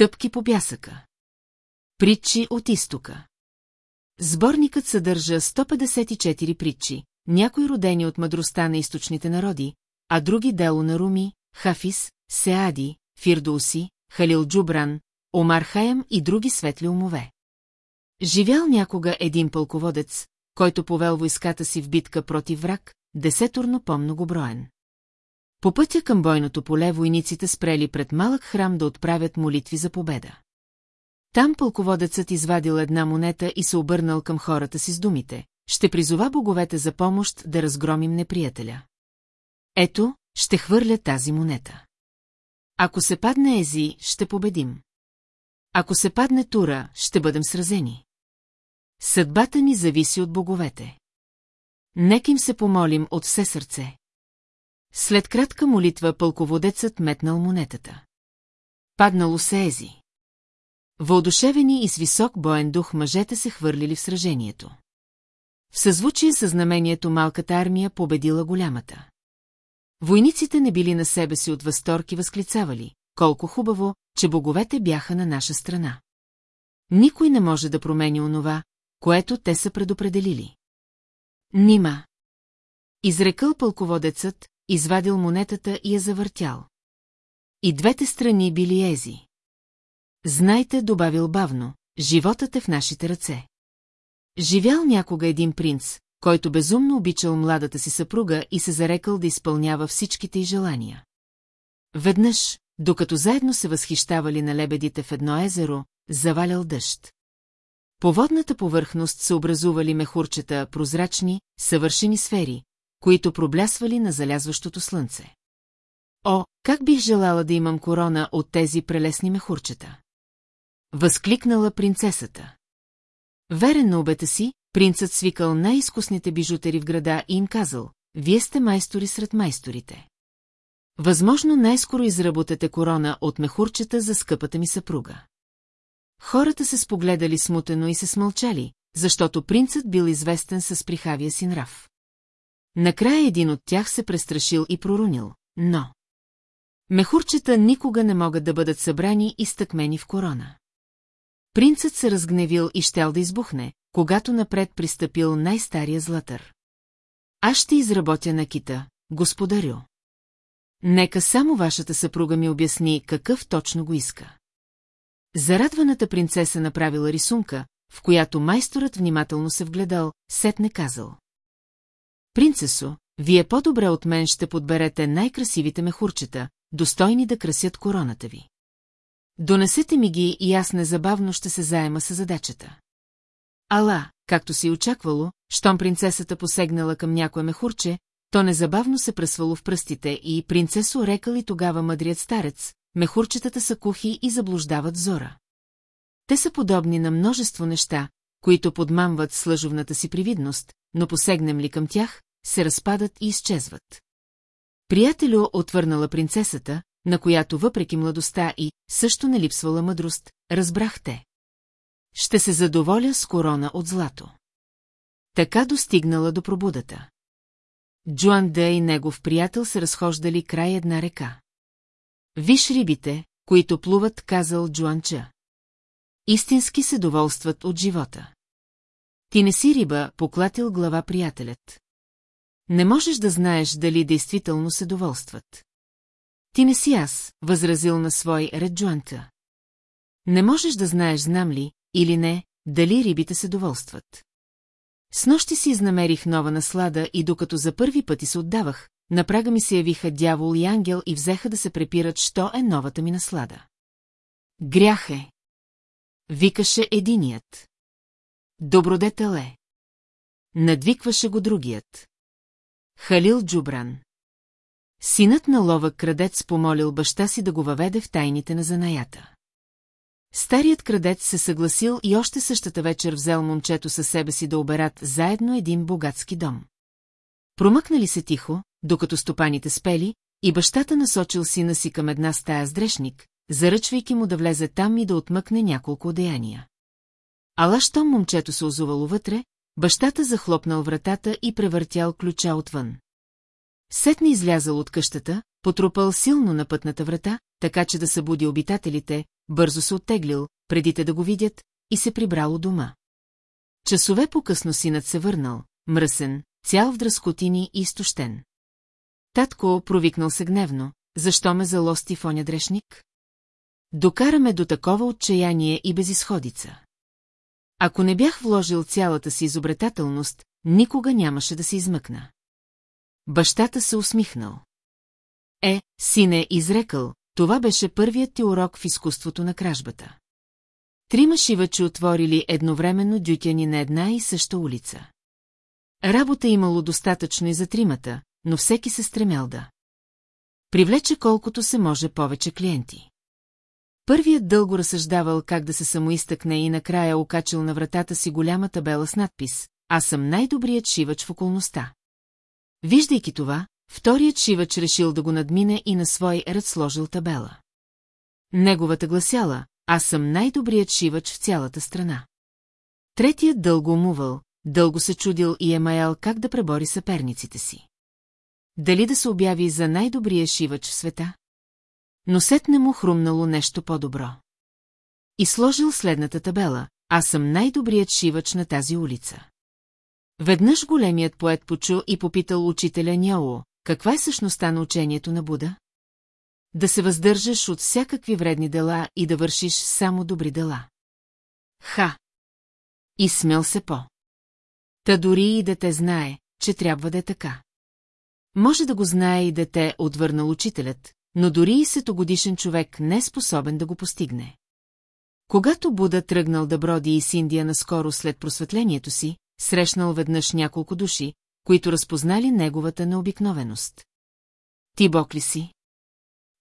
Стъпки по бясъка. Притчи от изтока. Сборникът съдържа 154 притчи, някои родени от мъдростта на източните народи, а други дело на Руми, Хафис, Сеади, Фирдоуси, Халил Джубран, Омар Хаям и други светли умове. Живял някога един пълководец, който повел войската си в битка против враг, десетурно по-многоброен. По пътя към бойното поле войниците спрели пред малък храм да отправят молитви за победа. Там пълководецът извадил една монета и се обърнал към хората си с думите. Ще призова боговете за помощ да разгромим неприятеля. Ето, ще хвърля тази монета. Ако се падне Ези, ще победим. Ако се падне Тура, ще бъдем сразени. Съдбата ни зависи от боговете. Нека им се помолим от все сърце. След кратка молитва пълководецът метнал монетата. Паднало се Ези. Въодушевени и с висок боен дух мъжете се хвърлили в сражението. В съзвучие със знамението малката армия победила голямата. Войниците не били на себе си от възторг и възклицавали, колко хубаво, че боговете бяха на наша страна. Никой не може да промени онова, което те са предопределили. Нима. Изрекал пълководецът, извадил монетата и я завъртял. И двете страни били ези. Знайте, добавил бавно, животът е в нашите ръце. Живял някога един принц, който безумно обичал младата си съпруга и се зарекал да изпълнява всичките й желания. Веднъж, докато заедно се възхищавали на лебедите в едно езеро, завалял дъжд. По водната повърхност се образували мехурчета прозрачни, съвършени сфери, които проблясвали на залязващото слънце. О, как бих желала да имам корона от тези прелесни мехурчета! Възкликнала принцесата. Верен на обета си, принцът свикал най-изкусните бижутери в града и им казал, вие сте майстори сред майсторите. Възможно най-скоро изработете корона от мехурчета за скъпата ми съпруга. Хората се спогледали смутено и се смълчали, защото принцът бил известен с прихавия си нрав. Накрая един от тях се престрашил и прорунил, но... Мехурчета никога не могат да бъдат събрани и стъкмени в корона. Принцът се разгневил и щел да избухне, когато напред пристъпил най-стария златър. Аз ще изработя на кита, господарю. Нека само вашата съпруга ми обясни какъв точно го иска. Зарадваната принцеса направила рисунка, в която майсторът внимателно се вгледал, сетне казал. Принцесо, вие по-добре от мен ще подберете най-красивите мехурчета, достойни да красят короната ви. Донесете ми ги и аз незабавно ще се заема с задачата. Ала, както си очаквало, щом принцесата посегнала към някое мехурче, то незабавно се пресвало в пръстите и принцесо рекал и тогава мъдрият старец, мехурчетата са кухи и заблуждават зора. Те са подобни на множество неща, които подмамват с лъжовната си привидност, но посегнем ли към тях, се разпадат и изчезват. Приятелю отвърнала принцесата, на която въпреки младостта и също не липсвала мъдрост, разбрахте. Ще се задоволя с корона от злато. Така достигнала до пробудата. Джоан Де и негов приятел се разхождали край една река. Виж рибите, които плуват, казал Джуанча. Истински се доволстват от живота. Ти не си риба, поклатил глава приятелят. Не можеш да знаеш дали действително се доволстват. Ти не си аз, възразил на свой ред Джуанта. Не можеш да знаеш, знам ли, или не, дали рибите се доволстват. С нощи си изнамерих нова наслада и докато за първи пъти се отдавах, на прага ми се явиха дявол и ангел и взеха да се препират, що е новата ми наслада. Грях е. Викаше единият. Добродетел е. Надвикваше го другият. Халил Джубран. Синът на ловък крадец помолил баща си да го въведе в тайните на занаята. Старият крадец се съгласил и още същата вечер взел момчето със себе си да оберат заедно един богатски дом. Промъкнали се тихо, докато стопаните спели, и бащата насочил сина си към една стая с дрешник, заръчвайки му да влезе там и да отмъкне няколко одеяния. Ала щом момчето се озувало вътре, бащата захлопнал вратата и превъртял ключа отвън. Сетне излязал от къщата, потрупал силно на пътната врата, така че да събуди обитателите, бързо се оттеглил, преди те да го видят, и се прибрал у дома. Часове по-късно синът се върнал, мръсен, цял в дръскотини и изтощен. Татко провикнал се гневно, защо ме залости в оня дрешник? Докараме до такова отчаяние и безисходица. Ако не бях вложил цялата си изобретателност, никога нямаше да се измъкна. Бащата се усмихнал. Е, сине, изрекал, това беше първият ти урок в изкуството на кражбата. Трима шивачи отворили едновременно дютяни на една и съща улица. Работа имало достатъчно и за тримата, но всеки се стремял да. Привлече колкото се може повече клиенти. Първият дълго разсъждавал как да се самоистъкне и накрая окачил на вратата си голяма табела с надпис «Аз съм най-добрият шивач в околността». Виждайки това, вторият шивач решил да го надмине и на свой ред сложил табела. Неговата гласяла «Аз съм най-добрият шивач в цялата страна». Третият дълго умувал, дълго се чудил и е маял как да пребори съперниците си. Дали да се обяви за най-добрия шивач в света? Но сетне му хрумнало нещо по-добро. И сложил следната табела, аз съм най-добрият шивач на тази улица. Веднъж големият поет почу и попитал учителя Няо, каква е същността на учението на Буда? Да се въздържаш от всякакви вредни дела и да вършиш само добри дела. Ха! И смел се по. Та дори и да те знае, че трябва да е така. Може да го знае и дете, отвърнал учителят, но дори и сетогодишен човек не е способен да го постигне. Когато Буда тръгнал да броди и с Индия наскоро след просветлението си, срещнал веднъж няколко души, които разпознали неговата необикновеност. Ти бог ли си?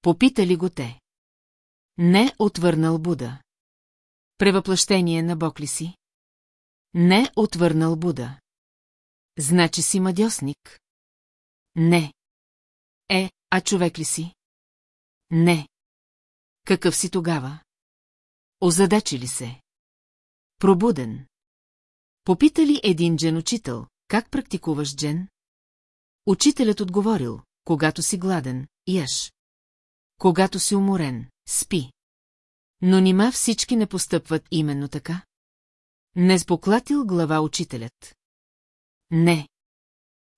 Попитали го те. Не отвърнал Буда. Превъплъщение на бог ли си? Не отвърнал Буда. Значи си мадьосник? Не. Е, а човек ли си? Не. Какъв си тогава? Озадачи ли се? Пробуден. Попита ли един джен учител, как практикуваш джен? Учителят отговорил, когато си гладен, яш. Когато си уморен, спи. Но нима всички не постъпват именно така? Не споклатил глава учителят. Не.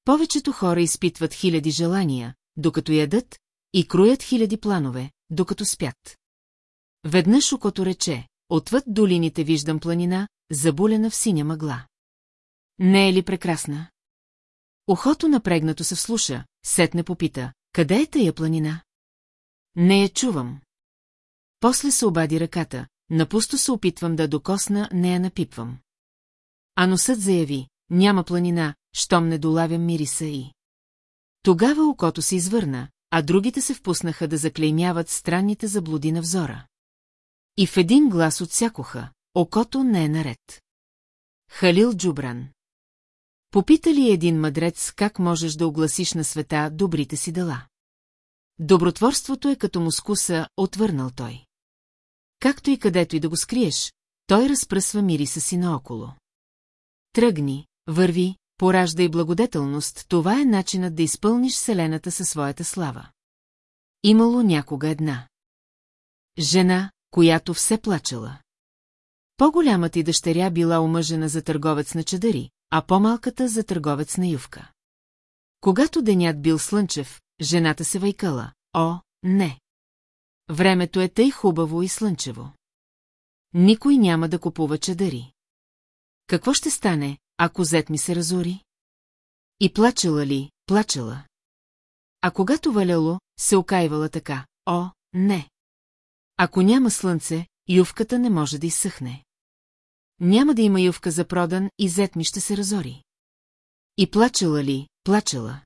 Повечето хора изпитват хиляди желания, докато ядат, и кроят хиляди планове, докато спят. Веднъж окото рече, отвъд долините виждам планина, забулена в синя мъгла. Не е ли прекрасна? Охото напрегнато се вслуша, сетне попита, къде е тая планина? Не я чувам. После се обади ръката, напусто се опитвам да докосна, не я напипвам. А носът заяви, няма планина, щом не долавям мириса и. Тогава окото се извърна, а другите се впуснаха да заклеймяват странните заблуди на взора. И в един глас отсякоха, окото не е наред. Халил Джубран Попита ли един мъдрец как можеш да огласиш на света добрите си дела? Добротворството е като мускуса, отвърнал той. Както и където и да го скриеш, той разпръсва мириса си наоколо. Тръгни, върви, поражда и благодетелност, това е начинът да изпълниш Вселената със своята слава. Имало някога една. Жена, която все плачела. По-голямата и дъщеря била омъжена за търговец на чадъри, а по-малката за търговец на ювка. Когато денят бил слънчев, жената се вайкала. О, не! Времето е тъй хубаво и слънчево. Никой няма да купува чадъри. Какво ще стане, ако зет ми се разори? И плачела ли, плачела. А когато валяло, се окайвала така. О, не! Ако няма слънце, ювката не може да изсъхне. Няма да има ювка за продан и зет ми ще се разори. И плачела ли, плачела.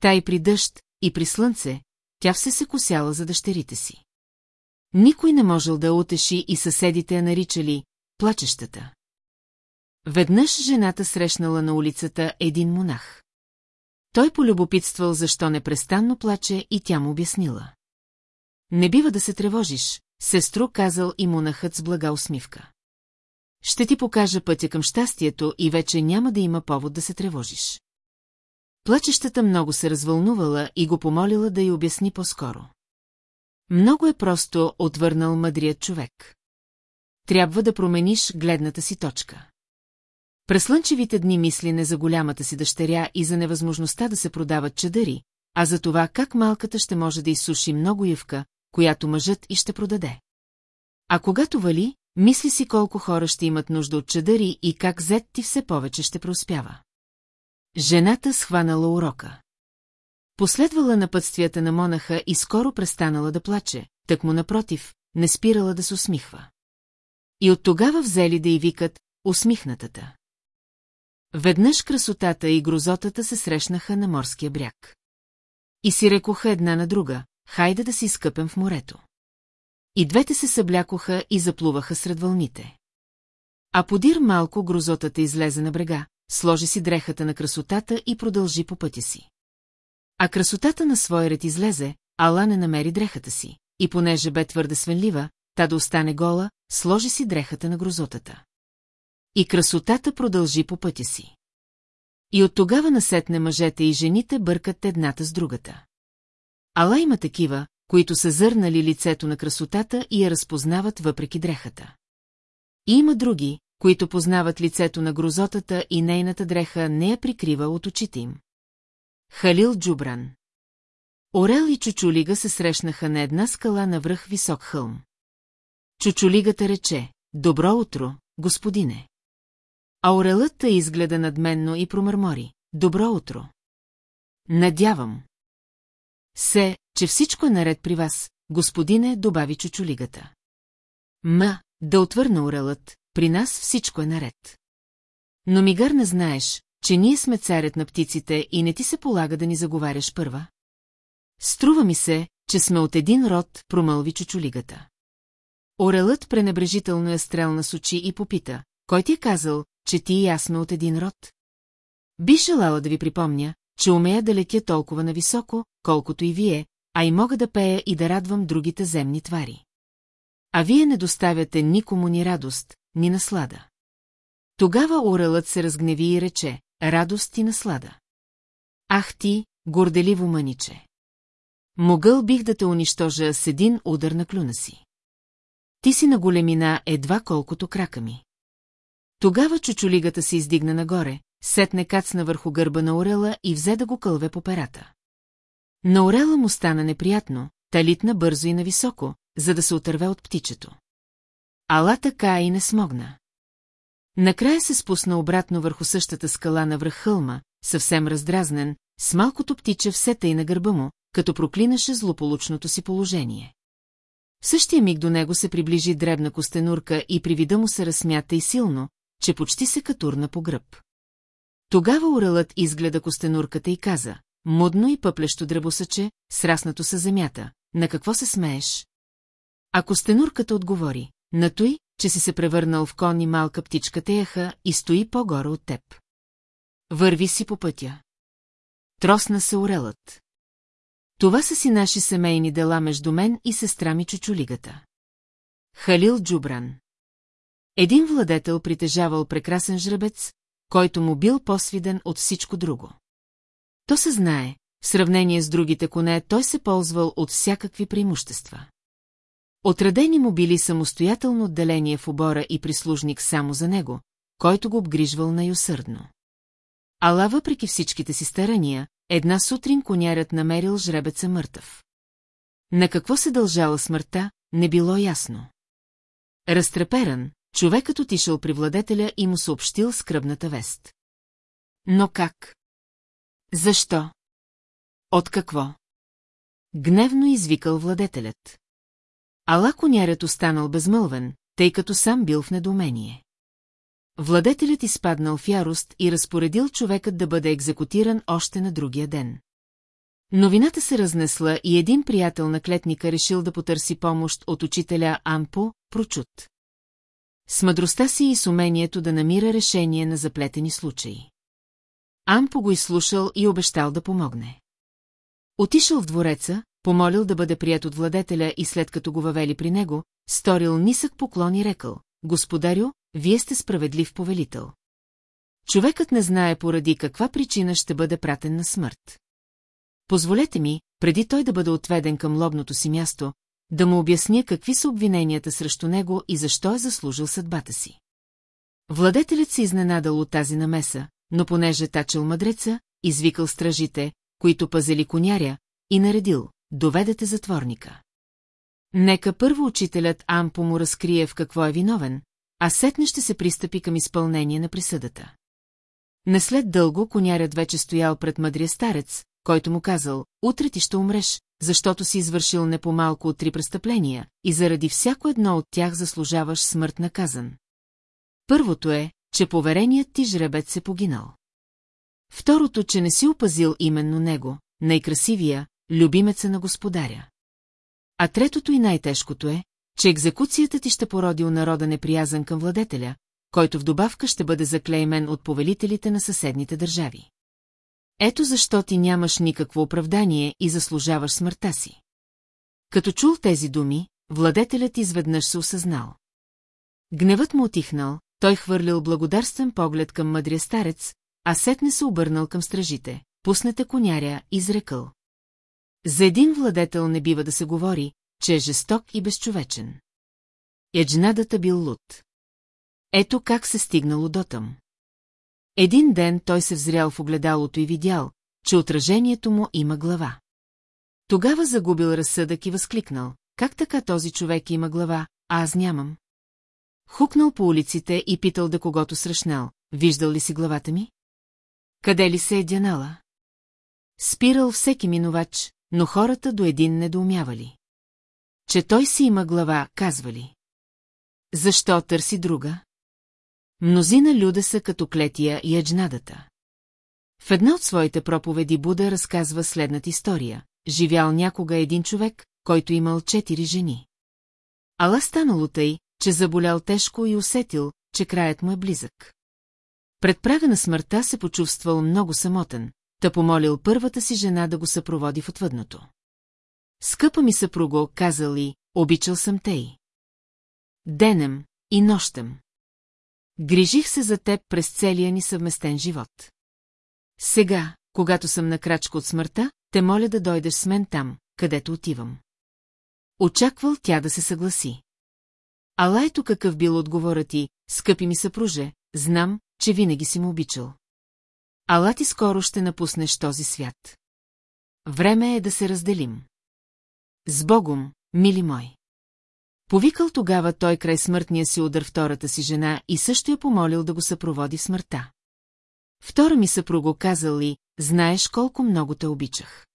Та и при дъжд, и при слънце, тя все се косяла за дъщерите си. Никой не можел да утеши и съседите я наричали плачещата. Веднъж жената срещнала на улицата един монах. Той полюбопитствал защо непрестанно плаче и тя му обяснила. Не бива да се тревожиш, сестро казал и монахът с блага усмивка. Ще ти покажа пътя към щастието и вече няма да има повод да се тревожиш. Плачещата много се развълнувала и го помолила да й обясни по-скоро. Много е просто отвърнал мъдрият човек. Трябва да промениш гледната си точка. През слънчевите дни мисли не за голямата си дъщеря и за невъзможността да се продават чадъри, а за това как малката ще може да изсуши много ювка, която мъжът и ще продаде. А когато вали, мисли си колко хора ще имат нужда от чадъри и как зет ти все повече ще преуспява. Жената схванала урока. Последвала напътствията на монаха и скоро престанала да плаче, так му напротив, не спирала да се усмихва. И от тогава взели да й викат усмихнатата. Веднъж красотата и грозотата се срещнаха на морския бряг. И си рекоха една на друга, хайде да си скъпем в морето. И двете се съблякоха и заплуваха сред вълните. А подир малко грозотата излезе на брега, сложи си дрехата на красотата и продължи по пътя си. А красотата на своя ред излезе, ала не намери дрехата си, и понеже бе твърде свенлива, та да остане гола, сложи си дрехата на грозотата. И красотата продължи по пътя си. И от тогава насетне мъжете и жените бъркат едната с другата. Ала има такива, които са зърнали лицето на красотата и я разпознават въпреки дрехата. И има други, които познават лицето на грозотата и нейната дреха не я прикрива от очите им. Халил Джубран Орел и Чучулига се срещнаха на една скала на връх висок хълм. Чучулигата рече, добро утро, господине. А орелът те изгледа надменно и промърмори, добро утро. Надявам. Се, че всичко е наред при вас, господине, добави чучулигата. Ма, да отвърна орелът, при нас всичко е наред. Но мигър не знаеш, че ние сме царят на птиците и не ти се полага да ни заговаряш първа. Струва ми се, че сме от един род, промълви чучулигата. Орелът пренебрежително я стрелна с очи и попита, кой ти е казал, че ти аз сме от един род? Би желала да ви припомня, че умея да летя толкова нависоко, колкото и вие, а и мога да пея и да радвам другите земни твари. А вие не доставяте никому ни радост, ни наслада. Тогава орелът се разгневи и рече, радост и наслада. Ах ти, горделиво мъниче! Могъл бих да те унищожа с един удар на клюна си. Ти си на големина едва колкото крака ми. Тогава чучулигата се издигна нагоре, сетне кацна върху гърба на орела и взе да го кълве по перата. На орела му стана неприятно, талитна бързо и нависоко, за да се отърве от птичето. Ала така и не смогна. Накрая се спусна обратно върху същата скала на връх хълма, съвсем раздразнен, с малкото птиче все тъй на гърба му, като проклинаше злополучното си положение. В същия миг до него се приближи дребна костенурка и при вида му се разсмята и силно, че почти се катурна по гръб. Тогава орелът изгледа костенурката и каза, мудно и пъплещо дребосъче, сраснато са земята, на какво се смееш? А костенурката отговори, на той, че си се превърнал в кон и малка птичка теяха и стои по-горе от теб. Върви си по пътя. Тросна се орелът. Това са си наши семейни дела между мен и сестра ми Чучулигата. Халил Джубран Един владетел притежавал прекрасен жребец, който му бил посвиден от всичко друго. То се знае, в сравнение с другите коне той се ползвал от всякакви преимущества. Отредени му били самостоятелно отделение в обора и прислужник само за него, който го обгрижвал най-усърдно. Ала въпреки всичките си старания, една сутрин конярят намерил жребеца мъртъв. На какво се дължала смъртта, не било ясно. Разтреперан, човекът отишъл при владетеля и му съобщил скръбната вест. Но как? Защо? От какво? Гневно извикал владетелят. Ала конярят останал безмълвен, тъй като сам бил в недоумение. Владетелят изпаднал в ярост и разпоредил човекът да бъде екзекутиран още на другия ден. Новината се разнесла и един приятел на клетника решил да потърси помощ от учителя Ампо, прочут. С мъдростта си и с умението да намира решение на заплетени случаи. Ампо го изслушал и обещал да помогне. Отишъл в двореца, помолил да бъде прият от владетеля и след като го въвели при него, сторил нисък поклон и рекал, Господарю, вие сте справедлив повелител. Човекът не знае поради каква причина ще бъде пратен на смърт. Позволете ми, преди той да бъде отведен към лобното си място, да му обясня какви са обвиненията срещу него и защо е заслужил съдбата си. Владетелят се изненадал от тази намеса, но понеже тачел мъдреца, извикал стражите, които пазели коняря, и наредил, доведете затворника. Нека първо учителят Ампо му разкрие в какво е виновен, а сетне ще се пристъпи към изпълнение на присъдата. Не след дълго конярят вече стоял пред мъдрия старец, който му казал, утре ти ще умреш, защото си извършил не по-малко от три престъпления и заради всяко едно от тях заслужаваш смърт наказан. Първото е, че повереният ти жребец се погинал. Второто, че не си опазил именно него, най-красивия, любимеца на господаря. А третото и най-тежкото е, че екзекуцията ти ще породил народа неприязан към владетеля, който в добавка ще бъде заклеймен от повелителите на съседните държави. Ето защо ти нямаш никакво оправдание и заслужаваш смъртта си. Като чул тези думи, владетелят изведнъж се осъзнал. Гневът му отихнал, той хвърлил благодарствен поглед към мъдрия старец, а сетне се обърнал към стражите, пуснете коняря, изрекал. За един владетел не бива да се говори, че е жесток и безчовечен. Еджнадата бил луд. Ето как се стигнало дотъм. Един ден той се взрял в огледалото и видял, че отражението му има глава. Тогава загубил разсъдък и възкликнал, как така този човек има глава, а аз нямам. Хукнал по улиците и питал да когото срещнал, виждал ли си главата ми? Къде ли се е дянала? Спирал всеки минувач, но хората до един недоумявали. Че той си има глава, казвали. Защо търси друга? Мнозина люда са като клетия и еджнадата. В една от своите проповеди Буда разказва следната история. Живял някога един човек, който имал четири жени. Ала станало тъй, че заболял тежко и усетил, че краят му е близък. Пред прага на смъртта се почувствал много самотен, та помолил първата си жена да го съпроводи в отвъдното. Скъпа ми съпруго, казал обичал съм тей. Денем и нощем. Грижих се за теб през целия ни съвместен живот. Сега, когато съм на крачка от смъртта, те моля да дойдеш с мен там, където отивам. Очаквал тя да се съгласи. Ала ето какъв бил отговорът ти, скъпи ми съпруже, знам, че винаги си му обичал. Ала ти скоро ще напуснеш този свят. Време е да се разделим. С Богом, мили мой. Повикал тогава той край смъртния си удар втората си жена и също я помолил да го съпроводи смъртта. Втора ми съпруго казал ли, знаеш колко много те обичах.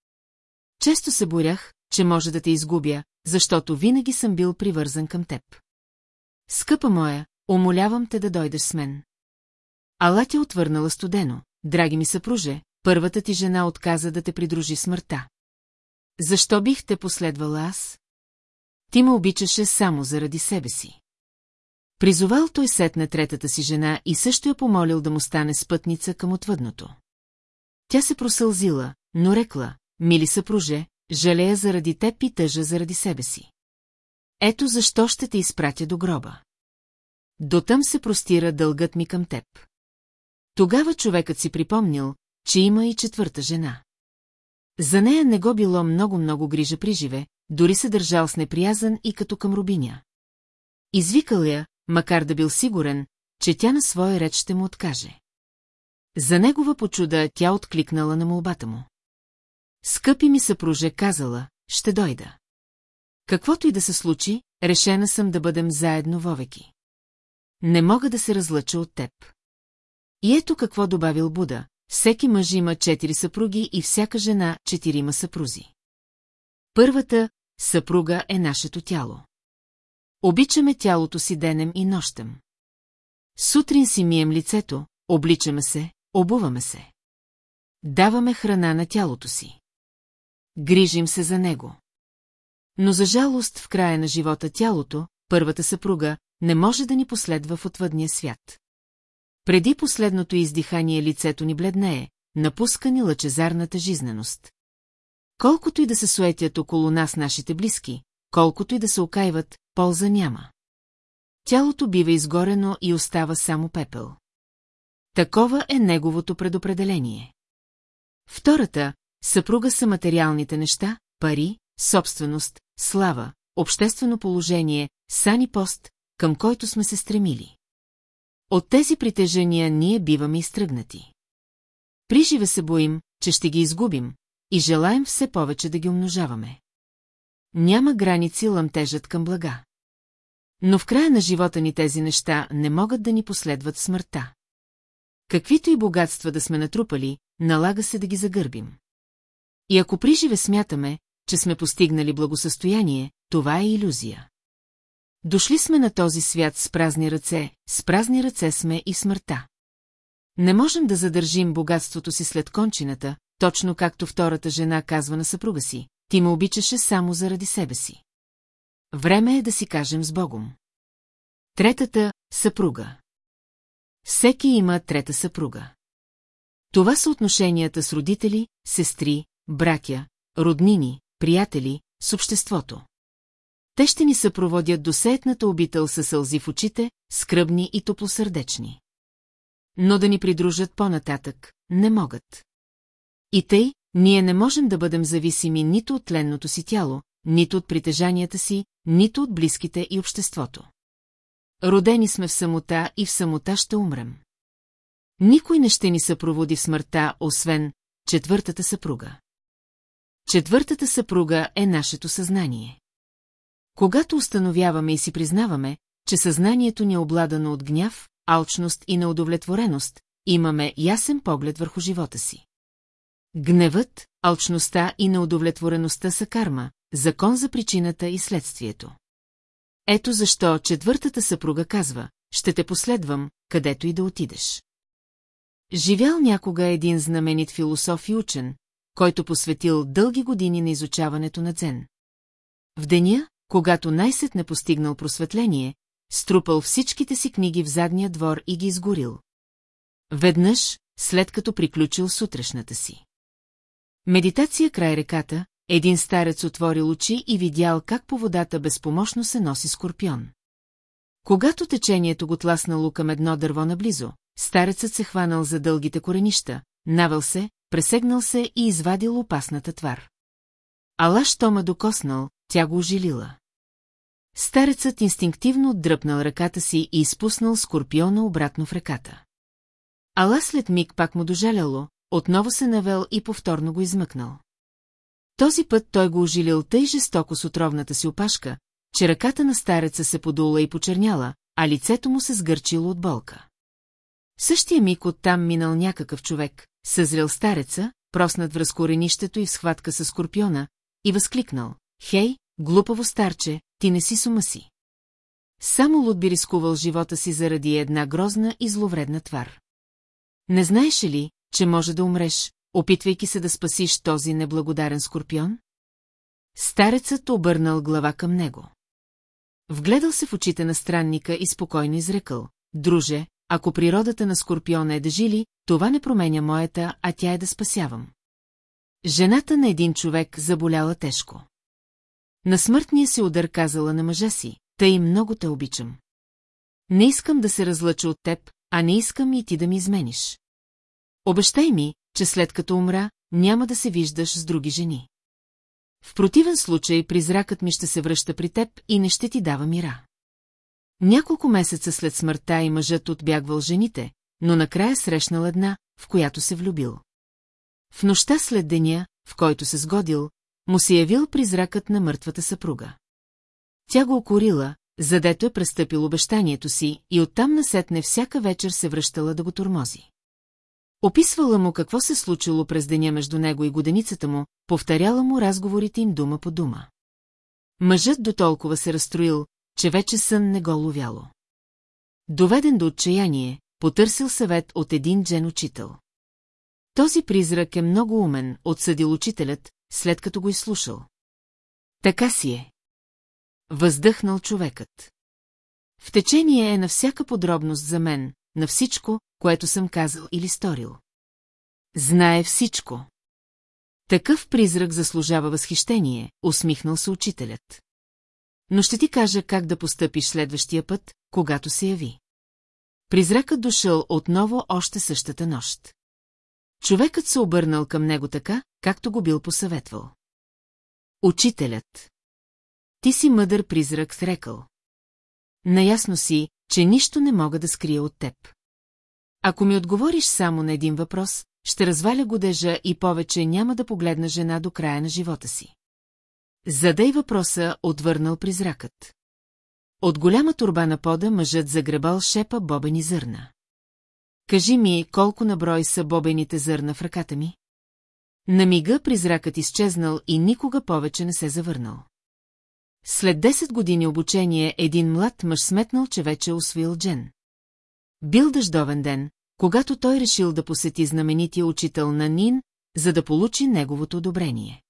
Често се борях, че може да те изгубя, защото винаги съм бил привързан към теб. Скъпа моя, умолявам те да дойдеш с мен. Ала ти отвърнала студено, драги ми съпруже, първата ти жена отказа да те придружи смъртта. Защо бих те последвала аз? Ти ме обичаше само заради себе си. Призовал той сетне третата си жена и също я помолил да му стане спътница към отвъдното. Тя се просълзила, но рекла, мили съпруже, жалея заради теб и тъжа заради себе си. Ето защо ще те изпратя до гроба. Дотъм се простира дългът ми към теб. Тогава човекът си припомнил, че има и четвърта жена. За нея не го било много-много грижа при живе, дори се държал с неприязан и като към рубиня. Извикал я, макар да бил сигурен, че тя на своя реч ще му откаже. За негова почуда тя откликнала на молбата му. Скъпи ми съпруже казала, ще дойда. Каквото и да се случи, решена съм да бъдем заедно вовеки. Не мога да се разлъча от теб. И ето какво добавил Буда. Всеки мъж има четири съпруги и всяка жена четирима съпрузи. Първата съпруга е нашето тяло. Обичаме тялото си денем и нощем. Сутрин си мием лицето, обличаме се, обуваме се. Даваме храна на тялото си. Грижим се за него. Но за жалост в края на живота тялото, първата съпруга, не може да ни последва в отвъдния свят. Преди последното издихание лицето ни бледнее, напуска ни лъчезарната жизненост. Колкото и да се суетят около нас нашите близки, колкото и да се окайват, полза няма. Тялото бива изгорено и остава само пепел. Такова е неговото предопределение. Втората, съпруга са материалните неща, пари, собственост, слава, обществено положение, сани пост, към който сме се стремили. От тези притежения ние биваме изтръгнати. Приживе се боим, че ще ги изгубим, и желаем все повече да ги умножаваме. Няма граници лъмтежат към блага. Но в края на живота ни тези неща не могат да ни последват смъртта. Каквито и богатства да сме натрупали, налага се да ги загърбим. И ако приживе смятаме, че сме постигнали благосъстояние, това е иллюзия. Дошли сме на този свят с празни ръце, с празни ръце сме и смъртта. Не можем да задържим богатството си след кончината, точно както втората жена казва на съпруга си. Ти ме обичаше само заради себе си. Време е да си кажем с Богом. Третата – съпруга. Всеки има трета съпруга. Това са отношенията с родители, сестри, бракя, роднини, приятели, с обществото. Те ще ни съпроводят до сеетната обител със сълзи в очите, скръбни и топлосърдечни. Но да ни придружат по-нататък, не могат. И тъй, ние не можем да бъдем зависими нито от тленното си тяло, нито от притежанията си, нито от близките и обществото. Родени сме в самота и в самота ще умрем. Никой не ще ни съпроводи в смъртта, освен четвъртата съпруга. Четвъртата съпруга е нашето съзнание. Когато установяваме и си признаваме, че съзнанието ни е обладано от гняв, алчност и неудовлетвореност, имаме ясен поглед върху живота си. Гневът, алчността и неудовлетвореността са карма, закон за причината и следствието. Ето защо четвъртата съпруга казва, ще те последвам, където и да отидеш. Живял някога един знаменит философ и учен, който посветил дълги години на изучаването на дзен. В деня, когато най-сетне постигнал просветление, струпал всичките си книги в задния двор и ги изгорил. Веднъж, след като приключил сутрешната си. Медитация край реката, един старец отворил очи и видял как по водата безпомощно се носи скорпион. Когато течението го тласнало към едно дърво наблизо, старецът се хванал за дългите коренища, навел се, пресегнал се и извадил опасната твар. Ала, що ме докоснал, тя го ожилила. Старецът инстинктивно отдръпнал ръката си и изпуснал скорпиона обратно в ръката. Ала след миг пак му дожаляло, отново се навел и повторно го измъкнал. Този път той го ожилил тъй жестоко с отровната си опашка, че ръката на стареца се подула и почерняла, а лицето му се сгърчило от болка. Същия миг оттам минал някакъв човек, съзрел стареца, проснат връз коренището и в схватка с скорпиона, и възкликнал. Хей, глупаво старче, ти не си с ума си. Само Луд би рискувал живота си заради една грозна и зловредна твар. Не знаеш ли, че може да умреш, опитвайки се да спасиш този неблагодарен скорпион? Старецът обърнал глава към него. Вгледал се в очите на странника и спокойно изрекал. Друже, ако природата на скорпиона е да жили, това не променя моята, а тя е да спасявам. Жената на един човек заболяла тежко. На смъртния си удар казала на мъжа си, тъй много те обичам. Не искам да се разлъча от теб, а не искам и ти да ми измениш. Обещай ми, че след като умра, няма да се виждаш с други жени. В противен случай призракът ми ще се връща при теб и не ще ти дава мира. Няколко месеца след смъртта и мъжът отбягвал жените, но накрая срещнал една, в която се влюбил. В нощта след деня, в който се сгодил, му се явил призракът на мъртвата съпруга. Тя го окорила, задето е престъпил обещанието си и оттам насетне всяка вечер се връщала да го тормози. Описвала му какво се случило през деня между него и годеницата му, повторяла му разговорите им дума по дума. Мъжът до толкова се разстроил, че вече сън не го ловяло. Доведен до отчаяние, потърсил съвет от един джен учител. Този призрак е много умен, отсъдил учителят, след като го изслушал. Така си е. Въздъхнал човекът. В течение е на всяка подробност за мен, на всичко, което съм казал или сторил. Знае всичко. Такъв призрак заслужава възхищение, усмихнал се учителят. Но ще ти кажа как да постъпиш следващия път, когато се яви. Призракът дошъл отново още същата нощ. Човекът се обърнал към него така, както го бил посъветвал. Учителят. Ти си мъдър призрак, рекал. Наясно си, че нищо не мога да скрия от теб. Ако ми отговориш само на един въпрос, ще разваля годежа и повече няма да погледна жена до края на живота си. Задай въпроса, отвърнал призракът. От голяма турба на пода мъжът загребал шепа бобени зърна. Кажи ми, колко наброй са бобените зърна в ръката ми? На мига призракът изчезнал и никога повече не се завърнал. След 10 години обучение един млад мъж сметнал, че вече е освоил Джен. Бил дъждовен ден, когато той решил да посети знаменития учител на Нин, за да получи неговото одобрение.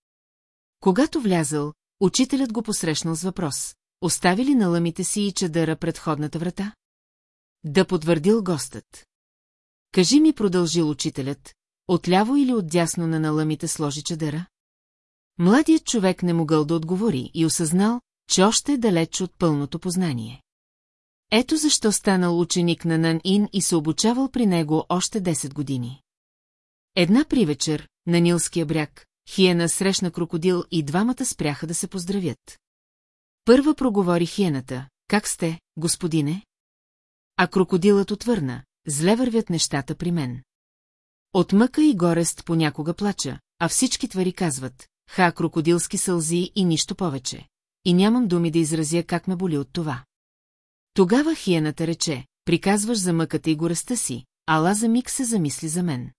Когато влязъл, учителят го посрещнал с въпрос. Остави ли на лъмите си и чадъра пред входната врата? Да потвърдил гостът. Кажи ми, продължил учителят, отляво или отдясно на налъмите сложи чадъра? Младият човек не могъл да отговори и осъзнал, че още е далеч от пълното познание. Ето защо станал ученик на Нан Ин и се обучавал при него още 10 години. Една привечер, на Нилския бряг, Хиена срещна крокодил и двамата спряха да се поздравят. Първа проговори Хиената. Как сте, господине? А крокодилът отвърна. Зле вървят нещата при мен. От мъка и горест понякога плача, а всички твари казват, ха, крокодилски сълзи и нищо повече. И нямам думи да изразя как ме боли от това. Тогава хиената рече, приказваш за мъката и горестта си, ала за миг се замисли за мен.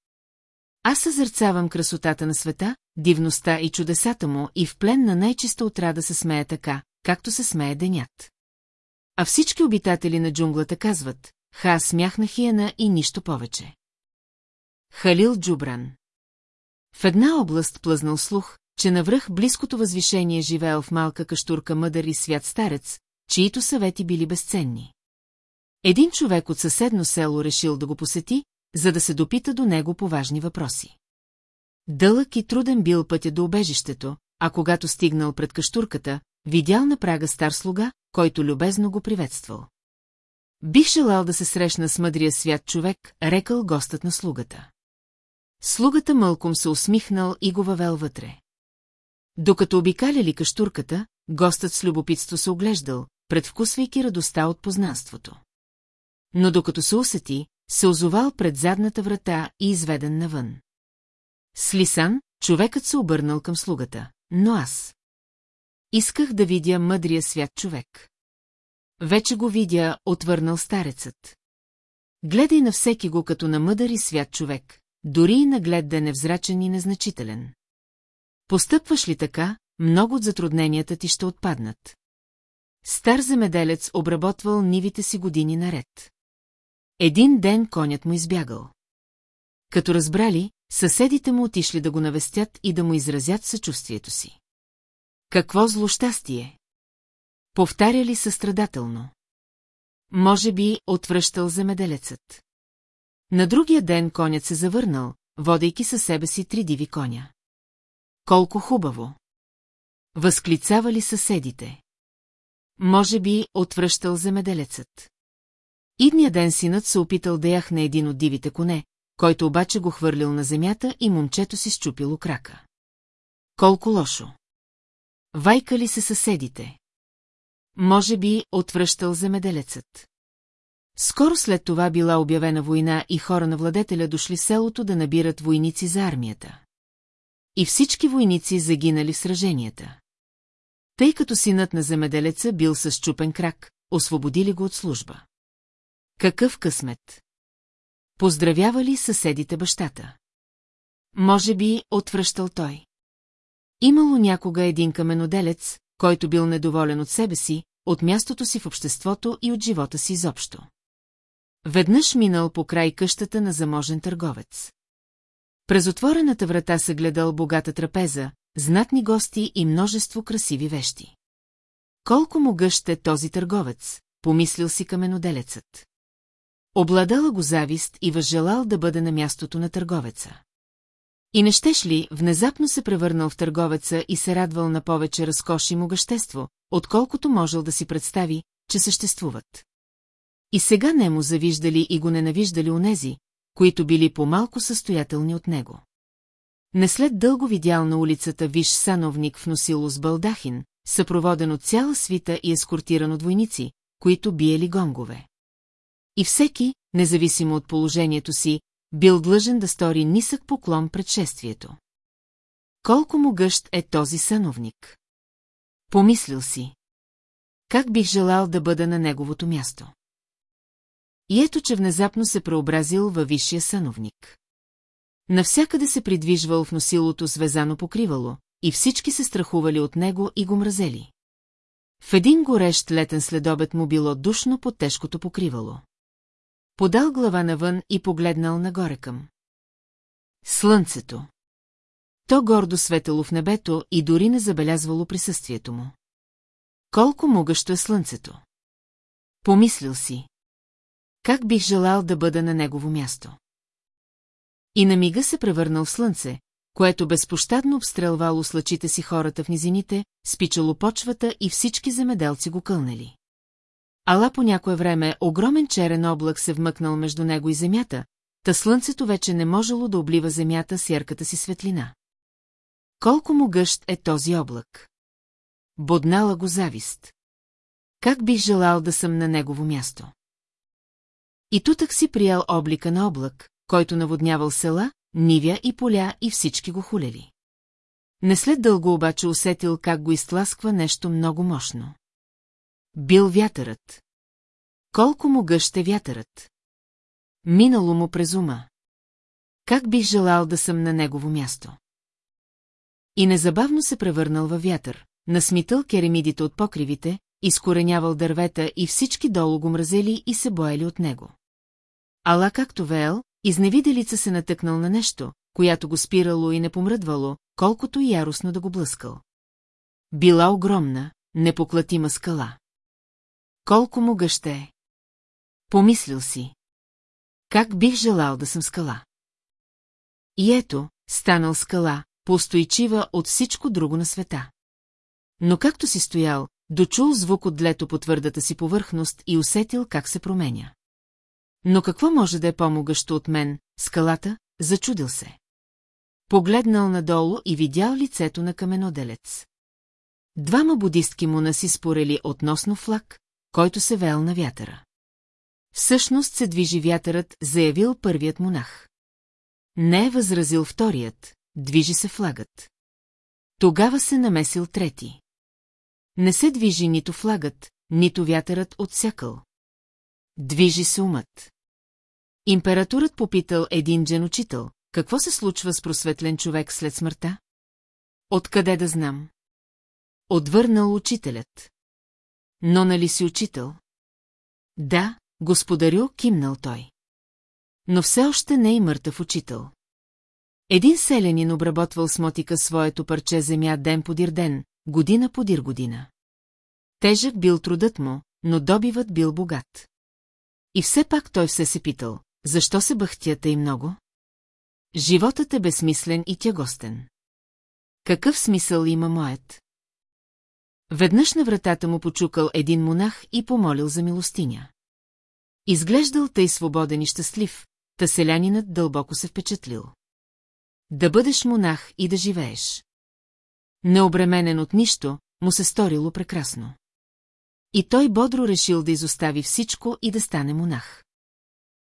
Аз съзърцавам красотата на света, дивността и чудесата му и в плен на най-чиста отрада се смея така, както се смее денят. А всички обитатели на джунглата казват, ха, смях на хиена и нищо повече. Халил Джубран В една област плъзнал слух, че навръх близкото възвишение живеел в малка каштурка мъдър и свят старец, чието съвети били безценни. Един човек от съседно село решил да го посети, за да се допита до него по важни въпроси. Дълъг и труден бил пътя до обежището, а когато стигнал пред каштурката, видял на прага стар слуга, който любезно го приветствал. Бих желал да се срещна с мъдрия свят човек, рекал гостът на слугата. Слугата мълком се усмихнал и го въвел вътре. Докато обикаляли каштурката, гостът с любопитство се оглеждал, предвкусвайки радостта от познанството. Но докато се усети, се озовал пред задната врата и изведен навън. Слисан, човекът се обърнал към слугата, но аз. Исках да видя мъдрия свят човек. Вече го видя, отвърнал старецът. Гледай на всеки го като на мъдър и свят човек, дори и наглед да е невзрачен и незначителен. Постъпваш ли така, много от затрудненията ти ще отпаднат. Стар земеделец обработвал нивите си години наред. Един ден конят му избягал. Като разбрали, съседите му отишли да го навестят и да му изразят съчувствието си. Какво злощастие! Повтаряли състрадателно. Може би отвръщал земеделецът. На другия ден конят се завърнал, водейки със себе си три диви коня. Колко хубаво! Възклицавали съседите. Може би отвръщал земеделецът. Идния ден синът се опитал да яхне един от дивите коне, който обаче го хвърлил на земята и момчето си щупило крака. Колко лошо! Вайкали се съседите. Може би отвръщал земеделецът. Скоро след това била обявена война и хора на владетеля дошли в селото да набират войници за армията. И всички войници загинали в сраженията. Тъй като синът на земеделеца бил с чупен крак, освободили го от служба. Какъв късмет! Поздравява ли съседите бащата? Може би отвръщал той. Имало някога един каменоделец, който бил недоволен от себе си, от мястото си в обществото и от живота си изобщо. Веднъж минал по край къщата на заможен търговец. През отворената врата се гледал богата трапеза, знатни гости и множество красиви вещи. Колко му гъщ е този търговец, помислил си каменоделецът. Обладала го завист и възжелал да бъде на мястото на търговеца. И не щеш ли, внезапно се превърнал в търговеца и се радвал на повече разкош и могъщество, отколкото можел да си представи, че съществуват. И сега не му завиждали и го ненавиждали онези, които били по-малко състоятелни от него. Не след дълго видял на улицата виш сановник в носило с балдахин, съпроводен от цяла свита и ескортиран от войници, които биели гонгове. И всеки, независимо от положението си, бил длъжен да стори нисък поклон пред шествието. Колко му гъщ е този съновник? Помислил си. Как бих желал да бъда на неговото място? И ето, че внезапно се преобразил във висшия съновник. Навсякъде се придвижвал в носилото свезано покривало, и всички се страхували от него и го мразели. В един горещ летен следобед му било душно под тежкото покривало. Подал глава навън и погледнал нагоре към. Слънцето. То гордо светело в небето и дори не забелязвало присъствието му. Колко могъщо е слънцето? Помислил си. Как бих желал да бъда на негово място? И на мига се превърнал в слънце, което безпощадно обстрелвало с лъчите си хората в низините, спичало почвата и всички земеделци го кълнели. Ала по някое време огромен черен облак се вмъкнал между него и земята, та слънцето вече не можело да облива земята с ярката си светлина. Колко му гъщ е този облак? Боднала го завист. Как бих желал да съм на негово място? И тутък си приял облика на облак, който наводнявал села, нивя и поля и всички го хулели. Не след дълго обаче усетил как го изтласква нещо много мощно. Бил вятърът. Колко му гъще вятърът. Минало му през ума. Как бих желал да съм на негово място? И незабавно се превърнал във вятър, насмитъл керемидите от покривите, изкоренявал дървета и всички долу го мразели и се боели от него. Ала както веел, изневиделица се натъкнал на нещо, която го спирало и не помръдвало, колкото и яростно да го блъскал. Била огромна, непоклатима скала. Колко му гъще е. Помислил си. Как бих желал да съм скала? И ето, станал скала, поустойчива от всичко друго на света. Но както си стоял, дочул звук от длето по твърдата си повърхност и усетил как се променя. Но какво може да е помогащо от мен, скалата, зачудил се. Погледнал надолу и видял лицето на каменоделец. Двама будистки му наси спорели относно флаг, който се вел на вятъра. Всъщност се движи вятърът, заявил първият монах. Не е възразил вторият, движи се флагът. Тогава се намесил трети. Не се движи нито флагът, нито вятърът отсякал. Движи се умът. Императорът попитал един джен учител, какво се случва с просветлен човек след смъртта? Откъде да знам? Отвърнал учителят. Но нали си учител? Да, господарю, кимнал той. Но все още не е мъртъв учител. Един селянин обработвал с мотика своето парче земя ден подир ден, година подир година. Тежък бил трудът му, но добивът бил богат. И все пак той все се питал, защо се бъхтята и много? Животът е безсмислен и тягостен. Какъв смисъл има моят? Веднъж на вратата му почукал един монах и помолил за милостиня. Изглеждал тъй свободен и щастлив, та селянинът дълбоко се впечатлил. Да бъдеш монах и да живееш. Необременен от нищо, му се сторило прекрасно. И той бодро решил да изостави всичко и да стане монах.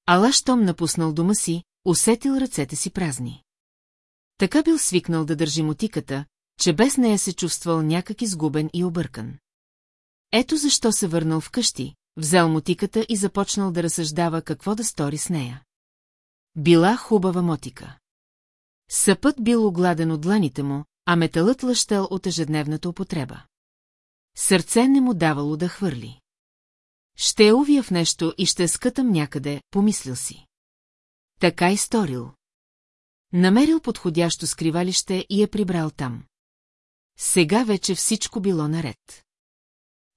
Ала щом напуснал дома си, усетил ръцете си празни. Така бил свикнал да държи мотиката, че без нея се чувствал някак изгубен и объркан. Ето защо се върнал вкъщи, взел мотиката и започнал да разсъждава какво да стори с нея. Била хубава мотика. Съпът бил огладен от дланите му, а металът лъщел от ежедневната употреба. Сърце не му давало да хвърли. Ще я увия в нещо и ще скътам някъде, помислил си. Така и сторил. Намерил подходящо скривалище и я прибрал там. Сега вече всичко било наред.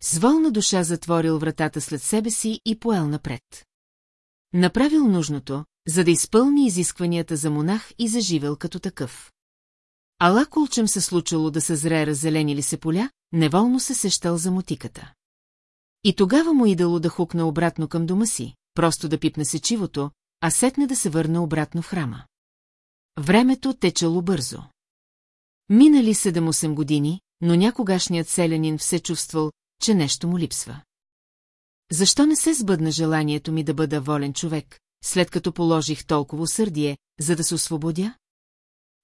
С вълна душа затворил вратата след себе си и поел напред. Направил нужното, за да изпълни изискванията за монах и заживел като такъв. Ала колчем се случило да съзре раззеленили се поля, неволно се сещал за мотиката. И тогава му идало да хукна обратно към дома си, просто да пипне сечивото, а сетне да се върне обратно в храма. Времето течало бързо. Минали 7-8 години, но някогашният селянин все чувствал, че нещо му липсва. Защо не се сбъдна желанието ми да бъда волен човек, след като положих толкова усърдие, за да се освободя?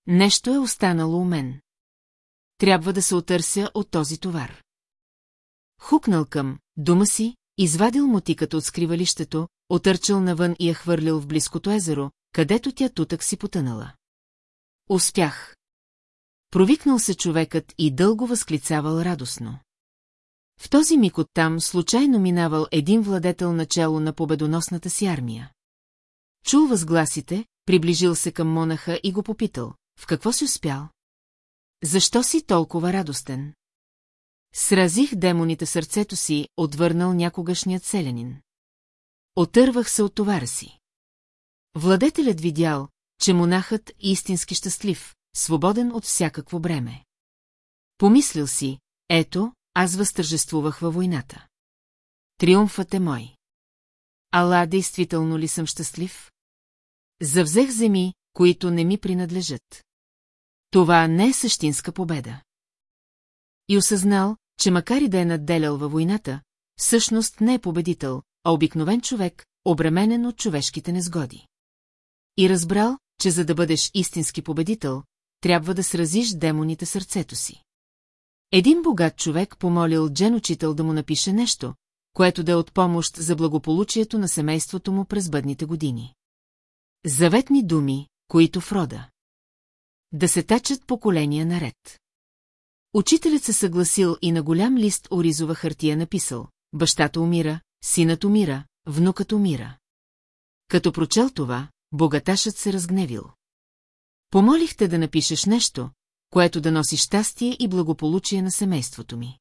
Нещо е останало у мен. Трябва да се отърся от този товар. Хукнал към дома си, извадил мотиката от скривалището, отърчал навън и я хвърлил в близкото езеро, където тя тутък си потънала. Успях. Провикнал се човекът и дълго възклицавал радостно. В този миг оттам случайно минавал един владетел начало на победоносната си армия. Чул възгласите, приближил се към монаха и го попитал, в какво си успял? Защо си толкова радостен? Сразих демоните сърцето си, отвърнал някогашният селянин. Отървах се от товара си. Владетелят видял, че монахът е истински щастлив, свободен от всякакво бреме. Помислил си, ето, аз възтържествувах във войната. Триумфът е мой. Ала, действително ли съм щастлив? Завзех земи, които не ми принадлежат. Това не е същинска победа. И осъзнал, че макар и да е надделял във войната, всъщност не е победител, а обикновен човек, обременен от човешките незгоди. И разбрал, че за да бъдеш истински победител, трябва да сразиш демоните сърцето си. Един богат човек помолил Джен учител да му напише нещо, което да е от помощ за благополучието на семейството му през бъдните години. Заветни думи, които Фрода. Да се тачат поколения наред. Учителят се съгласил и на голям лист оризова хартия написал «Бащата умира, синът умира, внукът умира». Като прочел това, богаташът се разгневил. Помолихте да напишеш нещо, което да носи щастие и благополучие на семейството ми.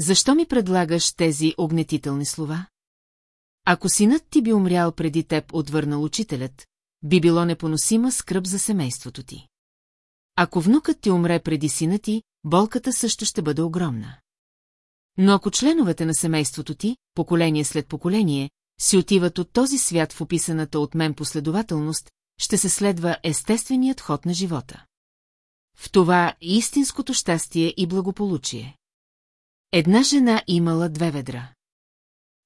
Защо ми предлагаш тези огнетителни слова? Ако синът ти би умрял преди теб, отвърнал учителят, би било непоносима скръп за семейството ти. Ако внукът ти умре преди сина ти, болката също ще бъде огромна. Но ако членовете на семейството ти, поколение след поколение, си отиват от този свят в описаната от мен последователност, ще се следва естественият ход на живота. В това истинското щастие и благополучие. Една жена имала две ведра.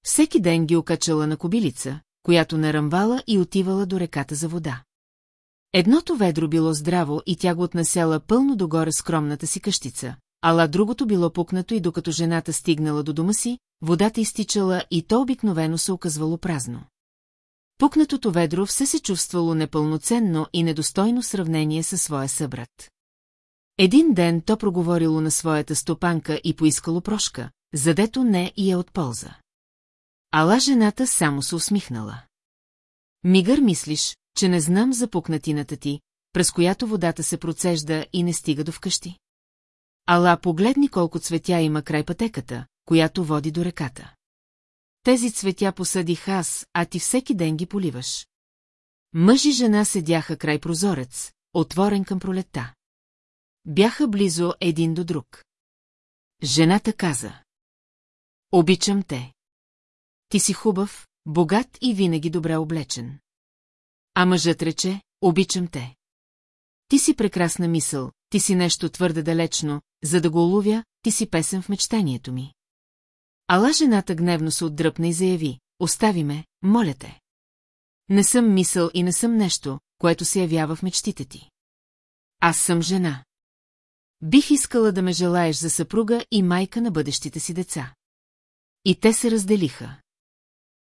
Всеки ден ги окачала на кобилица, която нарамвала и отивала до реката за вода. Едното ведро било здраво и тя го отнасяла пълно догоре скромната си къщица, ала другото било пукнато и докато жената стигнала до дома си, водата изтичала и то обикновено се оказвало празно. Пукнатото ведро все се чувствало непълноценно и недостойно сравнение със своя събрат. Един ден то проговорило на своята стопанка и поискало прошка, задето не и е от полза. Ала жената само се усмихнала. Мигър мислиш, че не знам за пукнатината ти, през която водата се процежда и не стига до вкъщи. Ала погледни колко цветя има край пътеката, която води до реката. Тези цветя посадих аз, а ти всеки ден ги поливаш. Мъж и жена седяха край прозорец, отворен към пролетта. Бяха близо един до друг. Жената каза. Обичам те. Ти си хубав, богат и винаги добре облечен. А мъжът рече, обичам те. Ти си прекрасна мисъл, ти си нещо твърде далечно, за да го уловя, ти си песен в мечтанието ми. Ала жената гневно се отдръпна и заяви, остави ме, моля те. Не съм мисъл и не съм нещо, което се явява в мечтите ти. Аз съм жена. Бих искала да ме желаеш за съпруга и майка на бъдещите си деца. И те се разделиха.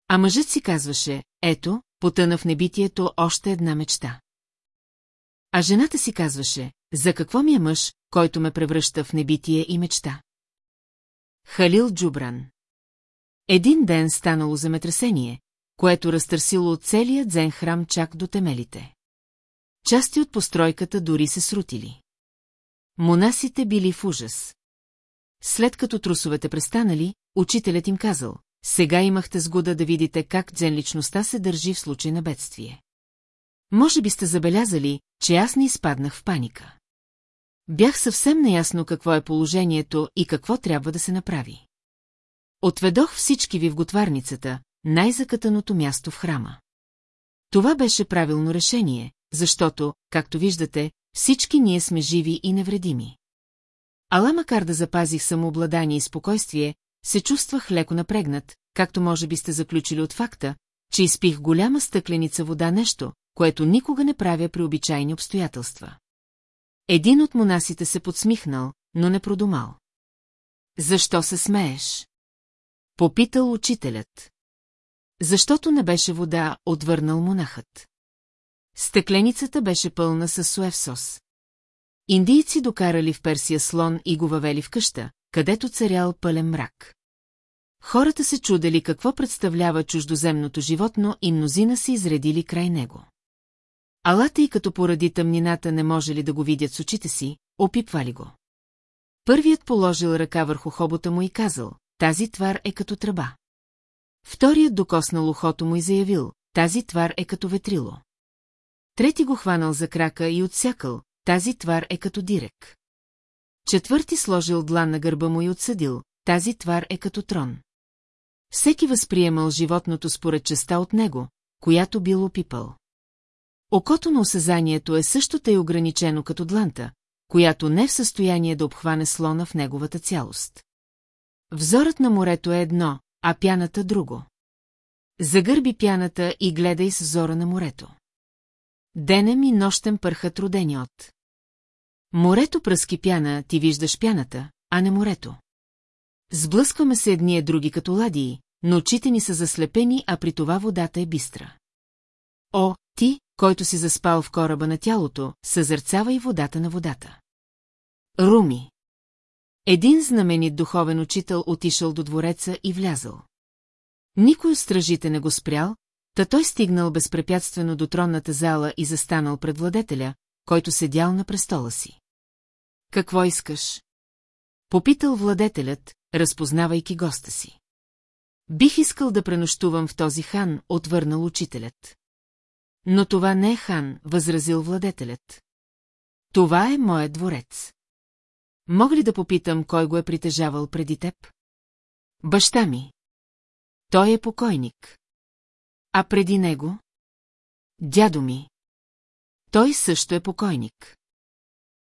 А мъжът си казваше, ето, потъна в небитието още една мечта. А жената си казваше, за какво ми е мъж, който ме превръща в небитие и мечта? Халил Джубран Един ден станало земетресение, което разтърсило от целия дзен храм чак до темелите. Части от постройката дори се срутили. Монасите били в ужас. След като трусовете престанали, учителят им казал, сега имахте сгода да видите как дзен личността се държи в случай на бедствие. Може би сте забелязали, че аз не изпаднах в паника. Бях съвсем неясно какво е положението и какво трябва да се направи. Отведох всички ви в готварницата, най-закатаното място в храма. Това беше правилно решение, защото, както виждате, всички ние сме живи и невредими. Ала макар да запазих самообладание и спокойствие, се чувствах леко напрегнат, както може би сте заключили от факта, че изпих голяма стъкленица вода нещо, което никога не правя при обичайни обстоятелства. Един от монасите се подсмихнал, но не продумал. Защо се смееш? Попитал учителят. Защото не беше вода, отвърнал монахът. Стъкленицата беше пълна с суевсос. Индийци докарали в Персия слон и го въвели в къща, където царял пълен мрак. Хората се чудели какво представлява чуждоземното животно и мнозина се изредили край него. Алата и като поради тъмнината не можели да го видят с очите си, опипвали го. Първият положил ръка върху хобота му и казал, тази твар е като тръба. Вторият докоснал ухото му и заявил, тази твар е като ветрило. Трети го хванал за крака и отсякал, тази твар е като дирек. Четвърти сложил длан на гърба му и отсъдил, тази твар е като трон. Всеки възприемал животното според частта от него, която бил опипал. Окото на осезанието е също тъй ограничено като дланта, която не е в състояние да обхване слона в неговата цялост. Взорът на морето е едно, а пяната друго. Загърби пяната и гледай с зора на морето. Денем и нощем пърхат родени от. Морето пръски пяна, ти виждаш пяната, а не морето. Сблъскваме се едни други като ладии, но очите ни са заслепени, а при това водата е бистра. О, ти, който си заспал в кораба на тялото, съзърцава водата на водата. Руми. Един знаменит духовен учител отишъл до двореца и влязъл. Никой от стражите не го спрял, та той стигнал безпрепятствено до тронната зала и застанал пред владетеля, който седял на престола си. Какво искаш? Попитал владетелят, разпознавайки госта си. Бих искал да пренощувам в този хан, отвърнал учителят. Но това не е хан, възразил владетелят. Това е моят дворец. Мога ли да попитам, кой го е притежавал преди теб? Баща ми. Той е покойник. А преди него? Дядо ми. Той също е покойник.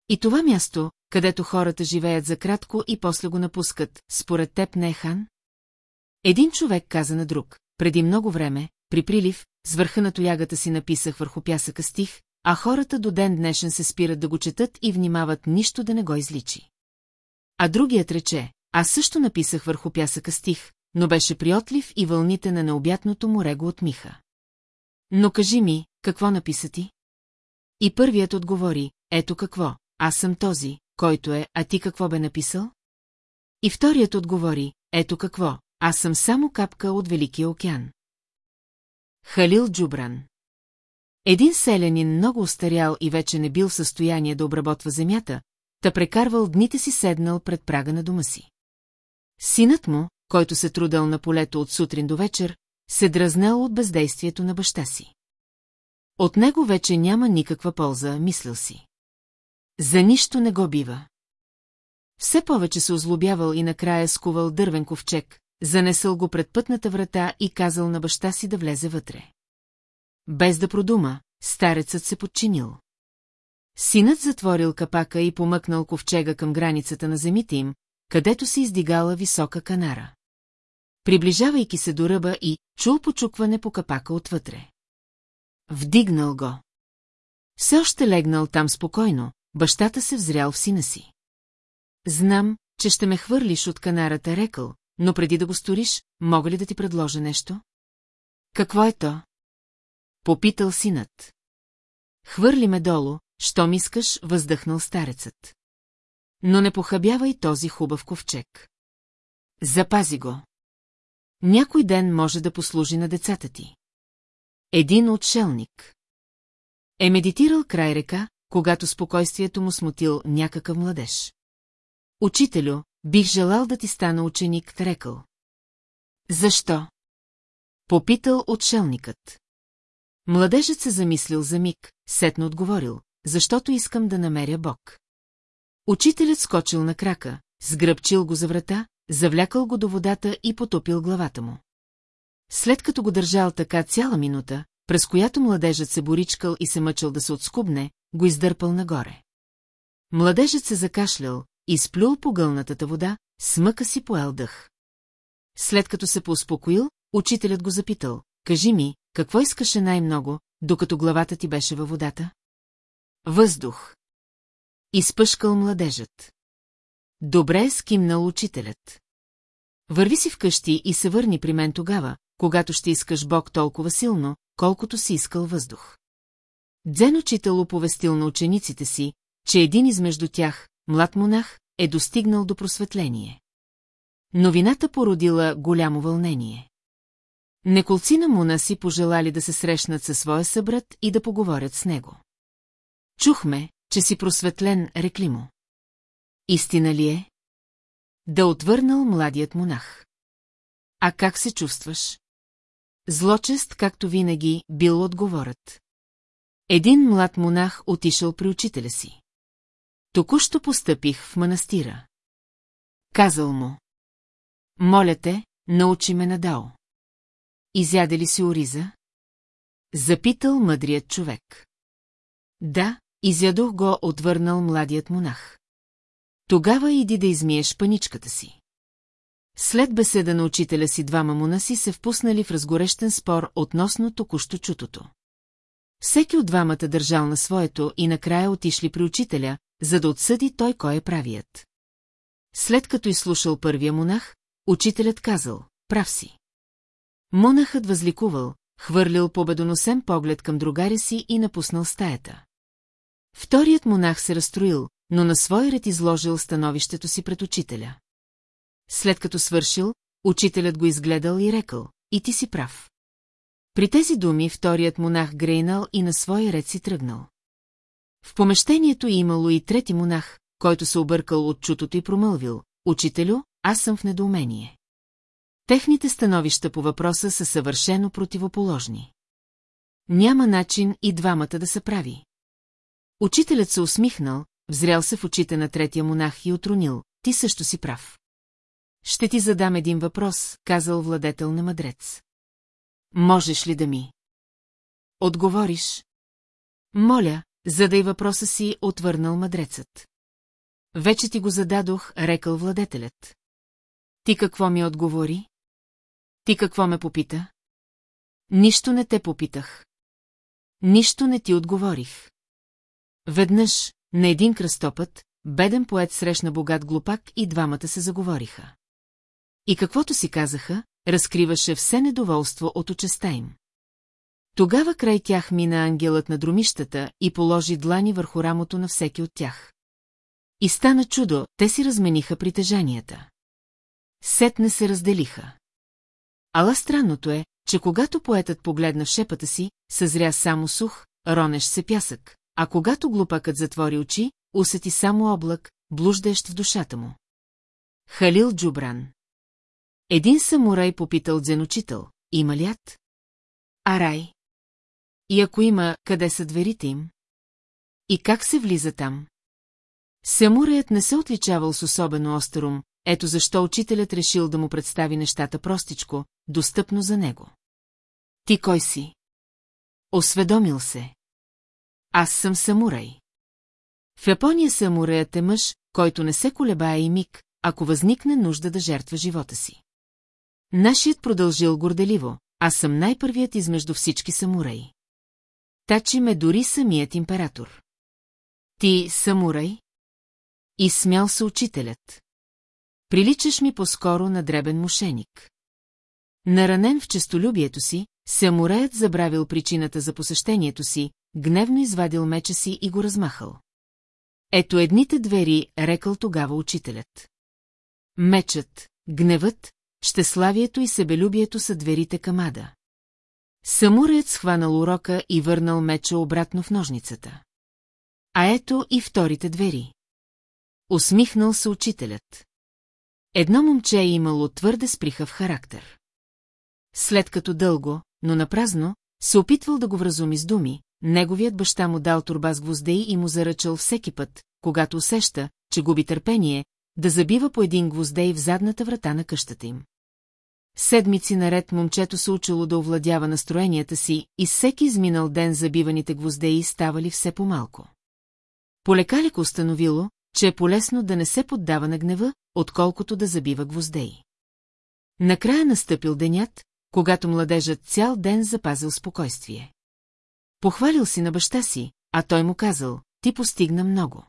И това място, където хората живеят за кратко и после го напускат, според теб не е хан? Един човек каза на друг, преди много време, при прилив, с върха на тоягата си написах върху пясъка стих, а хората до ден днешен се спират да го четат и внимават нищо да не го изличи. А другият рече, аз също написах върху пясъка стих, но беше приотлив и вълните на необятното море го отмиха. Но кажи ми, какво написа ти? И първият отговори, ето какво, аз съм този, който е, а ти какво бе написал? И вторият отговори, ето какво, аз съм само капка от Великия океан. Халил Джубран Един селянин много устарял и вече не бил в състояние да обработва земята, та прекарвал дните си седнал пред прага на дома си. Синът му, който се трудал на полето от сутрин до вечер, се дразнал от бездействието на баща си. От него вече няма никаква полза, мислил си. За нищо не го бива. Все повече се озлобявал и накрая скувал дървен ковчег, занесъл го пред пътната врата и казал на баща си да влезе вътре. Без да продума, старецът се подчинил. Синът затворил капака и помъкнал ковчега към границата на земите им, където се издигала висока канара. Приближавайки се до ръба и чул почукване по капака отвътре. Вдигнал го. Все още легнал там спокойно, бащата се взрял в сина си. Знам, че ще ме хвърлиш от канарата, рекал, но преди да го сториш, мога ли да ти предложа нещо? Какво е то? Попитал синът. Хвърли ме долу, що искаш, въздъхнал старецът. Но не похабявай този хубав ковчег. Запази го. Някой ден може да послужи на децата ти. Един отшелник. Е медитирал край река, когато спокойствието му смутил някакъв младеж. Учителю, бих желал да ти стана ученик, рекал. Защо? Попитал отшелникът. Младежът се замислил за миг, сетно отговорил, защото искам да намеря Бог. Учителят скочил на крака, сгръбчил го за врата, завлякал го до водата и потопил главата му. След като го държал така цяла минута, през която младежът се боричкал и се мъчал да се отскубне, го издърпал нагоре. Младежът се закашлял, изплюл по гълнатата вода, смъка си поел дъх. След като се поуспокоил, учителят го запитал, кажи ми, какво искаше най-много, докато главата ти беше във водата? Въздух. Изпъшкал младежът. Добре скимнал учителят. Върви си вкъщи и се върни при мен тогава, когато ще искаш Бог толкова силно, колкото си искал въздух. Дзен учител оповестил на учениците си, че един измежду тях, млад монах, е достигнал до просветление. Новината породила голямо вълнение. Неколци на Муна си пожелали да се срещнат със своя събрат и да поговорят с него. Чухме, че си просветлен, рекли му. Истина ли е? Да отвърнал младият монах. А как се чувстваш? Злочест, както винаги, бил отговорът. Един млад монах отишъл при учителя си. Току-що постъпих в манастира. Казал му. Моля те, научи ме на Дао. Изяде ли си ориза? Запитал мъдрият човек. Да, изядох го, отвърнал младият монах. Тогава иди да измиеш паничката си. След беседа на учителя си двама монаси се впуснали в разгорещен спор относно току-що чутото. Всеки от двамата държал на своето и накрая отишли при учителя, за да отсъди той кой е правият. След като изслушал първия монах, учителят казал, прав си. Монахът възликувал, хвърлил победоносен поглед към другаря си и напуснал стаята. Вторият монах се разстроил, но на свой ред изложил становището си пред учителя. След като свършил, учителят го изгледал и рекал, и ти си прав. При тези думи вторият монах грейнал и на своя ред си тръгнал. В помещението имало и трети монах, който се объркал от чутото и промълвил. Учителю, аз съм в недоумение. Техните становища по въпроса са съвършено противоположни. Няма начин и двамата да се прави. Учителят се усмихнал, взрял се в очите на третия монах и отронил. Ти също си прав. Ще ти задам един въпрос, казал владетел на мъдрец. Можеш ли да ми? Отговориш. Моля, задай въпроса си, отвърнал мъдрецът. Вече ти го зададох, рекал владетелят. Ти какво ми отговори? Ти какво ме попита? Нищо не те попитах. Нищо не ти отговорих. Веднъж, на един кръстопът, беден поет срещна богат глупак и двамата се заговориха. И каквото си казаха, разкриваше все недоволство от очеста им. Тогава край тях мина ангелът на дромищата и положи длани върху рамото на всеки от тях. И стана чудо, те си размениха притежанията. Сетне се разделиха. Ала странното е, че когато поетът погледна в шепата си, съзря само сух, ронеш се пясък, а когато глупакът затвори очи, усети само облак, блуждаещ в душата му. Халил Джубран Един самурай попитал дзенучител, има ли ад? А рай? И ако има, къде са дверите им? И как се влиза там? Самураят не се отличавал с особено остерум, ето защо учителят решил да му представи нещата простичко, достъпно за него. Ти кой си? Осведомил се. Аз съм самурай. В Япония самураят е мъж, който не се колебае и миг, ако възникне нужда да жертва живота си. Нашият продължил горделиво, аз съм най-първият измежду всички самураи. Тачи ме дори самият император. Ти самурай? И смял се учителят. Приличаш ми по-скоро на дребен мошеник. Наранен в честолюбието си, самураят забравил причината за посещението си, гневно извадил меча си и го размахал. Ето едните двери, рекал тогава учителят. Мечът, гневът, щеславието и себелюбието са дверите към ада. Самураят схванал урока и върнал меча обратно в ножницата. А ето и вторите двери. Усмихнал се учителят. Едно момче е имало твърде сприхав характер. След като дълго, но напразно, се опитвал да го вразуми с думи, неговият баща му дал турба с гвоздей и му заръчал всеки път, когато усеща, че губи търпение, да забива по един гвоздей в задната врата на къщата им. Седмици наред момчето се учило да овладява настроенията си и всеки изминал ден забиваните гвоздеи ставали все по-малко. Полекалико установило, че е полезно да не се поддава на гнева, отколкото да забива гвоздеи. Накрая настъпил денят, когато младежът цял ден запазил спокойствие. Похвалил си на баща си, а той му казал, ти постигна много.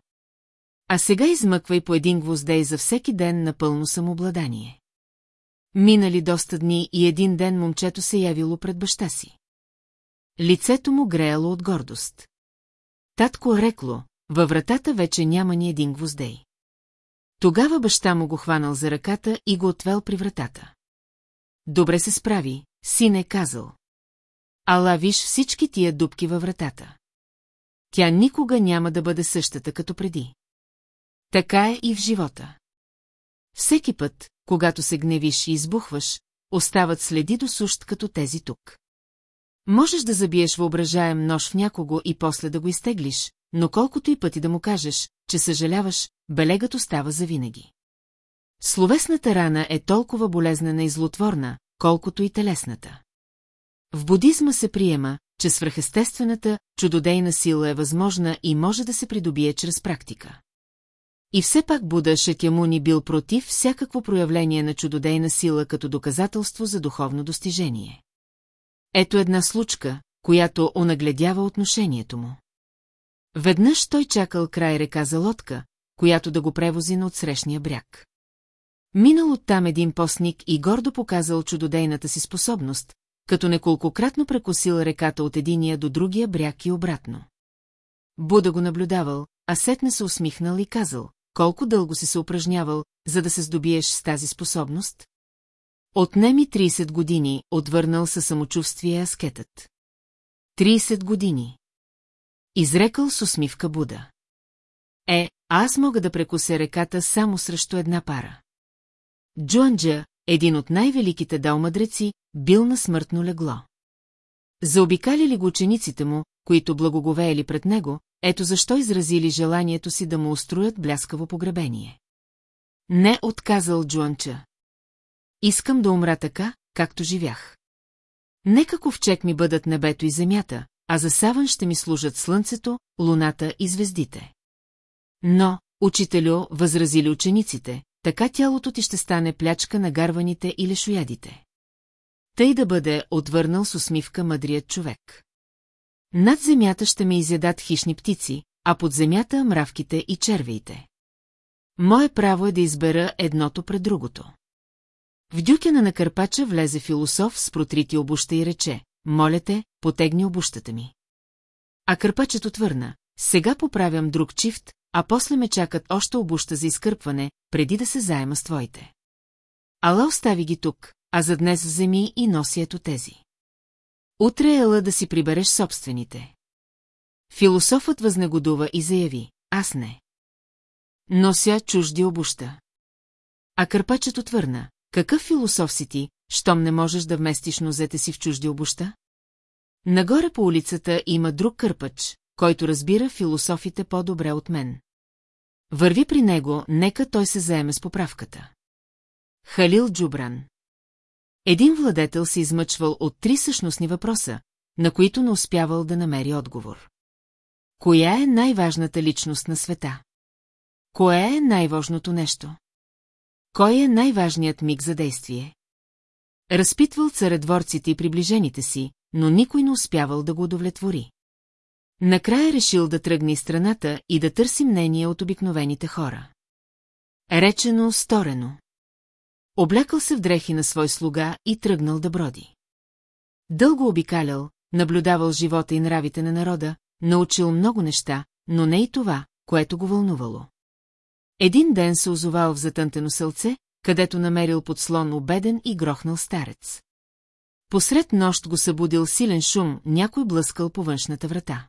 А сега измъквай по един гвоздей за всеки ден на пълно самообладание. Минали доста дни и един ден момчето се явило пред баща си. Лицето му греяло от гордост. Татко рекло, във вратата вече няма ни един гвоздей. Тогава баща му го хванал за ръката и го отвел при вратата. Добре се справи, сине казал. Ала виж всички тия дубки във вратата. Тя никога няма да бъде същата като преди. Така е и в живота. Всеки път, когато се гневиш и избухваш, остават следи до сущ като тези тук. Можеш да забиеш въображаем нож в някого и после да го изтеглиш, но колкото и пъти да му кажеш, че съжаляваш, белегът остава завинаги. Словесната рана е толкова болезнена и злотворна, колкото и телесната. В будизма се приема, че свръхестествената, чудодейна сила е възможна и може да се придобие чрез практика. И все пак Буда Шетямуни бил против всякакво проявление на чудодейна сила като доказателство за духовно достижение. Ето една случка, която онагледява отношението му. Веднъж той чакал край река за лодка, която да го превози на отсрещния бряг. Минал оттам един постник и гордо показал чудодейната си способност, като неколкократно прекосил реката от единия до другия бряг и обратно. Буда го наблюдавал, а сетне се усмихнал и казал, колко дълго си се упражнявал, за да се здобиеш с тази способност? Отнеми 30 години, отвърнал със самочувствие аскетът. 30 години. Изрекал с усмивка Буда. Е, аз мога да прекуся реката само срещу една пара. Джуанджа, един от най-великите далмадреци, бил на смъртно легло. Заобикалили го учениците му, които благоговеели пред него, ето защо изразили желанието си да му устроят бляскаво погребение. Не отказал Джуанча. Искам да умра така, както живях. Нека ковчег ми бъдат небето и земята, а за саван ще ми служат слънцето, луната и звездите. Но, учителю, възразили учениците, така тялото ти ще стане плячка на гарваните и лешоядите. Тъй да бъде отвърнал с усмивка мъдрият човек. Над земята ще ме изядат хищни птици, а под земята мравките и червиите. Мое право е да избера едното пред другото. В дюкена на Карпача влезе философ с протрити обуща и рече, моля те, потегни обущата ми. А Кърпачът отвърна, сега поправям друг чифт, а после ме чакат още обуща за изкърпване, преди да се заема с твоите. Ала остави ги тук, а за днес вземи и носи ето тези. Утре е ела да си прибереш собствените. Философът възнегодува и заяви, аз не. Нося чужди обуща. А Кърпачът отвърна, какъв философ си ти, щом не можеш да вместиш нозете си в чужди обуща? Нагоре по улицата има друг кърпач, който разбира философите по-добре от мен. Върви при него, нека той се заеме с поправката. Халил Джубран Един владетел се измъчвал от три същностни въпроса, на които не успявал да намери отговор. Коя е най-важната личност на света? Кое е най-важното нещо? Кой е най-важният миг за действие? Разпитвал царедворците и приближените си, но никой не успявал да го удовлетвори. Накрая решил да тръгне страната и да търси мнение от обикновените хора. Речено, сторено. Облякал се в дрехи на свой слуга и тръгнал да броди. Дълго обикалял, наблюдавал живота и нравите на народа, научил много неща, но не и това, което го вълнувало. Един ден се озовал в затънтено сълце, където намерил подслон обеден и грохнал старец. Посред нощ го събудил силен шум, някой блъскал по външната врата.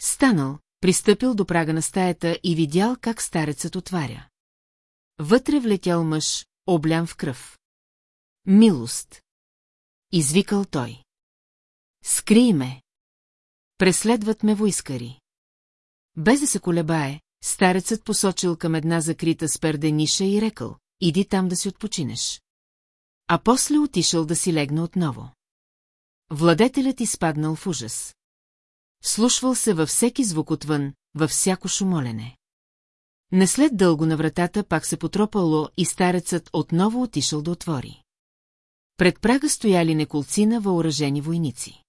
Станал, пристъпил до прага на стаята и видял как старецът отваря. Вътре влетял мъж, облям в кръв. Милост. Извикал той. Скрий ме. Преследват ме войскари. Без да се колебае, старецът посочил към една закрита с перде ниша и рекал, иди там да си отпочинеш. А после отишъл да си легне отново. Владетелят изпаднал в ужас. Слушвал се във всеки звук отвън, във всяко шумолене. Не след дълго на вратата пак се потропало и старецът отново отишъл да отвори. Пред прага стояли неколцина въоръжени войници.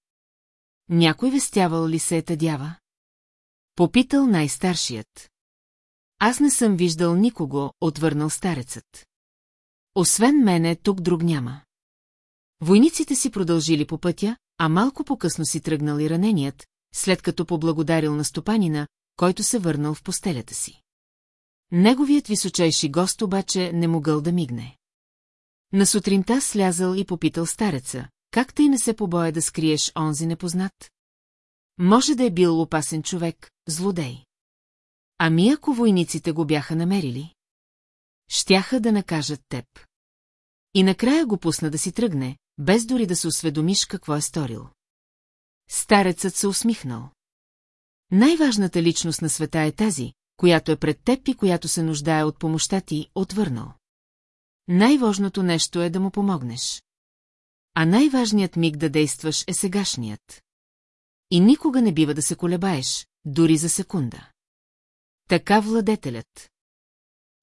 Някой вестявал ли се е тъдява? Попитал най-старшият. Аз не съм виждал никого, отвърнал старецът. Освен мене, тук друг няма. Войниците си продължили по пътя, а малко по-късно си тръгнал и раненият, след като поблагодарил на стопанина, който се върнал в постелята си. Неговият височайши гост обаче не могъл да мигне. На сутринта слязал и попитал стареца, как тъй не се побоя да скриеш онзи непознат? Може да е бил опасен човек, злодей. Ами ако войниците го бяха намерили? Щяха да накажат теб. И накрая го пусна да си тръгне, без дори да се осведомиш какво е сторил. Старецът се усмихнал. Най-важната личност на света е тази, която е пред теб и която се нуждае от помощта ти, отвърнал. Най-важното нещо е да му помогнеш. А най-важният миг да действаш е сегашният. И никога не бива да се колебаеш, дори за секунда. Така владетелят.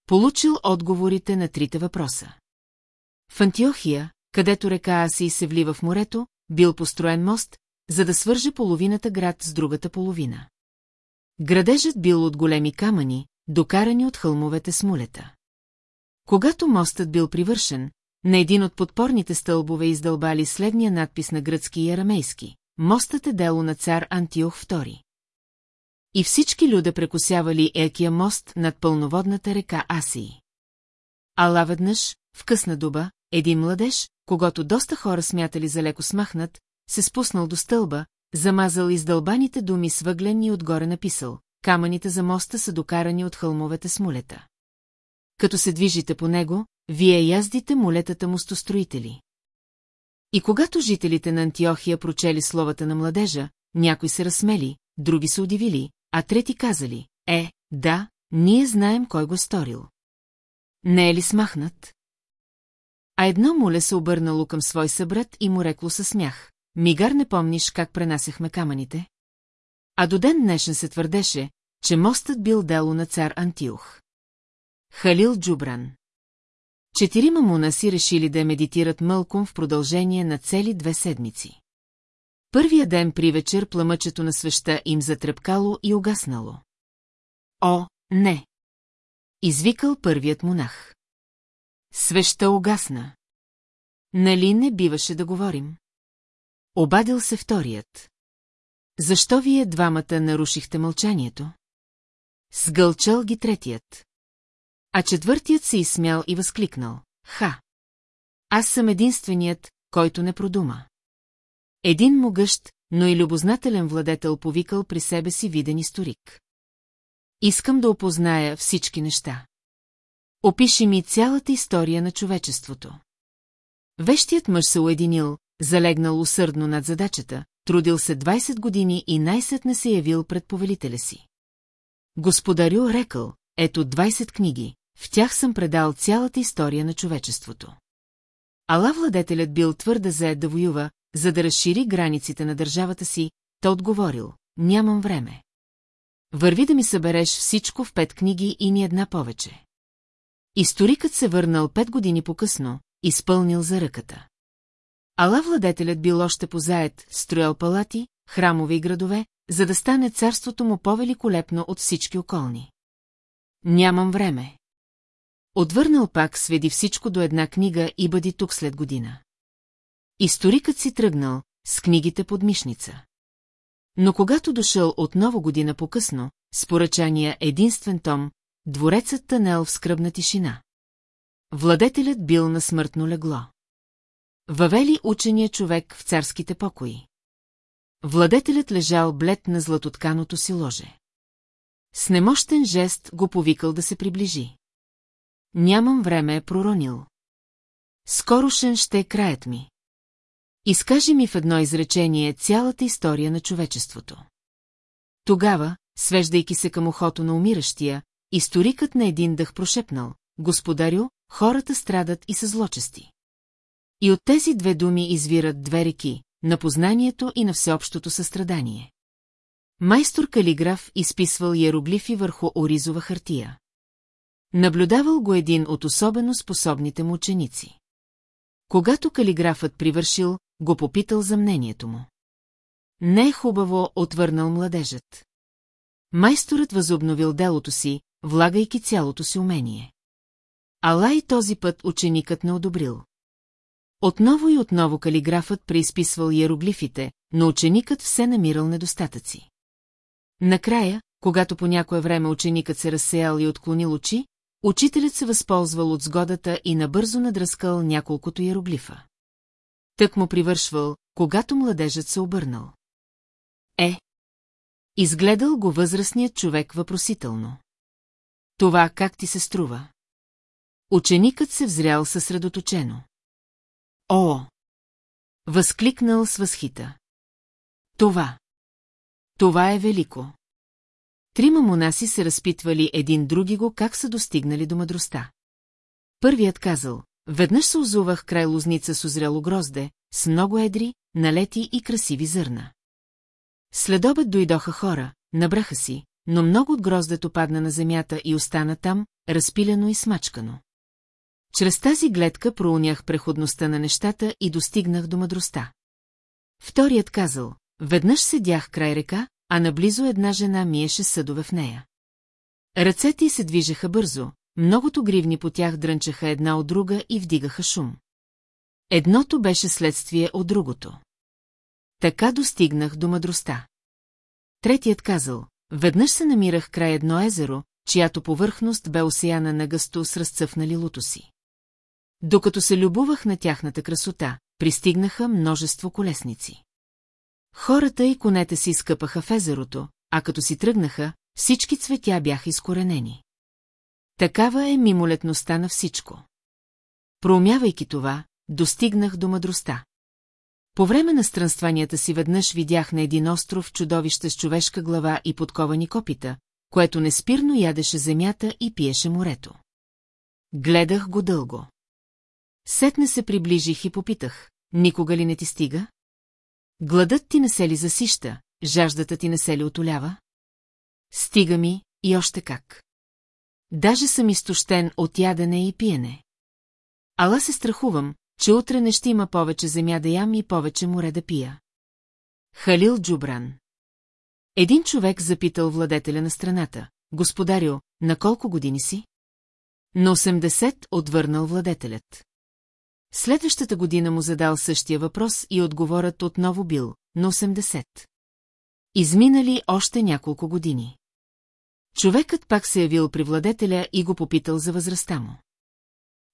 Получил отговорите на трите въпроса. В Антиохия, където река Асий се влива в морето, бил построен мост, за да свърже половината град с другата половина. Градежът бил от големи камъни, докарани от хълмовете с мулета. Когато мостът бил привършен, на един от подпорните стълбове издълбали следния надпис на гръцки и арамейски. Мостът е дело на цар Антиох II. И всички люда прекусявали Екия мост над пълноводната река Асии. Ала веднъж, в късна дуба, един младеж, когато доста хора смятали за леко смахнат, се спуснал до стълба, замазал издълбаните думи с въглен и отгоре написал. Камъните за моста са докарани от хълмовете с мулета. Като се движите по него, вие яздите мулетата мостостроители. И когато жителите на Антиохия прочели словата на младежа, някои се разсмели, други се удивили, а трети казали, е, да, ние знаем кой го е сторил. Не е ли смахнат? А едно моле се обърнало към свой събрат и му рекло със смях. Мигар не помниш как пренасяхме камъните? А до ден днешен се твърдеше, че мостът бил дело на цар Антиох. Халил Джубран Четирима муна си решили да медитират мълком в продължение на цели две седмици. Първия ден при вечер пламъчето на свеща им затрепкало и угаснало. О, не! Извикал първият монах. Свеща угасна. Нали не биваше да говорим? Обадил се вторият. Защо вие двамата нарушихте мълчанието? Сгълчал ги третият. А четвъртият се изсмял и възкликнал. Ха! Аз съм единственият, който не продума. Един могъщ, но и любознателен владетел повикал при себе си виден историк. Искам да опозная всички неща. Опиши ми цялата история на човечеството. Вещият мъж се уединил, залегнал усърдно над задачата, трудил се 20 години и най-сетне се явил пред повелителя си. Господарю рекал, ето 20 книги, в тях съм предал цялата история на човечеството. Ала владетелят бил твърде заед да воюва, за да разшири границите на държавата си, то отговорил, нямам време. Върви да ми събереш всичко в пет книги и ни една повече. Историкът се върнал пет години по-късно, изпълнил за ръката. Ала владетелят бил още позаед, строял палати, храмове и градове, за да стане царството му по-великолепно от всички околни. Нямам време. Отвърнал пак сведи всичко до една книга и бъди тук след година. Историкът си тръгнал, с книгите под мишница. Но когато дошъл отново година по-късно, с единствен том, дворецът тънел в скръбна тишина. Владетелят бил на смъртно легло. Въвели учения човек в царските покои. Владетелят лежал блед на златотканото си ложе. С немощен жест го повикал да се приближи. Нямам време, е проронил. Скорошен ще е краят ми. Изкажи ми в едно изречение цялата история на човечеството. Тогава, свеждайки се към ухото на умиращия, историкът на един дъх прошепнал, господарю, хората страдат и са злочести. И от тези две думи извират две реки, на познанието и на всеобщото състрадание. Майстор калиграф изписвал иероглифи върху оризова хартия. Наблюдавал го един от особено способните му ученици. Когато калиграфът привършил, го попитал за мнението му. Не е хубаво, отвърнал младежът. Майсторът възобновил делото си, влагайки цялото си умение. Ала и този път ученикът не одобрил. Отново и отново калиграфът преизписвал иероглифите, но ученикът все намирал недостатъци. Накрая, когато по някое време ученикът се разсеял и отклонил очи, учителят се възползвал от сгодата и набързо надръскал няколкото иероглифа. Тък му привършвал, когато младежът се обърнал. Е. Изгледал го възрастният човек въпросително. Това как ти се струва? Ученикът се взрял съсредоточено. О! Възкликнал с възхита. Това. Това е велико. Трима монаси се разпитвали един други го как са достигнали до мъдростта. Първият казал, веднъж се озувах край лозница с озряло грозде, с много едри, налети и красиви зърна. Следобед дойдоха хора, набраха си, но много от гроздето падна на земята и остана там, разпилено и смачкано. Чрез тази гледка проунях преходността на нещата и достигнах до мъдростта. Вторият казал, веднъж седях край река, а наблизо една жена миеше съдове в нея. Ръцете й се движеха бързо, многото гривни по тях дрънчаха една от друга и вдигаха шум. Едното беше следствие от другото. Така достигнах до мъдростта. Третият казал, веднъж се намирах край едно езеро, чиято повърхност бе осеяна на гъсто с разцъфнали лутоси. Докато се любувах на тяхната красота, пристигнаха множество колесници. Хората и конете си изкъпаха в езерото, а като си тръгнаха, всички цветя бяха изкоренени. Такава е мимолетността на всичко. Проумявайки това, достигнах до мъдростта. По време на странстванията си веднъж видях на един остров чудовище с човешка глава и подковани копита, което неспирно ядеше земята и пиеше морето. Гледах го дълго. Сетне се приближих и попитах, никога ли не ти стига? Гладът ти не се ли засища, жаждата ти не се ли отолява? Стига ми и още как. Даже съм изтощен от ядене и пиене. Ала се страхувам, че утре не ще има повече земя да ям и повече море да пия. Халил Джубран Един човек запитал владетеля на страната. Господарю, на колко години си? На 80 отвърнал владетелят. Следващата година му задал същия въпрос и отговорът отново бил на 80. Изминали още няколко години. Човекът пак се явил при владетеля и го попитал за възрастта му.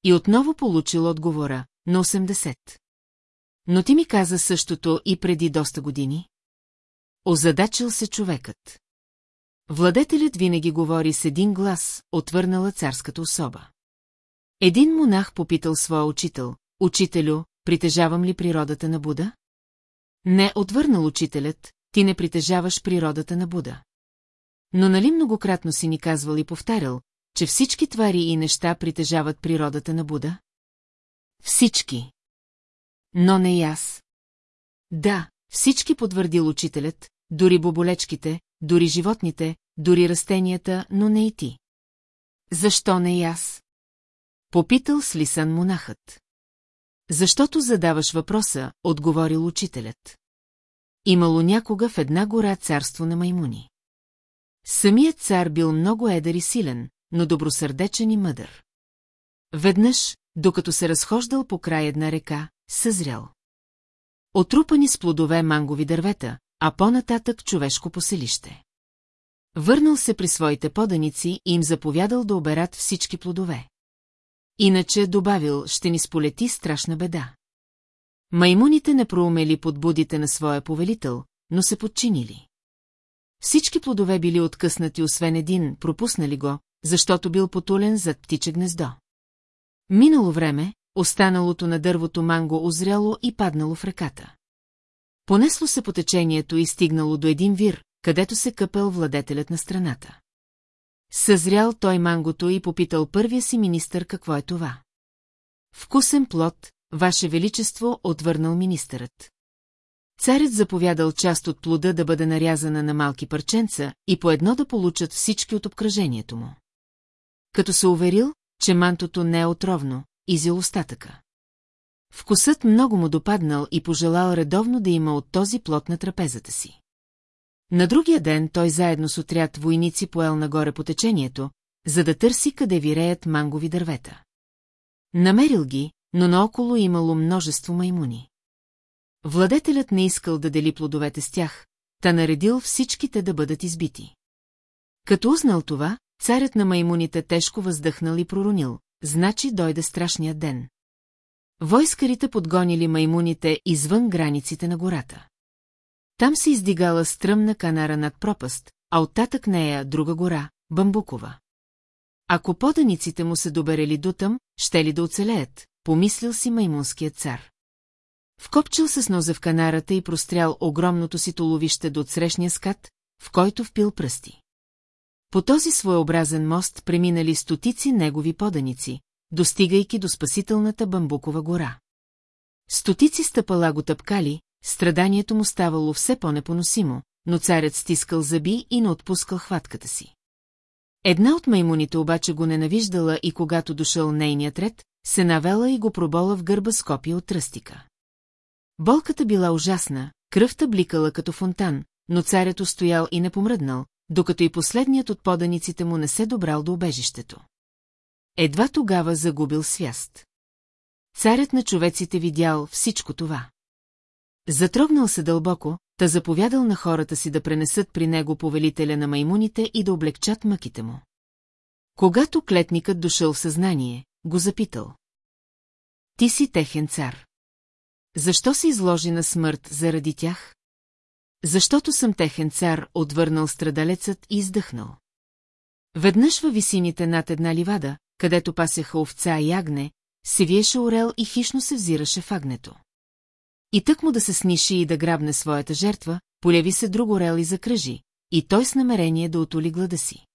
И отново получил отговора на 80. Но ти ми каза същото и преди доста години. Озадачил се човекът. Владетелят винаги говори с един глас, отвърнала царската особа. Един монах попитал своя учител, Учителю, притежавам ли природата на Буда? Не, отвърнал учителят, ти не притежаваш природата на Буда. Но нали многократно си ни казвал и повтарял, че всички твари и неща притежават природата на Буда? Всички. Но не и аз. Да, всички потвърдил учителят, дори боболечките, дори животните, дори растенията, но не и ти. Защо не и аз? Попитал с лисан монахът. Защото задаваш въпроса, отговорил учителят. Имало някога в една гора царство на маймуни. Самият цар бил много едър и силен, но добросърдечен и мъдър. Веднъж, докато се разхождал по край една река, съзрял. Отрупани с плодове мангови дървета, а по-нататък човешко поселище. Върнал се при своите поданици и им заповядал да оберат всички плодове. Иначе добавил, ще ни сполети страшна беда. Маймуните не проумели подбудите на своя повелител, но се подчинили. Всички плодове били откъснати, освен един, пропуснали го, защото бил потулен зад птиче гнездо. Минало време, останалото на дървото манго озряло и паднало в реката. Понесло се по течението и стигнало до един вир, където се къпел владетелят на страната. Съзрял той мангото и попитал първия си министър какво е това. Вкусен плод, Ваше Величество, отвърнал министърът. Царят заповядал част от плода да бъде нарязана на малки парченца и по едно да получат всички от обкръжението му. като се уверил, че мантото не е отровно, изял остатъка. Вкусът много му допаднал и пожелал редовно да има от този плод на трапезата си. На другия ден той заедно с отряд войници поел нагоре по течението, за да търси къде виреят мангови дървета. Намерил ги, но наоколо имало множество маймуни. Владетелят не искал да дели плодовете с тях, та наредил всичките да бъдат избити. Като узнал това, царят на маймуните тежко въздъхнал и проронил, значи дойде страшният ден. Войскарите подгонили маймуните извън границите на гората. Там се издигала стръмна канара над пропаст, а оттатък нея друга гора, бамбукова. Ако поданиците му се доберели дотъм, ще ли да оцелеят, помислил си маймунският цар. Вкопчил се с нозе в канарата и прострял огромното си толовище до отсрещния скат, в който впил пръсти. По този своеобразен мост преминали стотици негови поданици, достигайки до спасителната бамбукова гора. Стотици стъпала го тъпкали, страданието му ставало все по-непоносимо, но царят стискал зъби и не отпускал хватката си. Една от маймуните обаче го ненавиждала и когато дошъл нейният ред, се навела и го пробола в гърба с копия от тръстика. Болката била ужасна, кръвта бликала като фонтан, но царят устоял и не помръднал, докато и последният от поданиците му не се добрал до убежището. Едва тогава загубил свяст. Царят на човеците видял всичко това. Затрогнал се дълбоко, та заповядал на хората си да пренесат при него повелителя на маймуните и да облегчат мъките му. Когато клетникът дошъл в съзнание, го запитал. Ти си техен цар. Защо се изложи на смърт заради тях? Защото съм техен цар, отвърнал страдалецът и издъхнал. Веднъж във висините над една ливада, където пасяха овца и агне, се виеше орел и хищно се взираше в агнето. И тък му да се сниши и да грабне своята жертва, поляви се друг орел и закръжи, и той с намерение да отоли глада си.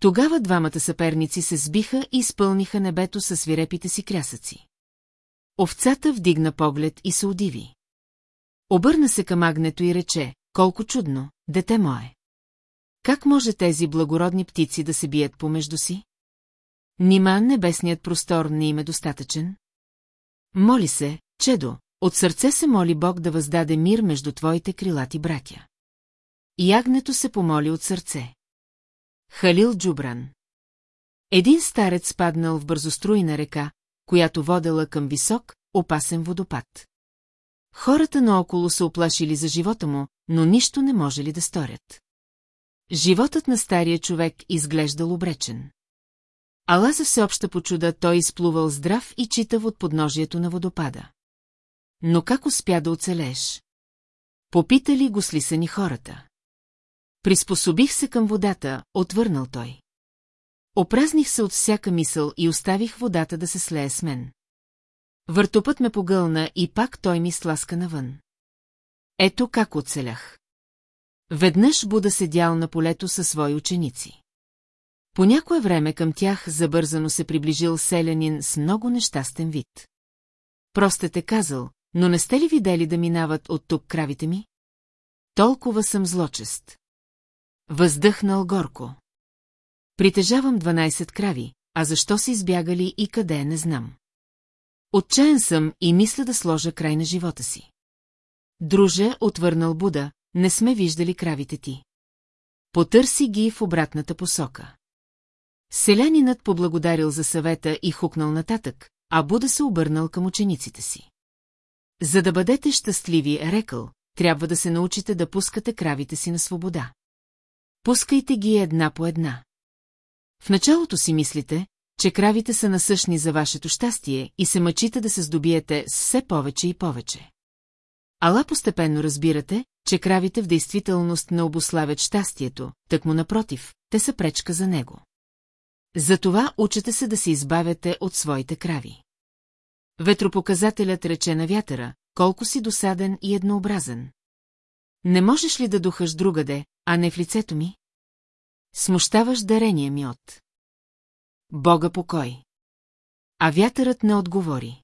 Тогава двамата съперници се сбиха и изпълниха небето със свирепите си крясъци. Овцата вдигна поглед и се удиви. Обърна се към агнето и рече, колко чудно, дете мое. Как може тези благородни птици да се бият помежду си? Нима небесният простор не им е достатъчен? Моли се, чедо, от сърце се моли Бог да въздаде мир между твоите крилати братя. И агнето се помоли от сърце. Халил Джубран Един старец паднал в бързоструйна река, която водела към висок, опасен водопад. Хората наоколо се оплашили за живота му, но нищо не може ли да сторят. Животът на стария човек изглеждал обречен. Ала за всеобща почуда той изплувал здрав и читав от подножието на водопада. Но как успя да оцелееш? Попитали го слисани хората. Приспособих се към водата, отвърнал той. Опразних се от всяка мисъл и оставих водата да се слее с мен. Въртопът ме погълна и пак той ми сласка навън. Ето как оцелях. Веднъж Буда седял на полето със свои ученици. По някое време към тях забързано се приближил селянин с много нещастен вид. Простете казал, но не сте ли видели да минават от тук кравите ми? Толкова съм злочест. Въздъхнал горко. Притежавам 12 крави, а защо са избягали и къде не знам. Отчаян съм и мисля да сложа край на живота си. Друже, отвърнал Буда, не сме виждали кравите ти. Потърси ги в обратната посока. Селянинът поблагодарил за съвета и хукнал нататък, а Буда се обърнал към учениците си. За да бъдете щастливи, е рекал, трябва да се научите да пускате кравите си на свобода. Пускайте ги една по една. В началото си мислите, че кравите са насъщни за вашето щастие и се мъчите да се здобиете с все повече и повече. Ала постепенно разбирате, че кравите в действителност не обославят щастието, так му напротив, те са пречка за него. Затова учете се да се избавяте от своите крави. Ветропоказателят рече на вятъра, колко си досаден и еднообразен. Не можеш ли да духаш другаде, а не в лицето ми? Смущаваш дарение ми от. Бога покой. А вятърът не отговори.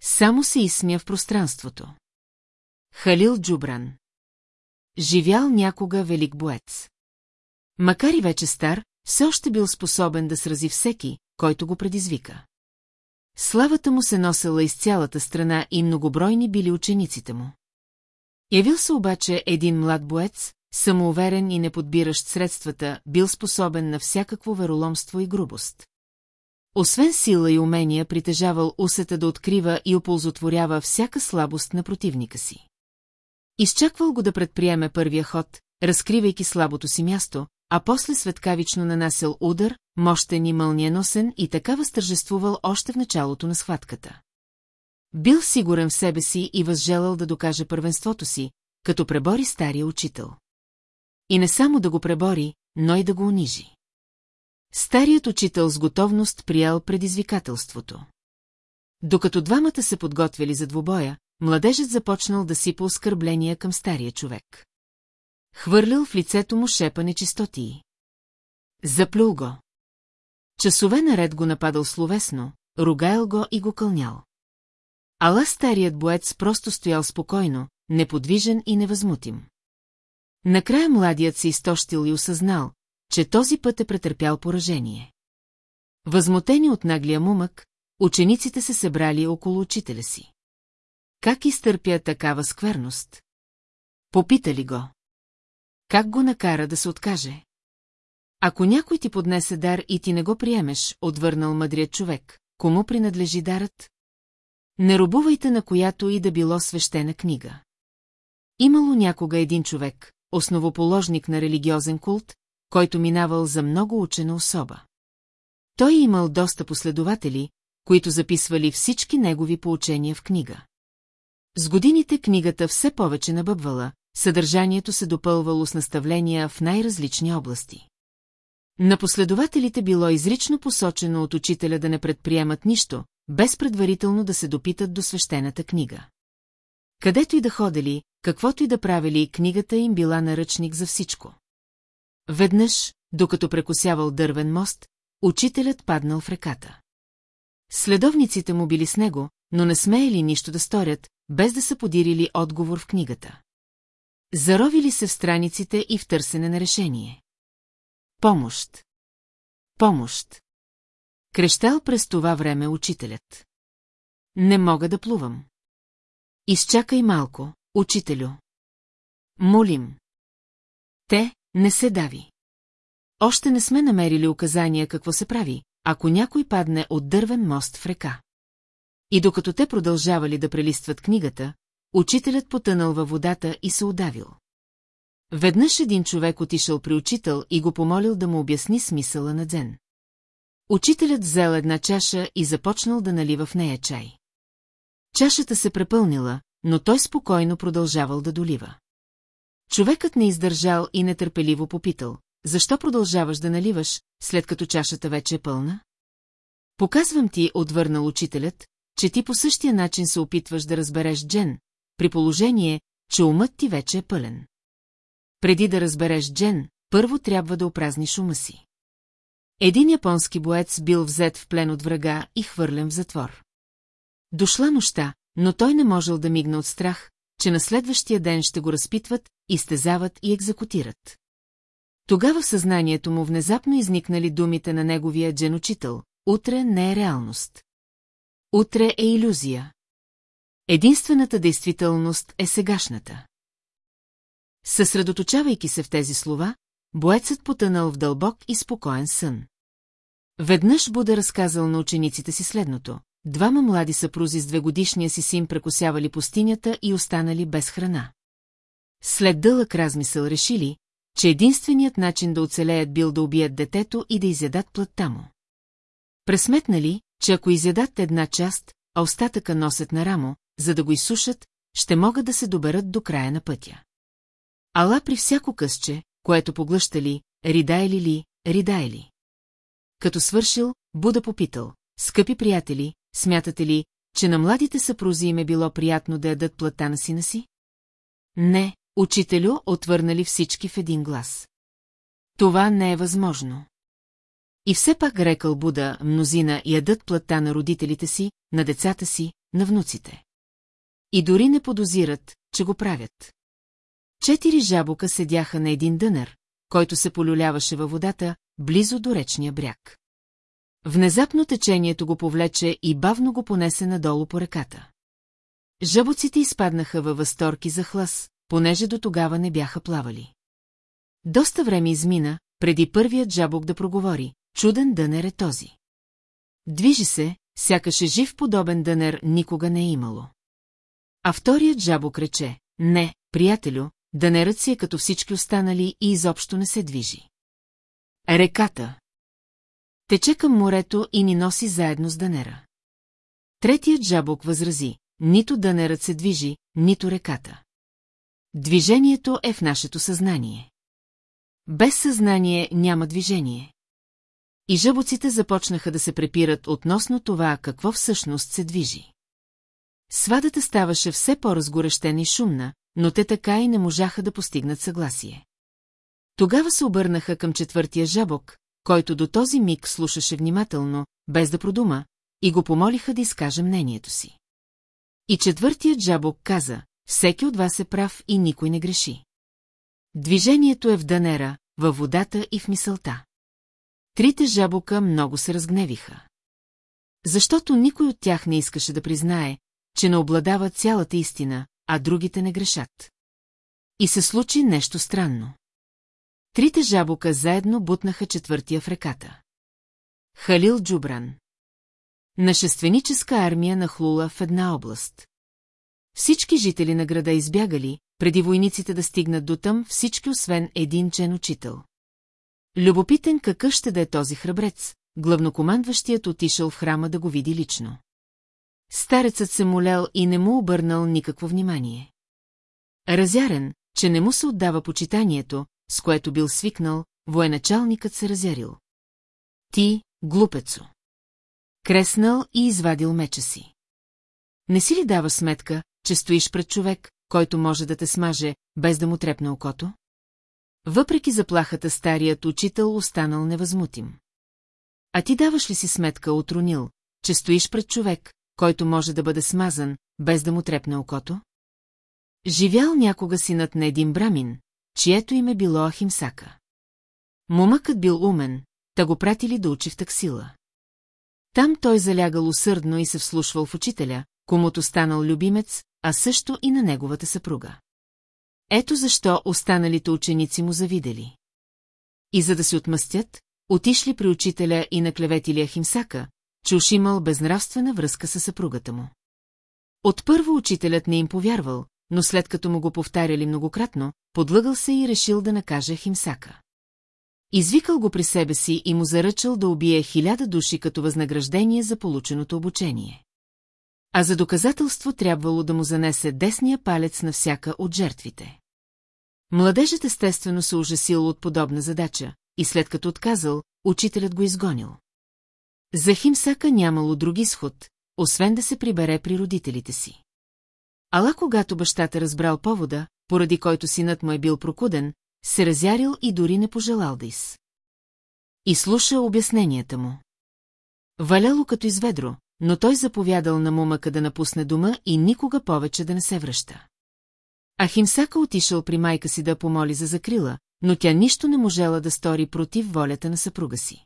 Само се изсмя в пространството. Халил Джубран. Живял някога велик боец. Макар и вече стар, все още бил способен да срази всеки, който го предизвика. Славата му се носела из цялата страна и многобройни били учениците му. Явил се обаче един млад боец, самоуверен и не подбиращ средствата, бил способен на всякакво вероломство и грубост. Освен сила и умения, притежавал усета да открива и оползотворява всяка слабост на противника си. Изчаквал го да предприеме първия ход, разкривайки слабото си място, а после светкавично нанасял удар, мощен и мълниеносен и така възтържествувал още в началото на схватката. Бил сигурен в себе си и възжелал да докаже първенството си, като пребори стария учител. И не само да го пребори, но и да го унижи. Старият учител с готовност приял предизвикателството. Докато двамата се подготвили за двубоя, младежът започнал да сипа оскърбления към стария човек. Хвърлил в лицето му шепа нечистотии. Заплюл го. Часове наред го нападал словесно, ругайл го и го кълнял. Ала старият боец просто стоял спокойно, неподвижен и невъзмутим. Накрая младият се изтощил и осъзнал, че този път е претърпял поражение. Възмутени от наглия мумък, учениците се събрали около учителя си. Как изтърпя такава скверност? Попитали го. Как го накара да се откаже? Ако някой ти поднесе дар и ти не го приемеш, отвърнал мъдрият човек, кому принадлежи дарът? Не робувайте на която и да било свещена книга. Имало някога един човек, основоположник на религиозен култ, който минавал за много учена особа. Той имал доста последователи, които записвали всички негови поучения в книга. С годините книгата все повече набъбвала, съдържанието се допълвало с наставления в най-различни области. На последователите било изрично посочено от учителя да не предприемат нищо, без предварително да се допитат до свещената книга. Където и да ходили, каквото и да правили, книгата им била наръчник за всичко. Веднъж, докато прекосявал дървен мост, учителят паднал в реката. Следовниците му били с него, но не смеели нищо да сторят, без да са подирили отговор в книгата. Заровили се в страниците и в търсене на решение. Помощ. Помощ. Крещал през това време учителят. Не мога да плувам. Изчакай малко, учителю. Молим. Те, не се дави. Още не сме намерили указания какво се прави, ако някой падне от дървен мост в река. И докато те продължавали да прелистват книгата, учителят потънал във водата и се удавил. Веднъж един човек отишъл при учител и го помолил да му обясни смисъла на дзен. Учителят взел една чаша и започнал да налива в нея чай. Чашата се препълнила, но той спокойно продължавал да долива. Човекът не издържал и нетърпеливо попитал, защо продължаваш да наливаш, след като чашата вече е пълна? Показвам ти, отвърнал учителят, че ти по същия начин се опитваш да разбереш Джен, при положение, че умът ти вече е пълен. Преди да разбереш Джен, първо трябва да опразниш ума си. Един японски боец бил взет в плен от врага и хвърлен в затвор. Дошла нощта, но той не можел да мигне от страх, че на следващия ден ще го разпитват, изтезават и екзекутират. Тогава в съзнанието му внезапно изникнали думите на неговия дженучител «Утре не е реалност». Утре е иллюзия. Единствената действителност е сегашната. Съсредоточавайки се в тези слова, боецът потънал в дълбок и спокоен сън. Веднъж Буда разказал на учениците си следното. Двама млади съпрузи с двегодишния си син прекосявали пустинята и останали без храна. След дълъг размисъл решили, че единственият начин да оцелеят бил да убият детето и да изядат плътта му. Пресметнали, че ако изядат една част, а остатъка носят на рамо, за да го изсушат, ще могат да се доберат до края на пътя. Ала при всяко късче, което поглъщали, ридайли ли, ридайли. Като свършил, Буда попитал, скъпи приятели, смятате ли, че на младите съпрузи им е било приятно да ядат плата на сина си? Не, учителю, отвърнали всички в един глас. Това не е възможно. И все пак рекал Буда, мнозина ядат плата на родителите си, на децата си, на внуците. И дори не подозират, че го правят. Четири жабока седяха на един дънер, който се полюляваше във водата, близо до речния бряг. Внезапно течението го повлече и бавно го понесе надолу по реката. Жабоците изпаднаха във възторг и захлас, понеже до тогава не бяха плавали. Доста време измина, преди първият жабок да проговори, чуден дънер е този. Движи се, сякаш е жив подобен дънер никога не е имало. А вторият жабок рече, не, приятелю, дънерът си е като всички останали и изобщо не се движи. Реката. Тече към морето и ни носи заедно с дънера. Третият жабок възрази, нито дънерът се движи, нито реката. Движението е в нашето съзнание. Без съзнание няма движение. И жабоците започнаха да се препират относно това, какво всъщност се движи. Свадата ставаше все по-разгорещена и шумна, но те така и не можаха да постигнат съгласие. Тогава се обърнаха към четвъртия жабок, който до този миг слушаше внимателно, без да продума, и го помолиха да изкаже мнението си. И четвъртият жабок каза, всеки от вас е прав и никой не греши. Движението е в данера, във водата и в мисълта. Трите жабока много се разгневиха. Защото никой от тях не искаше да признае, че не обладава цялата истина, а другите не грешат. И се случи нещо странно. Трите жабока заедно бутнаха четвъртия в реката. Халил Джубран Нашественическа армия нахлула в една област. Всички жители на града избягали, преди войниците да стигнат до там, всички освен един чен учител. Любопитен какъв ще да е този храбрец, главнокомандващият отишъл в храма да го види лично. Старецът се молял и не му обърнал никакво внимание. Разярен, че не му се отдава почитанието, с което бил свикнал, военачалникът се разярил. Ти, глупецо! Креснал и извадил меча си. Не си ли дава сметка, че стоиш пред човек, който може да те смаже, без да му трепне окото? Въпреки заплахата старият учител останал невъзмутим. А ти даваш ли си сметка, отронил, че стоиш пред човек, който може да бъде смазан, без да му трепне окото? Живял някога синът на един брамин, чието име било Ахимсака. Момъкът бил умен, та го пратили да учи в таксила. Там той залягал усърдно и се вслушвал в учителя, комуто станал любимец, а също и на неговата съпруга. Ето защо останалите ученици му завидели. И за да се отмъстят, отишли при учителя и наклеветили Ахимсака, че уж имал безнравствена връзка с съпругата му. Отпърво учителят не им повярвал, но след като му го повтаряли многократно, подлъгал се и решил да накаже Химсака. Извикал го при себе си и му заръчал да убие хиляда души като възнаграждение за полученото обучение. А за доказателство трябвало да му занесе десния палец на всяка от жертвите. Младежът естествено се ужасил от подобна задача, и след като отказал, учителят го изгонил. За Химсака нямало друг изход, освен да се прибере при родителите си. Ала когато бащата разбрал повода, поради който синът му е бил прокуден, се разярил и дори не пожелал да из. И слуша обясненията му. Валяло като изведро, но той заповядал на мумъка да напусне дома и никога повече да не се връща. А Химсака отишъл при майка си да помоли за закрила, но тя нищо не можела да стори против волята на съпруга си.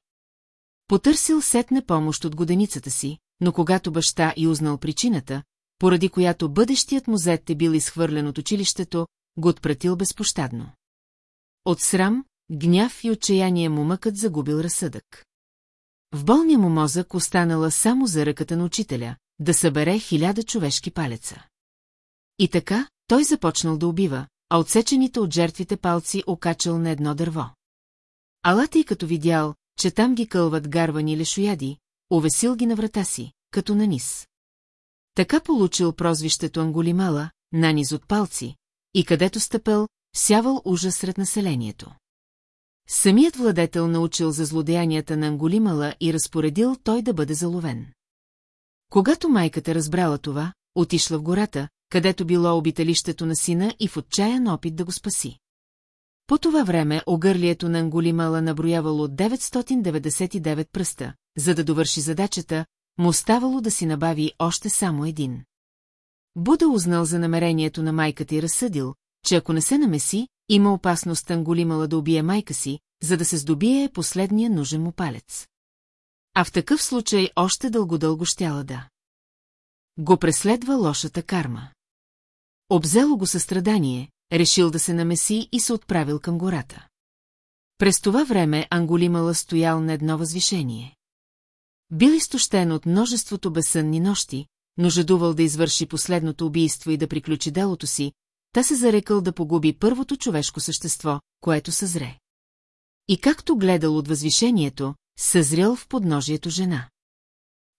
Потърсил сетне помощ от годеницата си, но когато баща и узнал причината, поради която бъдещият му зет е бил изхвърлен от училището, го отпратил безпощадно. От срам, гняв и отчаяние му мъкът загубил разсъдък. В болния му мозък останала само за ръката на учителя, да събере хиляда човешки палеца. И така, той започнал да убива, а отсечените от жертвите палци окачал на едно дърво. Алата и като видял, че там ги кълват гарвани лешояди, увесил ги на врата си, като на низ. Така получил прозвището Анголимала, наниз от палци, и където стъпел, сявал ужас сред населението. Самият владетел научил за злодеянията на Анголимала и разпоредил той да бъде заловен. Когато майката разбрала това, отишла в гората, където било обиталището на сина и в отчаян опит да го спаси. По това време огърлието на Анголимала наброявало 999 пръста, за да довърши задачата, му оставало да си набави още само един. Буда узнал за намерението на майката и разсъдил, че ако не се намеси, има опасност Анголимала да убие майка си, за да се здобие последния нужен му палец. А в такъв случай още дълго-дълго щяла да. Го преследва лошата карма. Обзело го състрадание, решил да се намеси и се отправил към гората. През това време Анголимала стоял на едно възвишение. Бил изтощен от множеството безсънни нощи, но жадувал да извърши последното убийство и да приключи делото си, та се зарекал да погуби първото човешко същество, което съзре. И както гледал от възвишението, съзрял в подножието жена.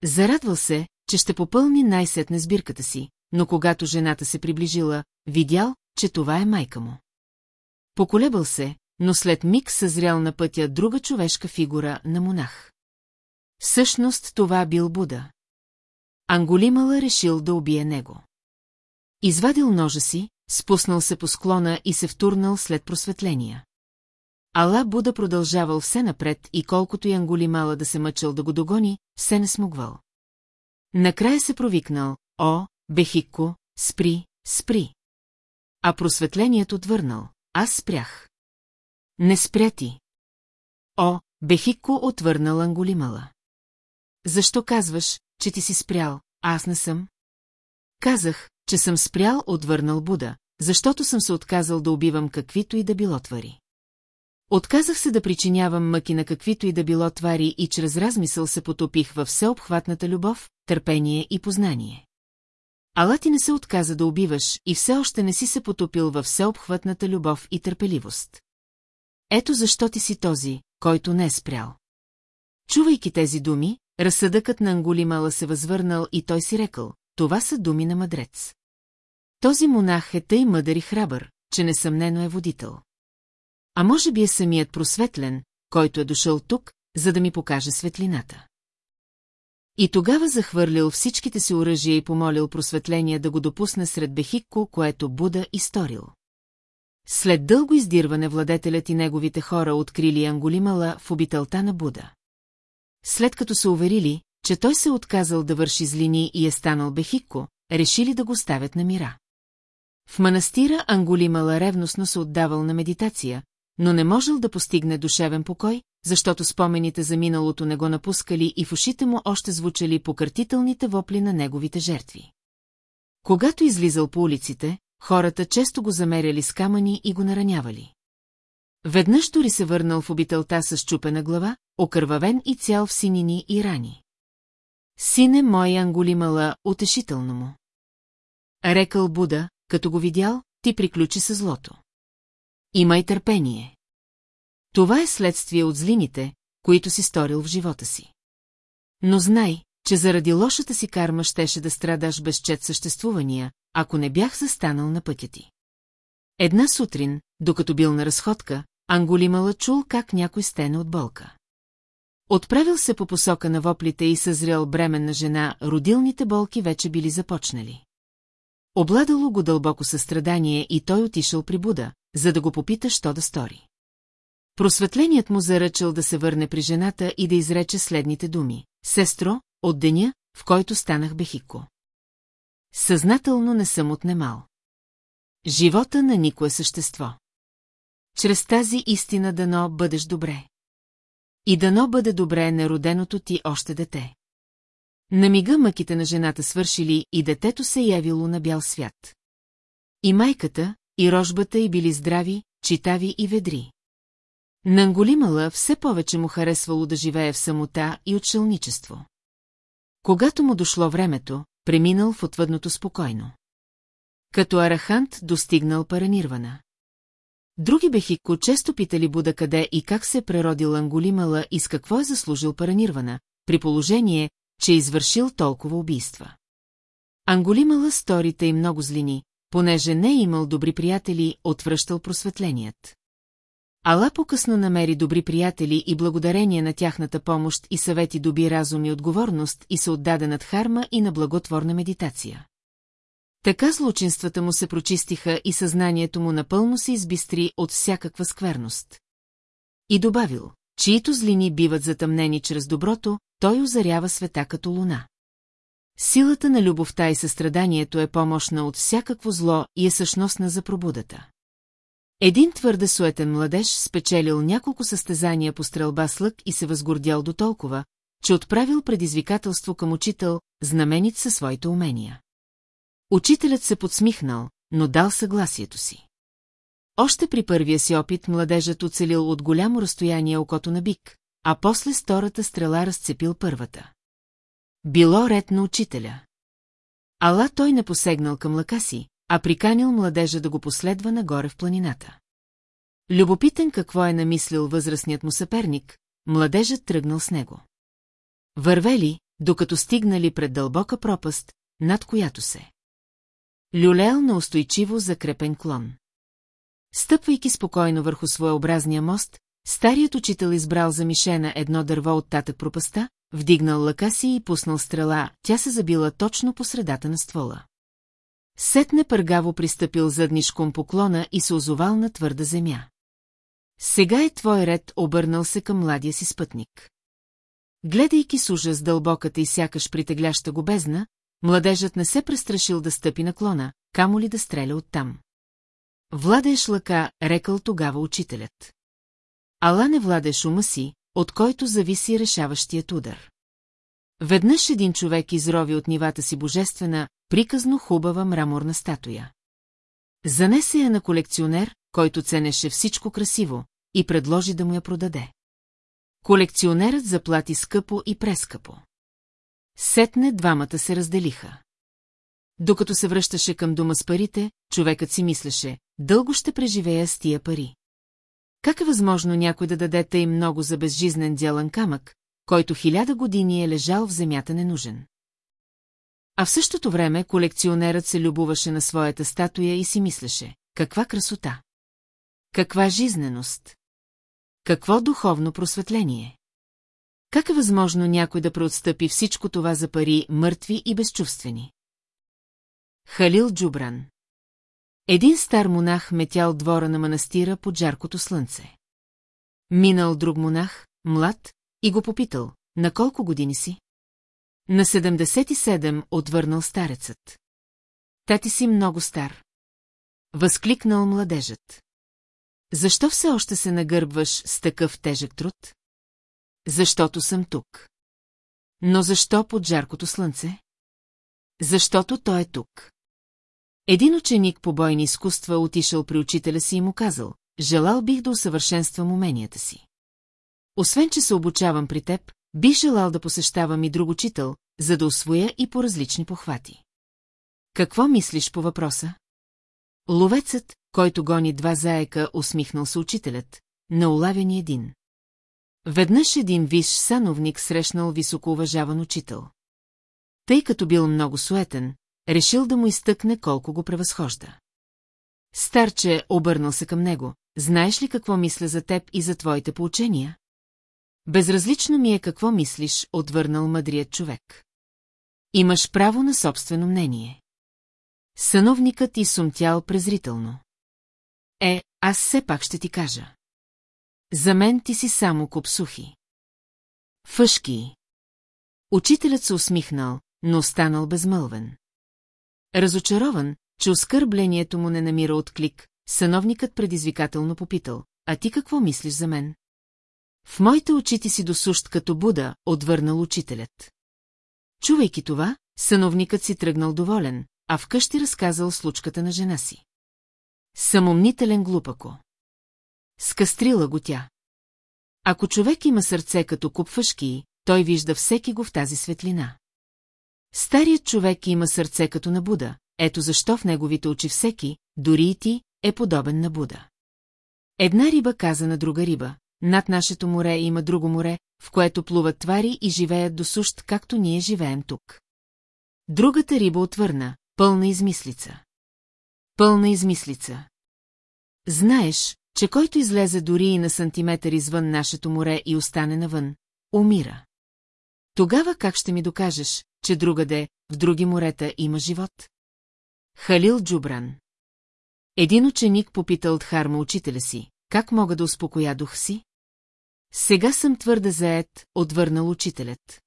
Зарадвал се, че ще попълни най-сетне сбирката си, но когато жената се приближила, видял, че това е майка му. Поколебал се, но след миг съзрял на пътя друга човешка фигура на монах. Всъщност това бил Буда. Анголимала решил да убие него. Извадил ножа си, спуснал се по склона и се втурнал след просветления. Ала Буда продължавал все напред и колкото и Анголимала да се мъчал да го догони, все не смогвал. Накрая се провикнал, о, Бехикко, спри, спри. А просветлението отвърнал, аз спрях. Не спря ти. О, Бехикко отвърнал Анголимала. Защо казваш, че ти си спрял, а аз не съм? Казах, че съм спрял, отвърнал Буда, защото съм се отказал да убивам каквито и да било твари. Отказах се да причинявам мъки на каквито и да било твари и чрез размисъл се потопих във всеобхватната любов, търпение и познание. Ала ти не се отказа да убиваш и все още не си се потопил във всеобхватната любов и търпеливост. Ето защо ти си този, който не е спрял. Чувайки тези думи, разсъдъкът на Анголимала се възвърнал и той си рекал, това са думи на мъдрец. Този монах е тъй мъдър и храбър, че несъмнено е водител. А може би е самият просветлен, който е дошъл тук, за да ми покаже светлината. И тогава захвърлил всичките си оръжия и помолил просветление да го допусне сред Бехикко, което Буда и. След дълго издирване владетелят и неговите хора открили Анголимала в обителта на Буда. След като се уверили, че той се е отказал да върши злини и е станал Бехикко, решили да го ставят на мира. В манастира Анголимала ревностно се отдавал на медитация, но не можел да постигне душевен покой, защото спомените за миналото не го напускали и в ушите му още звучали покъртителните вопли на неговите жертви. Когато излизал по улиците, хората често го замеряли с камъни и го наранявали. Веднъж дори се върнал в обителта с чупена глава, окървавен и цял в синини и рани. Сине мой Анголимала, утешително му. Рекал Буда, като го видял, ти приключи с злото. Имай търпение. Това е следствие от злините, които си сторил в живота си. Но знай, че заради лошата си карма щеше да страдаш безчет съществувания, ако не бях застанал на пътя ти. Една сутрин, докато бил на разходка, Анголимала чул как някой стене от болка. Отправил се по посока на воплите и съзрял бременна жена, родилните болки вече били започнали. Обладало го дълбоко състрадание и той отишъл при Буда, за да го попита, що да стори. Просветленият му заръчал да се върне при жената и да изрече следните думи. Сестро, от деня, в който станах бехико. Съзнателно не съм отнемал. Живота на никое същество. Чрез тази истина дано бъдеш добре. И дано бъде добре нероденото ти още дете. На мига мъките на жената свършили и детето се явило на бял свят. И майката, и рожбата й били здрави, читави и ведри. Нанголимала все повече му харесвало да живее в самота и отшелничество. Когато му дошло времето, преминал в отвъдното спокойно. Като арахант достигнал паранирвана. Други бехико често питали Буда къде и как се е преродил Анголимала и с какво е заслужил паранирвана, при положение, че е извършил толкова убийства. Анголимала сторите и много злини, понеже не е имал добри приятели, отвръщал просветленият. Ала по-късно намери добри приятели и благодарение на тяхната помощ и съвети доби разум и отговорност и се отдаде над харма и на благотворна медитация. Така злочинствата му се прочистиха и съзнанието му напълно се избистри от всякаква скверност. И добавил, чието злини биват затъмнени чрез доброто, той озарява света като луна. Силата на любовта и състраданието е помощна от всякакво зло и е същностна за пробудата. Един твърде суетен младеж спечелил няколко състезания по стрелба с лък и се възгордял до толкова, че отправил предизвикателство към учител, знаменит със своите умения. Учителят се подсмихнал, но дал съгласието си. Още при първия си опит младежът оцелил от голямо разстояние окото на бик, а после втората стрела разцепил първата. Било ред на учителя. Ала той не посегнал към лъка си, а приканил младежа да го последва нагоре в планината. Любопитен какво е намислил възрастният му съперник, младежът тръгнал с него. Вървели, докато стигнали пред дълбока пропаст, над която се. Люлел на устойчиво закрепен клон. Стъпвайки спокойно върху своеобразния мост, старият учител избрал за мишена едно дърво от татък пропаста, вдигнал лъка си и пуснал стрела, тя се забила точно по средата на ствола. Сетне пъргаво пристъпил заднишком поклона и се озовал на твърда земя. Сега е твой ред, обърнал се към младия си спътник. Гледайки с ужас дълбоката и сякаш притегляща го бездна, младежът не се престрашил да стъпи на клона, камо ли да стреля оттам. Владееш лъка, рекал тогава учителят. Ала не владееш ума си, от който зависи решаващият удар. Веднъж един човек изрови от нивата си божествена, приказно хубава мраморна статуя. Занесе я на колекционер, който ценеше всичко красиво, и предложи да му я продаде. Колекционерът заплати скъпо и прескъпо. Сетне двамата се разделиха. Докато се връщаше към дома с парите, човекът си мислеше, дълго ще преживея с тия пари. Как е възможно някой да даде тъй много за безжизнен дялан камък, който хиляда години е лежал в земята ненужен? А в същото време колекционерът се любуваше на своята статуя и си мислеше, каква красота! Каква жизненост! Какво духовно просветление! Как е възможно някой да преотстъпи всичко това за пари, мъртви и безчувствени? Халил Джубран Един стар монах метял двора на манастира под жаркото слънце. Минал друг монах, млад, и го попитал, на колко години си? На 77 отвърнал старецът. Тати си много стар. Възкликнал младежът. Защо все още се нагърбваш с такъв тежък труд? Защото съм тук. Но защо под жаркото слънце? Защото той е тук. Един ученик по бойни изкуства отишъл при учителя си и му казал, желал бих да усъвършенствам уменията си. Освен, че се обучавам при теб, бих желал да посещавам и друг учител, за да освоя и по различни похвати. Какво мислиш по въпроса? Ловецът, който гони два заека, усмихнал се учителят, на улавяни един. Веднъж един виш сановник срещнал високоуважаван учител. Тъй като бил много суетен, решил да му изтъкне колко го превъзхожда. Старче обърнал се към него. Знаеш ли какво мисля за теб и за твоите поучения? Безразлично ми е какво мислиш, отвърнал мъдрият човек. Имаш право на собствено мнение. Съновникът и сумтял презрително. Е, аз все пак ще ти кажа. За мен ти си само копсухи. Фъшки. Учителят се усмихнал, но останал безмълвен. Разочарован, че оскърблението му не намира отклик, съновникът предизвикателно попитал, а ти какво мислиш за мен? В моите очи ти си досущ като Буда, отвърнал учителят. Чувайки това, съновникът си тръгнал доволен, а вкъщи разказал случката на жена си. Самомнителен глупако. Скастрила го тя. Ако човек има сърце като куп той вижда всеки го в тази светлина. Старият човек има сърце като на Буда, ето защо в неговите очи всеки, дори и ти, е подобен на Буда. Една риба каза на друга риба, над нашето море има друго море, в което плуват твари и живеят до сущ, както ние живеем тук. Другата риба отвърна, пълна измислица. Пълна измислица. Знаеш, че който излезе дори и на сантиметър извън нашето море и остане навън, умира. Тогава как ще ми докажеш, че другаде, в други морета има живот? Халил Джубран Един ученик попитал Дхарма учителя си, как мога да успокоя дух си? Сега съм твърде заед, отвърнал учителят.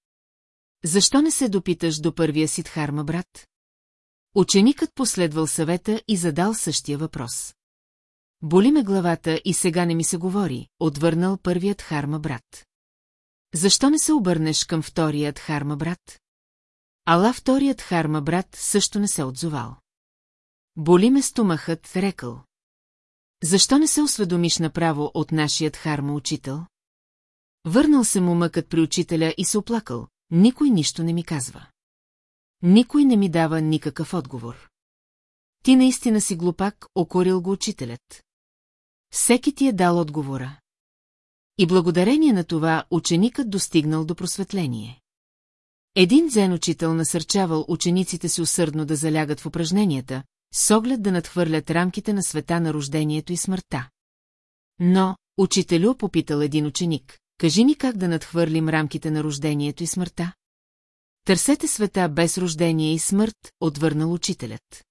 Защо не се допиташ до първия си Дхарма, брат? Ученикът последвал съвета и задал същия въпрос. боли ме главата и сега не ми се говори, отвърнал първият харма брат. Защо не се обърнеш към вторият харма брат? Ала вторият харма брат също не се отзовал. Боли ме стомахът, рекал. Защо не се осведомиш направо от нашият харма учител? Върнал се му мъкът при учителя и се оплакал. Никой нищо не ми казва. Никой не ми дава никакъв отговор. Ти наистина си глупак, окорил го учителят. Всеки ти е дал отговора. И благодарение на това ученикът достигнал до просветление. Един дзен учител насърчавал учениците си усърдно да залягат в упражненията, с оглед да надхвърлят рамките на света на рождението и смъртта. Но, учителю попитал един ученик, кажи ми как да надхвърлим рамките на рождението и смъртта. Търсете света без рождение и смърт, отвърнал учителят.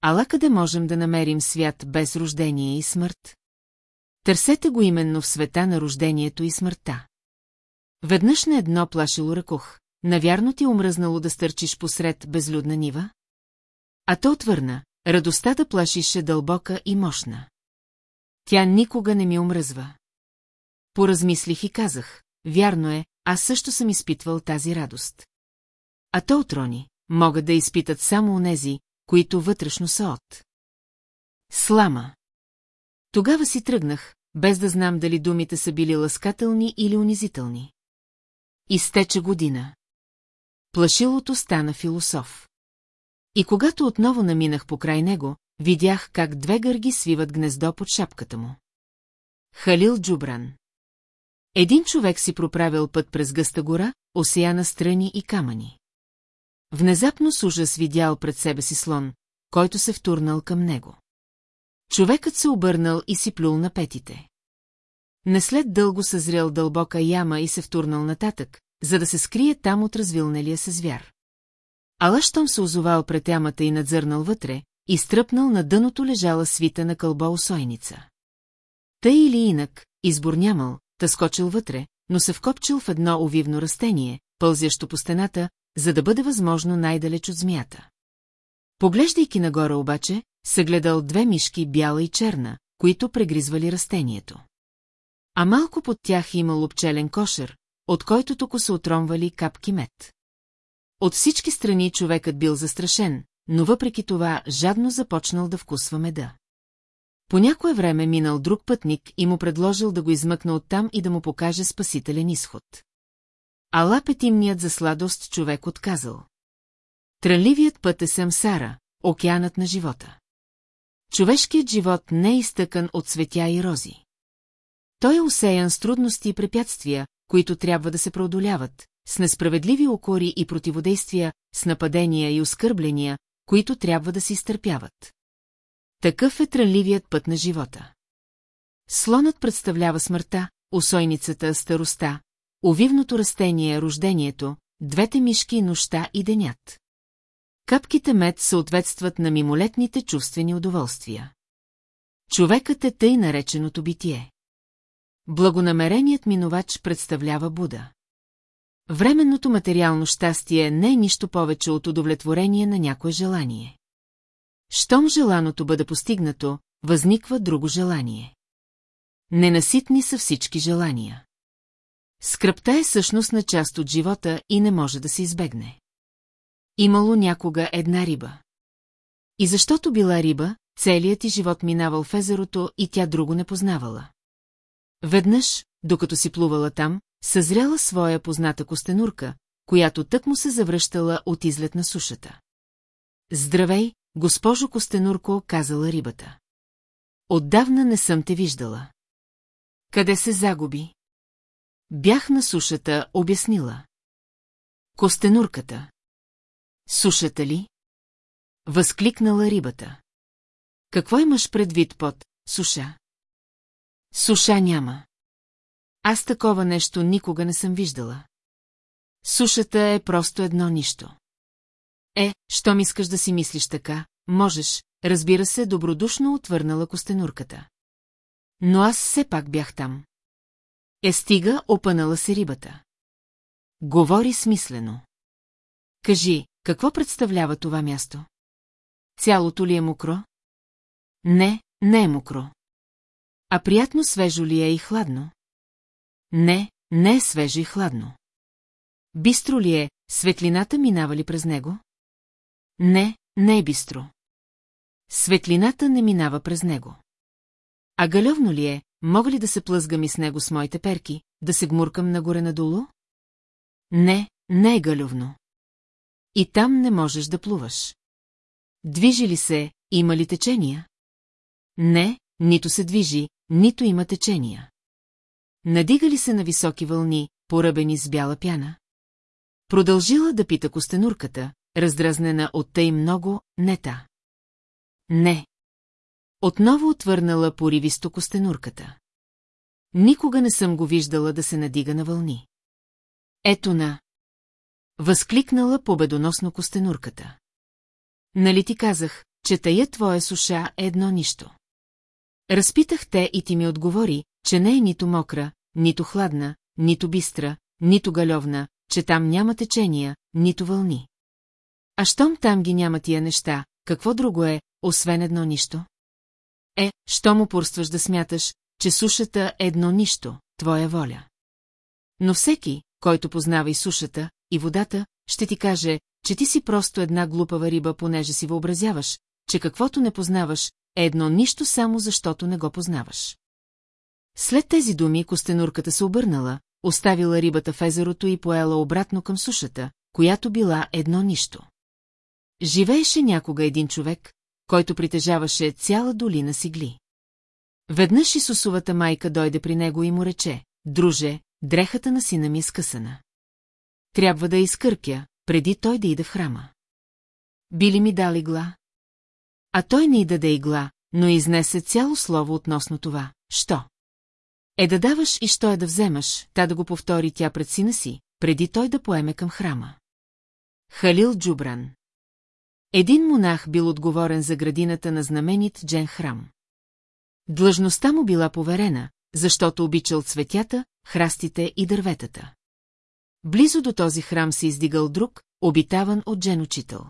Ала къде можем да намерим свят без рождение и смърт? Търсете го именно в света на рождението и смъртта. Веднъж на едно плашило ръкох. Навярно ти е умръзнало да стърчиш посред безлюдна нива? А то отвърна, радостта да плашиш е дълбока и мощна. Тя никога не ми омръзва. Поразмислих и казах, вярно е, аз също съм изпитвал тази радост. А то отрони, могат да изпитат само онези, които вътрешно са от. Слама. Тогава си тръгнах, без да знам дали думите са били ласкателни или унизителни. Изтече година. Плашилото стана философ. И когато отново наминах покрай него, видях как две гърги свиват гнездо под шапката му. Халил Джубран. Един човек си проправил път през гъста гора, осеяна страни и камъни. Внезапно с ужас видял пред себе си слон, който се втурнал към него. Човекът се обърнал и си плюл на петите. Не след дълго съзрял дълбока яма и се втурнал нататък, за да се скрие там от развилнелия се звяр. Ала щом се озовал пред ямата и надзърнал вътре, и стръпнал на дъното лежала свита на кълбо усойница. Тъй или инак, избор нямал, та вътре, но се вкопчил в едно овивно растение, пълзящо по стената, за да бъде възможно най-далеч от змията. Поглеждайки нагоре обаче, съгледал две мишки, бяла и черна, които прегризвали растението. А малко под тях имал пчелен кошер, от който тук се отромвали капки мед. От всички страни човекът бил застрашен, но въпреки това жадно започнал да вкусва меда. По някое време минал друг пътник и му предложил да го измъкна оттам и да му покаже спасителен изход. Ала петимният за сладост човек отказал. Трънливият път е самсара, океанът на живота. Човешкият живот не е изтъкан от светя и рози. Той е усеян с трудности и препятствия, които трябва да се преодоляват, с несправедливи окори и противодействия, с нападения и оскърбления, които трябва да се изтърпяват. Такъв е трънливият път на живота. Слонът представлява смъртта, усойницата – староста, овивното растение – рождението, двете мишки – нощта и денят. Капките мед съответстват на мимолетните чувствени удоволствия. Човекът е тъй нареченото битие. Благонамереният минувач представлява Буда. Временното материално щастие не е нищо повече от удовлетворение на някое желание. Щом желаното бъде постигнато, възниква друго желание. Ненаситни са всички желания. Скръпта е същност на част от живота и не може да се избегне. Имало някога една риба. И защото била риба, целият ти живот минавал в езерото и тя друго не познавала. Веднъж, докато си плувала там, съзряла своя позната костенурка, която тък му се завръщала от излет на сушата. Здравей, госпожо Костенурко, казала рибата. Отдавна не съм те виждала. Къде се загуби? Бях на сушата, обяснила. Костенурката. Сушата ли? Възкликнала рибата. Какво имаш предвид под суша? Суша няма. Аз такова нещо никога не съм виждала. Сушата е просто едно нищо. Е, щом искаш да си мислиш така, можеш, разбира се, добродушно отвърнала костенурката. Но аз все пак бях там. Е стига, опънала се рибата. Говори смислено. Кажи, какво представлява това място? Цялото ли е мокро? Не, не е мокро. А приятно свежо ли е и хладно? Не, не е свежо и хладно. Бистро ли е, светлината минава ли през него? Не, не е бистро. Светлината не минава през него. А галевно ли е, мога ли да се плъзгам и с него с моите перки, да се гмуркам нагоре-надолу? Не, не е галевно. И там не можеш да плуваш. Движи ли се, има ли течения? Не, нито се движи, нито има течения. Надига ли се на високи вълни, поръбени с бяла пяна? Продължила да пита костенурката, раздразнена от тъй много, не та. Не. Отново отвърнала поривисто костенурката. Никога не съм го виждала да се надига на вълни. Ето на... Възкликнала победоносно костенурката. Нали ти казах, че тая твоя суша е едно нищо. Разпитах те и ти ми отговори, че не е нито мокра, нито хладна, нито бистра, нито галевна, че там няма течения, нито вълни. А щом там ги няма тия неща, какво друго е, освен едно нищо? Е, щом упорстваш да смяташ, че сушата е едно нищо, твоя воля. Но всеки, който познава и сушата, и водата, ще ти каже, че ти си просто една глупава риба, понеже си въобразяваш, че каквото не познаваш, е едно нищо само защото не го познаваш. След тези думи костенурката се обърнала, оставила рибата в езерото и поела обратно към сушата, която била едно нищо. Живееше някога един човек, който притежаваше цяла долина с игли. Веднъж Исусовата майка дойде при него и му рече, друже, дрехата на сина ми е скъсана. Трябва да изкърпя, преди той да иде в храма. Би ли ми дал игла? А той не и даде игла, но изнесе цяло слово относно това. Що? Е да даваш и що е да вземаш, та да го повтори тя пред сина си, преди той да поеме към храма. Халил Джубран Един монах бил отговорен за градината на знаменит Джен храм. Длъжността му била поверена, защото обичал цветята, храстите и дърветата. Близо до този храм се издигал друг, обитаван от Джен учител.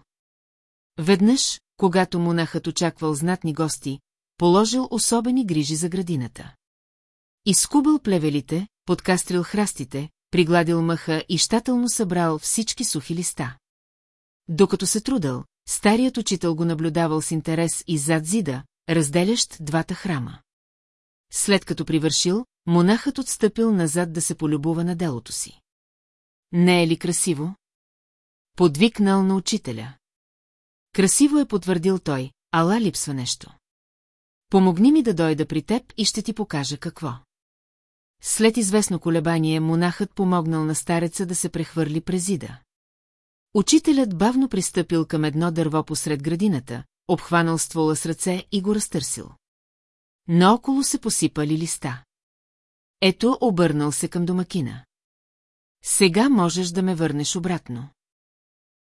Веднъж, когато монахът очаквал знатни гости, положил особени грижи за градината. Изкубал плевелите, подкастрил храстите, пригладил мъха и щателно събрал всички сухи листа. Докато се трудал, старият учител го наблюдавал с интерес и зад зида, разделящ двата храма. След като привършил, монахът отстъпил назад да се полюбува на делото си. Не е ли красиво? Подвикнал на учителя. Красиво е потвърдил той, ала липсва нещо. Помогни ми да дойда при теб и ще ти покажа какво. След известно колебание монахът помогнал на стареца да се прехвърли през зида. Учителят бавно пристъпил към едно дърво посред градината, обхванал ствола с ръце и го разтърсил. Наоколо се посипали листа. Ето обърнал се към домакина. Сега можеш да ме върнеш обратно.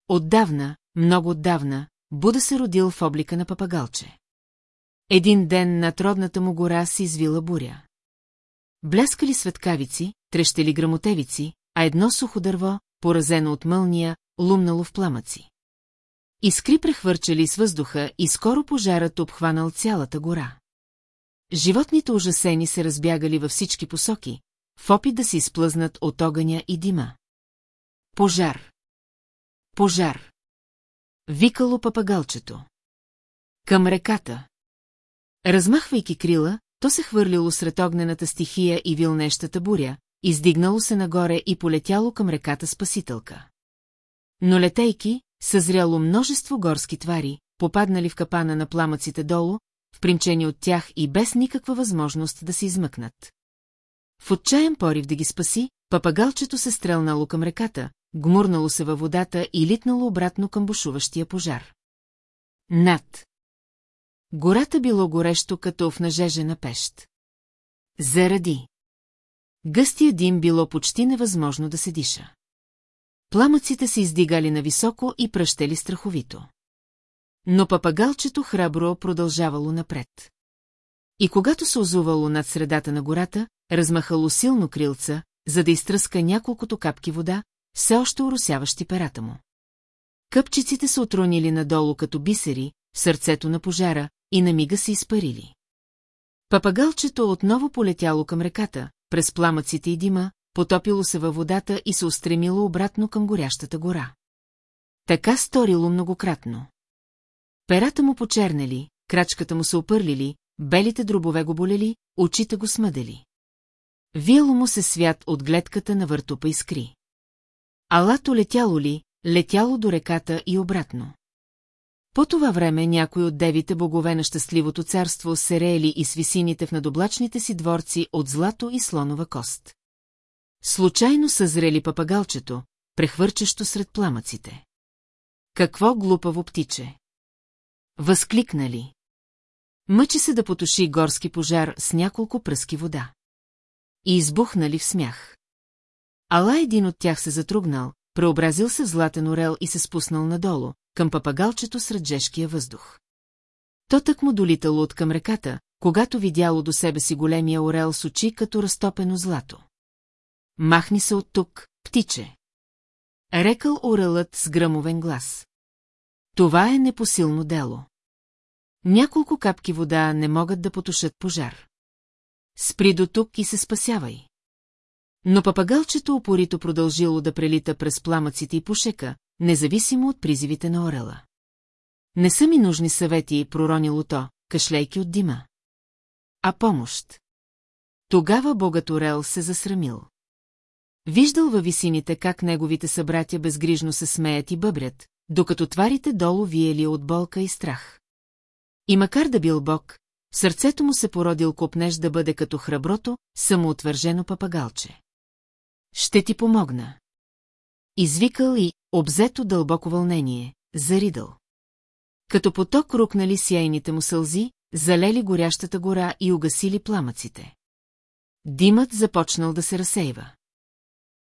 Отдавна, много отдавна, Буда се родил в облика на папагалче. Един ден над родната му гора си извила буря. Блескали светкавици, трещели грамотевици, а едно сухо дърво, поразено от мълния, лумнало в пламъци. Искри прехвърчали с въздуха и скоро пожарът обхванал цялата гора. Животните ужасени се разбягали във всички посоки, в опит да се изплъзнат от огъня и дима. Пожар! Пожар! Викало папагалчето. Към реката. Размахвайки крила, то се хвърлило сред огнената стихия и вилнещата буря, издигнало се нагоре и полетяло към реката Спасителка. Но летейки, съзряло множество горски твари, попаднали в капана на пламъците долу, впринчени от тях и без никаква възможност да се измъкнат. В отчаян порив да ги спаси, папагалчето се стрелнало към реката, гмурнало се във водата и литнало обратно към бушуващия пожар. Над. Гората било горещо като в нажежена пещ. Заради. Гъстия дим било почти невъзможно да се диша. Пламъците се издигали нависоко и пръщели страховито. Но папагалчето храбро продължавало напред. И когато се озувало над средата на гората, размахало силно крилца, за да изтръска няколкото капки вода, все още уросяващи перата му. Къпчиците се отронили надолу като бисери, в сърцето на пожара, и на мига се изпарили. Папагалчето отново полетяло към реката, през пламъците и дима, потопило се във водата и се устремило обратно към горящата гора. Така сторило многократно. Перата му почернели, крачката му се опърлили, белите дробове го болели, очите го смъдели. Виело му се свят от гледката на въртопа искри. Алато летяло ли, летяло до реката и обратно. По това време някои от девите богове на щастливото царство се реели и свисините в надоблачните си дворци от злато и слонова кост. Случайно съзрели папагалчето, прехвърчащо сред пламъците. Какво глупаво птиче! Възкликнали. Мъчи се да потуши горски пожар с няколко пръски вода. И избухнали в смях. Ала един от тях се затругнал, преобразил се в златен орел и се спуснал надолу, към папагалчето сред жешкия въздух. То так му долитало от към реката, когато видяло до себе си големия орел с очи като разтопено злато. Махни се от тук, птиче. Рекал орелът с гръмовен глас. Това е непосилно дело. Няколко капки вода не могат да потушат пожар. Спри до тук и се спасявай. Но папагалчето опорито продължило да прелита през пламъците и пушека, независимо от призивите на Орела. Не са ми нужни съвети, проронило то, кашлейки от дима. А помощ. Тогава богът Орел се засрамил. Виждал във висините как неговите събратя безгрижно се смеят и бъбрят, докато тварите долу виели от болка и страх. И макар да бил бог, в сърцето му се породил купнеж да бъде като храброто, самоотвържено папагалче. Ще ти помогна. Извикал и, обзето дълбоко вълнение, заридал. Като поток рукнали сияйните му сълзи, залели горящата гора и угасили пламъците. Димът започнал да се разсейва.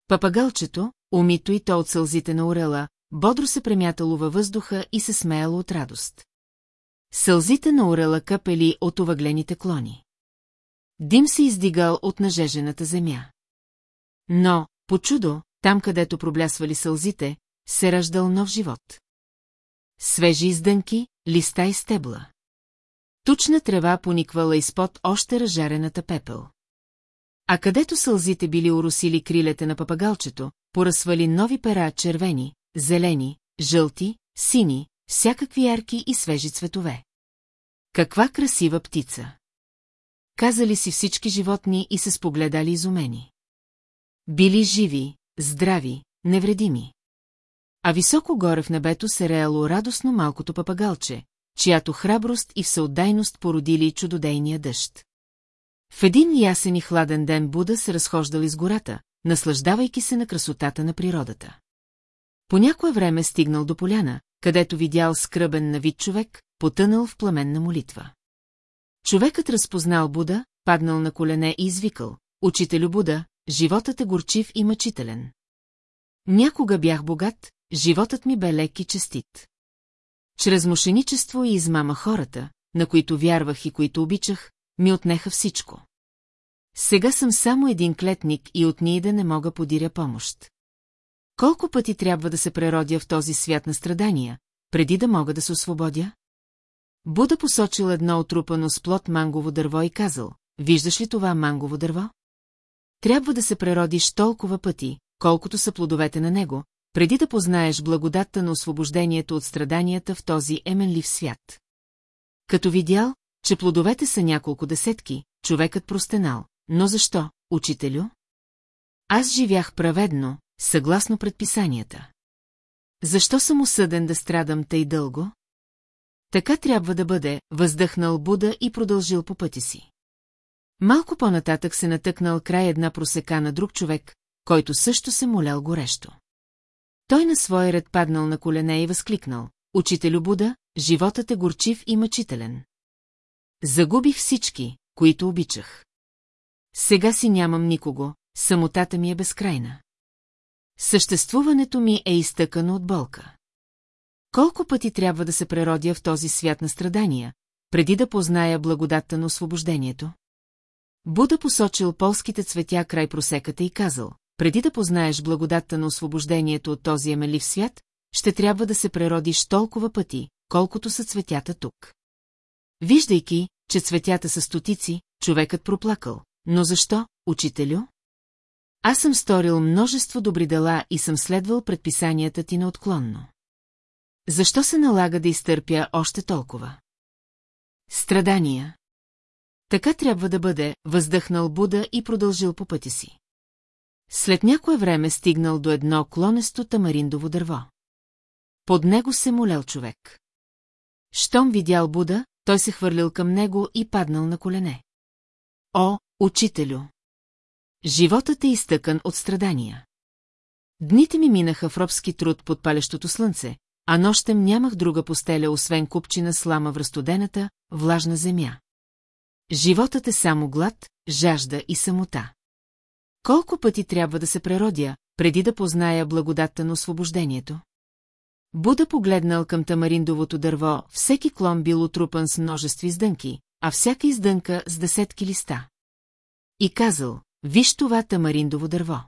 Папагалчето, умито и то от сълзите на орела, бодро се премятало във въздуха и се смеяло от радост. Сълзите на орела капели от овъглените клони. Дим се издигал от нажежената земя. Но, по чудо, там където проблясвали сълзите, се раждал нов живот. Свежи издънки, листа и стебла. Тучна трева пониквала изпод още разжарената пепел. А където сълзите били уросили крилете на папагалчето, поръсвали нови пера червени, зелени, жълти, сини, всякакви ярки и свежи цветове. Каква красива птица! Казали си всички животни и се спогледали изумени. Били живи, здрави, невредими. А високо горе в небето се реяло радостно малкото папагалче, чиято храброст и всеотдайност породили чудодейния дъжд. В един ясен и хладен ден Буда се разхождал из гората, наслаждавайки се на красотата на природата. По някое време стигнал до поляна, където видял скръбен на вид човек, потънал в пламенна молитва. Човекът разпознал Буда, паднал на колене и извикал. Учителю Буда, животът е горчив и мъчителен. Някога бях богат, животът ми бе лек и честит. Чрез мошеничество и измама хората, на които вярвах и които обичах, ми отнеха всичко. Сега съм само един клетник и от да не мога подиря помощ. Колко пъти трябва да се преродя в този свят на страдания, преди да мога да се освободя? Буда посочил едно отрупано с плод мангово дърво и казал, виждаш ли това мангово дърво? Трябва да се преродиш толкова пъти, колкото са плодовете на него, преди да познаеш благодатта на освобождението от страданията в този еменлив свят. Като видял, че плодовете са няколко десетки, човекът простенал. Но защо, учителю? Аз живях праведно, съгласно предписанията. Защо съм осъден да страдам тъй дълго? Така трябва да бъде, въздъхнал Буда и продължил по пъти си. Малко по-нататък се натъкнал край една просека на друг човек, който също се молял горещо. Той на своя ред паднал на колене и възкликнал. Учителю Буда, животът е горчив и мъчителен. Загубих всички, които обичах. Сега си нямам никого, самотата ми е безкрайна. Съществуването ми е изтъкано от болка. Колко пъти трябва да се преродя в този свят на страдания, преди да позная благодатта на освобождението? Буда посочил полските цветя край просеката и казал, преди да познаеш благодатта на освобождението от този емелив свят, ще трябва да се преродиш толкова пъти, колкото са цветята тук. Виждайки, че цветята са стотици, човекът проплакал. Но защо, учителю? Аз съм сторил множество добри дела и съм следвал предписанията ти неотклонно. Защо се налага да изтърпя още толкова? Страдания. Така трябва да бъде, въздъхнал Буда и продължил по пътя си. След някое време стигнал до едно клонесто тамариндово дърво. Под него се молял човек. Щом видял Буда, той се хвърлил към него и паднал на колене. О, учителю! Животът е изтъкан от страдания. Дните ми минаха в робски труд под палещото слънце, а нощем нямах друга постеля, освен купчина слама в разстудената, влажна земя. Животът е само глад, жажда и самота. Колко пъти трябва да се преродя, преди да позная благодатта на освобождението? Буда погледнал към тамариндовото дърво, всеки клон бил отрупан с множество издънки, а всяка издънка с десетки листа. И казал, виж това тамариндово дърво.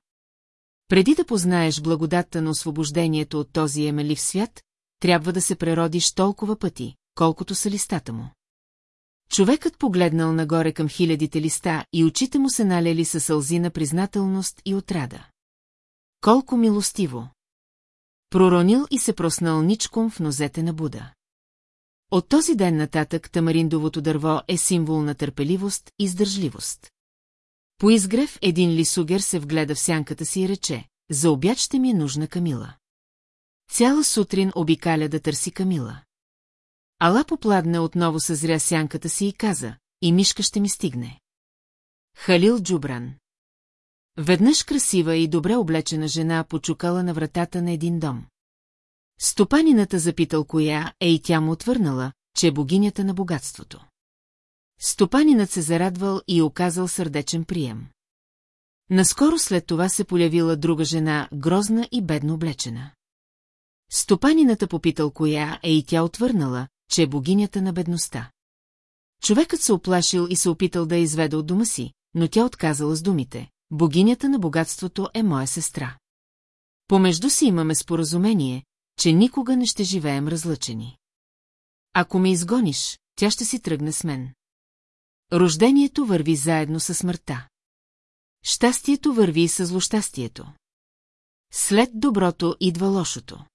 Преди да познаеш благодатта на освобождението от този емелив свят, трябва да се преродиш толкова пъти, колкото са листата му. Човекът погледнал нагоре към хилядите листа и очите му се налели със сълзи на признателност и отрада. Колко милостиво! Проронил и се проснал ничком в нозете на Буда. От този ден нататък тамариндовото дърво е символ на търпеливост и издържливост. По изгрев един лисугер се вгледа в сянката си и рече, за обяд ще ми е нужна Камила. Цяла сутрин обикаля да търси Камила. Ала попладна отново съзря сянката си и каза, и мишка ще ми стигне. Халил Джубран Веднъж красива и добре облечена жена почукала на вратата на един дом. Стопанината запитал коя е и тя му отвърнала, че е богинята на богатството. Стопанинът се зарадвал и оказал сърдечен прием. Наскоро след това се полявила друга жена, грозна и бедно облечена. Стопанината попитал коя е и тя отвърнала, че е богинята на бедността. Човекът се оплашил и се опитал да я изведе от дома си, но тя отказала с думите. Богинята на богатството е моя сестра. Помежду си имаме споразумение, че никога не ще живеем разлъчени. Ако ме изгониш, тя ще си тръгне с мен. Рождението върви заедно със смъртта. Щастието върви с злощастието. След доброто идва лошото.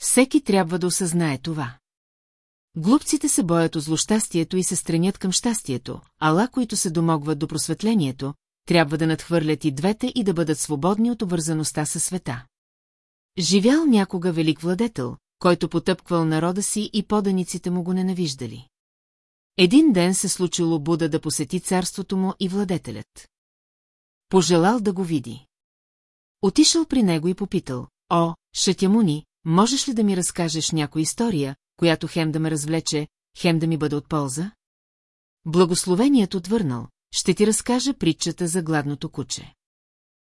Всеки трябва да осъзнае това. Глупците се боят от злощастието и се стремят към щастието, ала, които се домогват до просветлението, трябва да надхвърлят и двете и да бъдат свободни от обвързаността със света. Живял някога велик владетел, който потъпквал народа си и поданиците му го ненавиждали. Един ден се случило Буда да посети царството му и владетелят. Пожелал да го види. Отишъл при него и попитал, «О, Шатямуни, можеш ли да ми разкажеш някоя история, която хем да ме развлече, хем да ми бъде от полза? Благословеният отвърнал, ще ти разкажа притчата за гладното куче.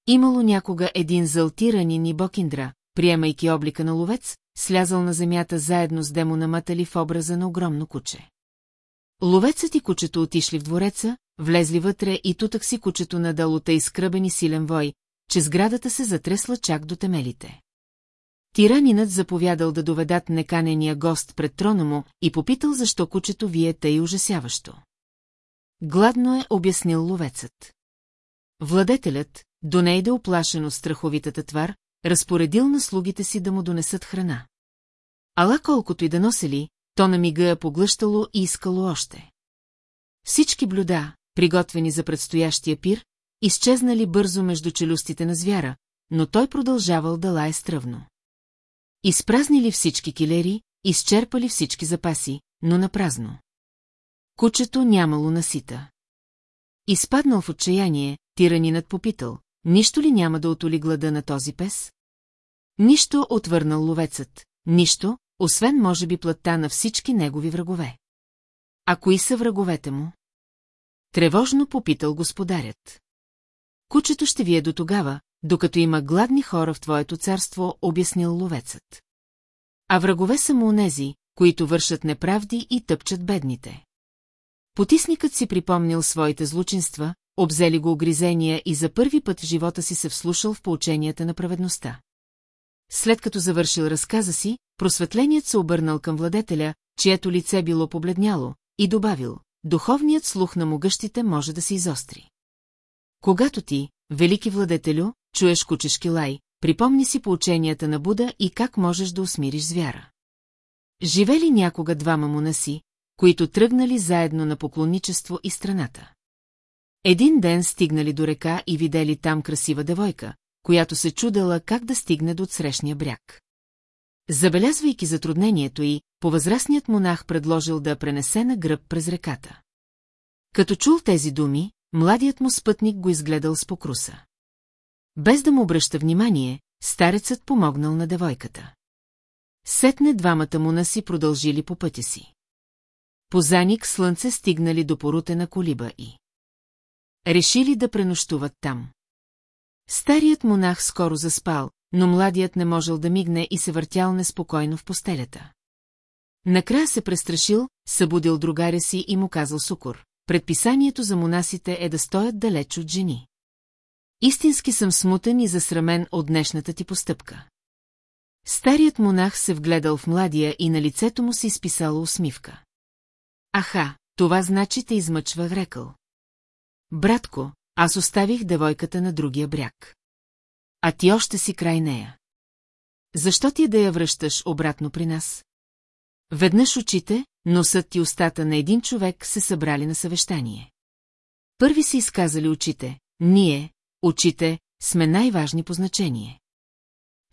Имало някога един залтиранин и бокиндра, приемайки облика на ловец, слязал на земята заедно с демона Матали в образа на огромно куче. Ловецът и кучето отишли в двореца, влезли вътре и тутък си кучето надало тъй скръбен и силен вой, че сградата се затресла чак до темелите. Тиранинът заповядал да доведат неканения гост пред трона му и попитал защо кучето вие тъй ужасяващо. Гладно е обяснил ловецът. Владетелят, до нейде оплашен от страховитата твар, разпоредил на слугите си да му донесат храна. Ала колкото и да носили, то на мига е поглъщало и искало още. Всички блюда, приготвени за предстоящия пир, изчезнали бързо между челюстите на звяра, но той продължавал да лае стръвно. Изпразнили всички килери, изчерпали всички запаси, но на празно. Кучето нямало насита. Изпаднал в отчаяние, тиранинът попитал, нищо ли няма да отоли глада на този пес? Нищо отвърнал ловецът, нищо, освен може би плътта на всички негови врагове. А кои са враговете му? Тревожно попитал господарят. Кучето ще ви е до тогава, докато има гладни хора в твоето царство, обяснил ловецът. А врагове са му онези, които вършат неправди и тъпчат бедните. Потисникът си припомнил своите злучинства, обзели го огризения и за първи път в живота си се вслушал в поученията на праведността. След като завършил разказа си, просветленият се обърнал към владетеля, чието лице било побледняло, и добавил, духовният слух на могъщите може да се изостри. Когато ти, велики владетелю, чуеш кучешки лай, припомни си поученията на Буда и как можеш да усмириш звяра. Живели някога двама монаси, които тръгнали заедно на поклонничество и страната. Един ден стигнали до река и видели там красива девойка, която се чудела как да стигне до отсрещния бряг. Забелязвайки затруднението й, повъзрастният монах предложил да пренесе на гръб през реката. Като чул тези думи, младият му спътник го изгледал с покруса. Без да му обръща внимание, старецът помогнал на девойката. Сетне двамата му наси продължили по пътя си. По заник слънце стигнали до порутена колиба и... Решили да пренощуват там. Старият монах скоро заспал, но младият не можел да мигне и се въртял неспокойно в постелята. Накрая се престрашил, събудил другаря си и му казал Сукор. Предписанието за монасите е да стоят далеч от жени. Истински съм смутен и засрамен от днешната ти постъпка. Старият монах се вгледал в младия и на лицето му се изписала усмивка. Аха, това значи те измъчва рекъл. Братко, аз оставих девойката на другия бряг. А ти още си край нея. Защо ти да я връщаш обратно при нас? Веднъж очите, носът и устата на един човек се събрали на съвещание. Първи си изказали очите, ние, очите, сме най-важни по значение.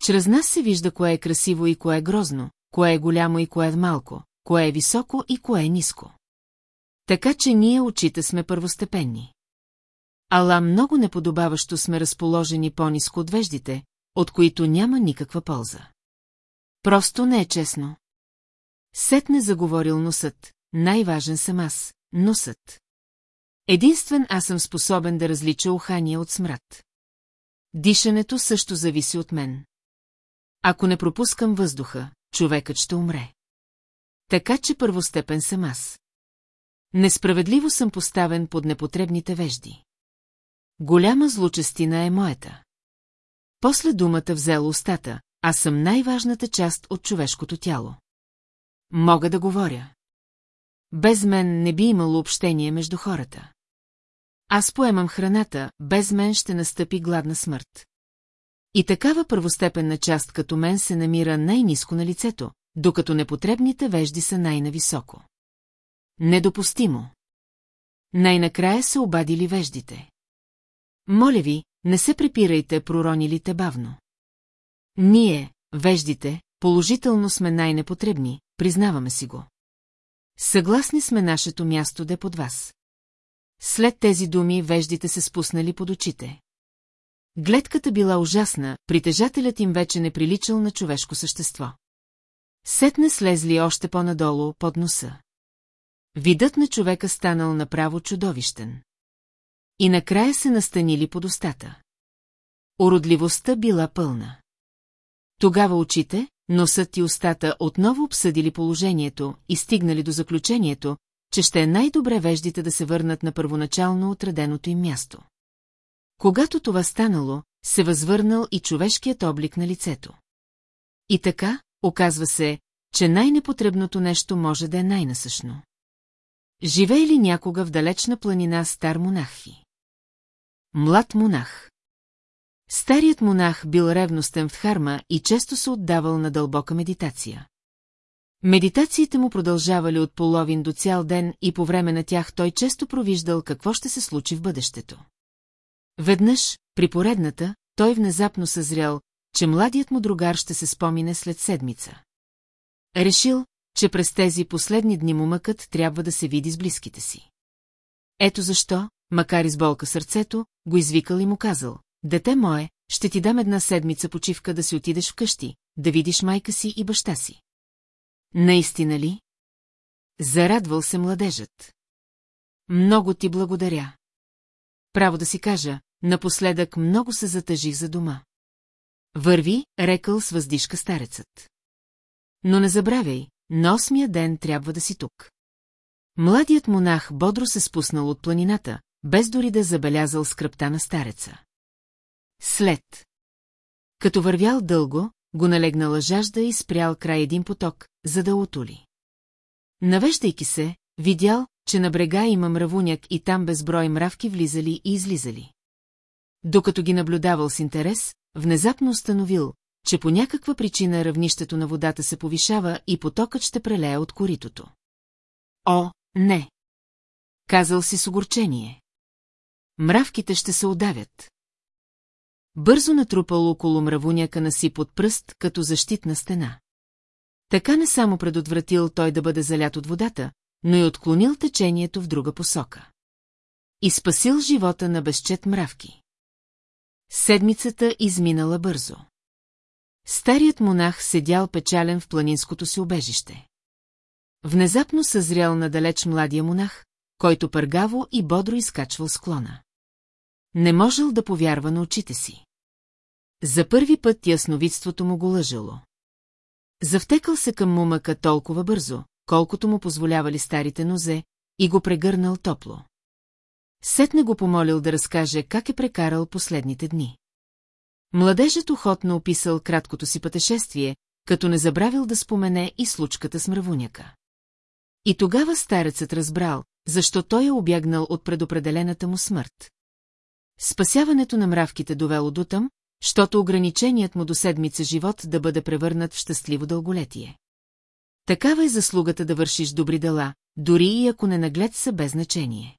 Чрез нас се вижда кое е красиво и кое е грозно, кое е голямо и кое е малко, кое е високо и кое е ниско. Така че ние очите сме първостепенни. Ала много неподобаващо сме разположени по-ниско от веждите, от които няма никаква полза. Просто не е честно. Сетне заговорил носът, най-важен съм аз, носът. Единствен аз съм способен да различа ухания от смрад. Дишането също зависи от мен. Ако не пропускам въздуха, човекът ще умре. Така че първостепен съм аз. Несправедливо съм поставен под непотребните вежди. Голяма злочестина е моята. После думата взела устата, аз съм най-важната част от човешкото тяло. Мога да говоря. Без мен не би имало общение между хората. Аз поемам храната, без мен ще настъпи гладна смърт. И такава първостепенна част като мен се намира най-низко на лицето, докато непотребните вежди са най-нависоко. Недопустимо. Най-накрая се обадили веждите. Моля ви, не се препирайте, проронилите бавно. Ние, веждите, положително сме най-непотребни, признаваме си го. Съгласни сме нашето място да е под вас. След тези думи веждите се спуснали под очите. Гледката била ужасна, притежателят им вече не приличал на човешко същество. Сетне слезли още по-надолу, под носа. Видът на човека станал направо чудовищен. И накрая се настанили под устата. Ородливостта била пълна. Тогава очите, носът и устата отново обсъдили положението и стигнали до заключението, че ще е най-добре веждите да се върнат на първоначално отреденото им място. Когато това станало, се възвърнал и човешкият облик на лицето. И така, оказва се, че най-непотребното нещо може да е най-насъщно. Живее ли някога в далечна планина стар монахи? Млад монах. Старият монах бил ревностен в Дхарма и често се отдавал на дълбока медитация. Медитациите му продължавали от половин до цял ден и по време на тях той често провиждал какво ще се случи в бъдещето. Веднъж, при поредната, той внезапно съзрял, че младият му другар ще се спомине след седмица. Решил, че през тези последни дни му мъкът трябва да се види с близките си. Ето защо, макар и с болка сърцето, го извикал и му казал, «Дете мое, ще ти дам една седмица почивка да си отидеш вкъщи, да видиш майка си и баща си. Наистина ли? Зарадвал се младежът. Много ти благодаря. Право да си кажа, напоследък много се затъжих за дома. Върви, рекал с въздишка старецът. Но не забравяй, на осмия ден трябва да си тук. Младият монах бодро се спуснал от планината, без дори да забелязал скръпта на стареца. След. Като вървял дълго, го налегнала жажда и спрял край един поток, за да отули. Навеждайки се, видял, че на брега има мравуняк и там безброй мравки влизали и излизали. Докато ги наблюдавал с интерес, внезапно установил, че по някаква причина равнището на водата се повишава и потокът ще прелее от коритото. О, не! Казал си с огорчение. Мравките ще се удавят. Бързо натрупал около мравуняка наси под пръст, като защитна стена. Така не само предотвратил той да бъде залят от водата, но и отклонил течението в друга посока. И спасил живота на безчет мравки. Седмицата изминала бързо. Старият монах седял печален в планинското си обежище. Внезапно съзрял надалеч младия монах, който пъргаво и бодро изкачвал склона. Не можел да повярва на очите си. За първи път ясновидството му го лъжало. Завтекал се към мумъка толкова бързо, колкото му позволявали старите нозе, и го прегърнал топло. Сетне го помолил да разкаже как е прекарал последните дни. Младежът охотно описал краткото си пътешествие, като не забравил да спомене и случката с мравуняка. И тогава старецът разбрал, защо той е обягнал от предопределената му смърт. Спасяването на мравките довело до там, щото ограниченият му до седмица живот да бъде превърнат в щастливо дълголетие. Такава е заслугата да вършиш добри дела, дори и ако не наглед са без значение.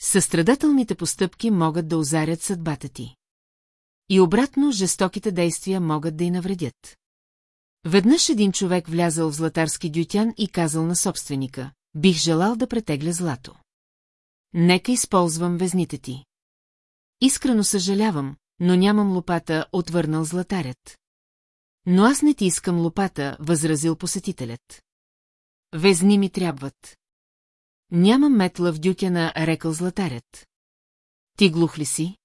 Състрадателните постъпки могат да озарят съдбата ти. И обратно, жестоките действия могат да й навредят. Веднъж един човек влязал в златарски дютян и казал на собственика, бих желал да претегля злато. Нека използвам везните ти. Искрено съжалявам, но нямам лопата, отвърнал златарят. Но аз не ти искам лопата, възразил посетителят. Везни ми трябват. Нямам метла в дюкена, рекал златарят. Ти глух ли си?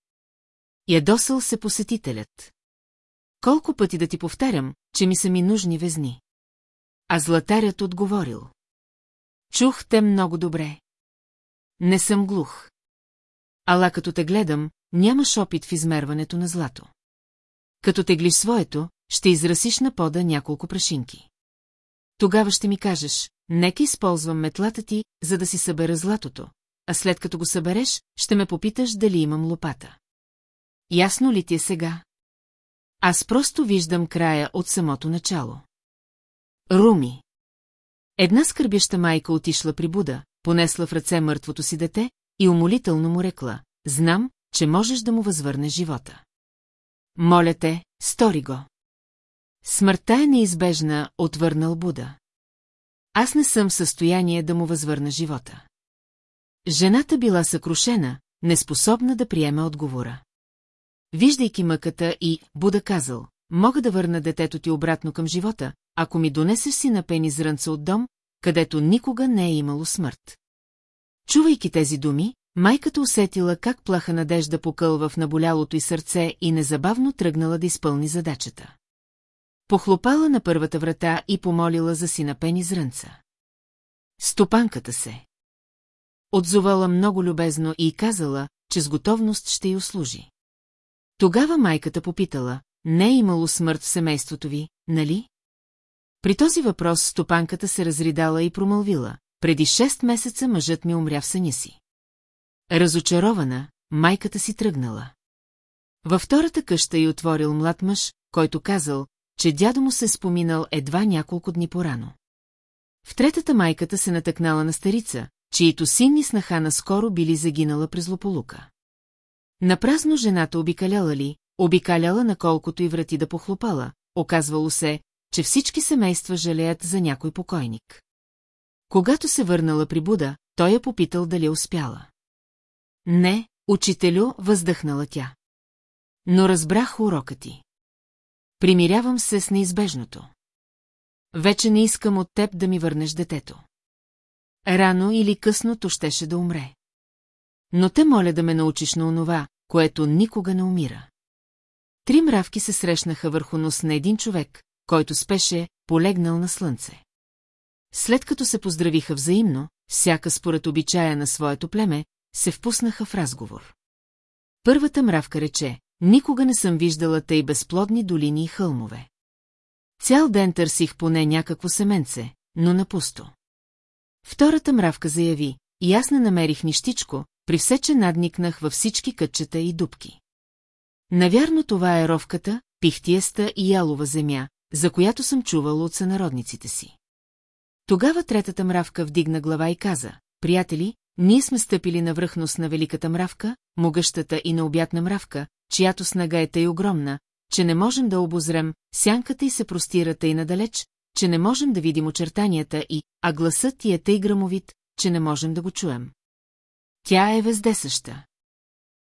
Ядосал се посетителят. Колко пъти да ти повтарям, че ми са ми нужни везни? А златарят отговорил. Чух те много добре. Не съм глух. Ала като те гледам, нямаш опит в измерването на злато. Като теглиш своето, ще израсиш на пода няколко прашинки. Тогава ще ми кажеш, нека използвам метлата ти, за да си събера златото, а след като го събереш, ще ме попиташ дали имам лопата. Ясно ли ти е сега? Аз просто виждам края от самото начало. Руми. Една скърбяща майка отишла при Буда, понесла в ръце мъртвото си дете и умолително му рекла, знам, че можеш да му възвърнеш живота. Моля те, стори го. Смъртта е неизбежна, отвърнал Буда. Аз не съм в състояние да му възвърна живота. Жената била съкрушена, неспособна да приеме отговора. Виждайки мъката и Буда казал, мога да върна детето ти обратно към живота, ако ми донесеш си напени зрънца от дом, където никога не е имало смърт. Чувайки тези думи, майката усетила как плаха надежда покълва в наболялото й сърце и незабавно тръгнала да изпълни задачата. Похлопала на първата врата и помолила за си напени зрънца. Стопанката се. Отзовала много любезно и казала, че с готовност ще й услужи. Тогава майката попитала, не е имало смърт в семейството ви, нали? При този въпрос стопанката се разридала и промълвила. Преди шест месеца мъжът ми умря в съня си. Разочарована, майката си тръгнала. Във втората къща й отворил млад мъж, който казал, че дядо му се споминал едва няколко дни порано. В третата майката се натъкнала на старица, чието син и снаха наскоро били загинала през лополука. Напразно жената обикаляла ли, обикаляла наколкото и врати да похлопала, оказвало се, че всички семейства жалеят за някой покойник. Когато се върнала при Буда, той я попитал дали е успяла. Не, учителю, въздъхнала тя. Но разбрах урока ти. Примирявам се с неизбежното. Вече не искам от теб да ми върнеш детето. Рано или късно то щеше да умре. Но те моля да ме научиш на онова, което никога не умира. Три мравки се срещнаха върху нос на един човек, който спеше, полегнал на слънце. След като се поздравиха взаимно, всяка според обичая на своето племе, се впуснаха в разговор. Първата мравка рече, никога не съм виждала тъй безплодни долини и хълмове. Цял ден търсих поне някакво семенце, но напусто. Втората мравка заяви, и аз не намерих нищичко, при все, че надникнах във всички кътчета и дубки. Навярно това е ровката, пихтиеста и ялова земя, за която съм чувал от сънародниците си. Тогава третата мравка вдигна глава и каза, приятели, ние сме стъпили на връхност на великата мравка, могъщата и необятна мравка, чиято снага е тъй огромна, че не можем да обозрем, сянката й се простира тъй надалеч, че не можем да видим очертанията и, а гласът ти е тъй грамовит, че не можем да го чуем. Тя е вездесъща.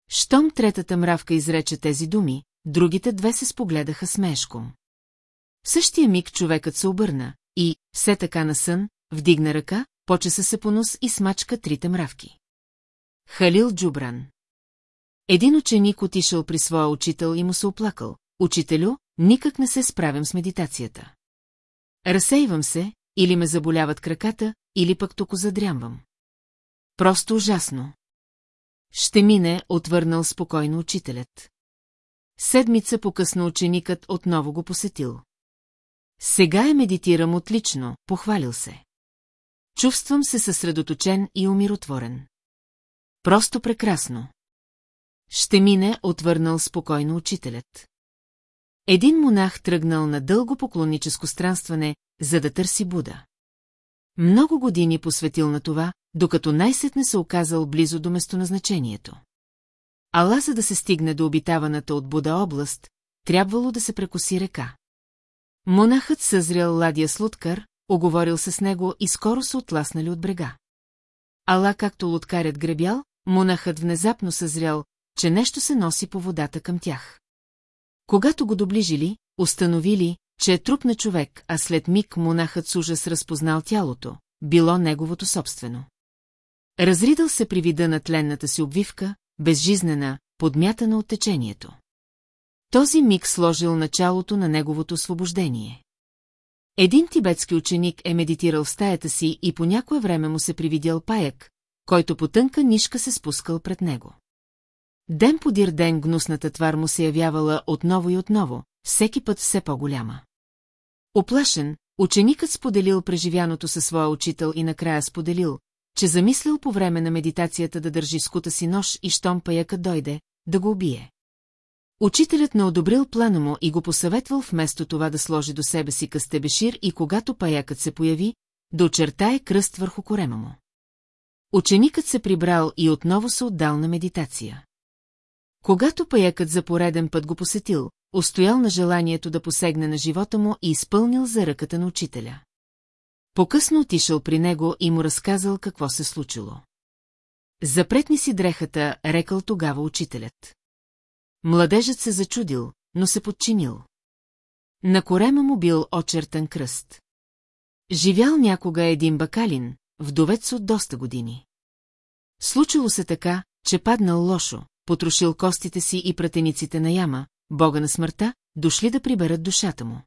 Щом третата мравка изрече тези думи, другите две се спогледаха смешком. В същия миг човекът се обърна и, все така на сън, вдигна ръка, почеса се по нос и смачка трите мравки. Халил Джубран Един ученик отишъл при своя учител и му се оплакал. Учителю, никак не се справям с медитацията. Разсейвам се, или ме заболяват краката, или пък тук задрямвам. Просто ужасно. Ще мине, отвърнал спокойно учителят. Седмица по-късно ученикът отново го посетил. Сега е медитирам отлично, похвалил се. Чувствам се съсредоточен и умиротворен. Просто прекрасно. Ще мине, отвърнал спокойно учителят. Един монах тръгнал на дълго поклонническо странстване, за да търси Буда. Много години посветил на това, докато най-сетне се оказал близо до местоназначението. Ала за да се стигне до обитаваната от Буда област, трябвало да се прекоси река. Монахът съзрял ладия с оговорил се с него и скоро се отласнали от брега. Ала както луткарят гребял, монахът внезапно съзрял, че нещо се носи по водата към тях. Когато го доближили, установили, че е труп на човек, а след миг монахът с ужас разпознал тялото, било неговото собствено. Разридал се при вида на тленната си обвивка, безжизнена, подмятана от течението. Този миг сложил началото на неговото освобождение. Един тибетски ученик е медитирал в стаята си и по някое време му се привидял паяк, който по тънка нишка се спускал пред него. Ден подир ден гнусната твар му се явявала отново и отново, всеки път все по-голяма. Оплашен, ученикът споделил преживяното със своя учител и накрая споделил, че замислил по време на медитацията да държи скута си нож и щом паякът дойде, да го убие. Учителят не одобрил плана му и го посъветвал вместо това да сложи до себе си къстебешир и когато паякът се появи, да очертае кръст върху корема му. Ученикът се прибрал и отново се отдал на медитация. Когато паякът за пореден път го посетил, устоял на желанието да посегне на живота му и изпълнил за ръката на учителя. Покъсно отишъл при него и му разказал какво се случило. Запретни си дрехата, рекал тогава учителят. Младежът се зачудил, но се подчинил. На корема му бил очертан кръст. Живял някога един бакалин, вдовец от доста години. Случило се така, че паднал лошо, потрошил костите си и пратениците на яма, бога на смъртта, дошли да приберат душата му.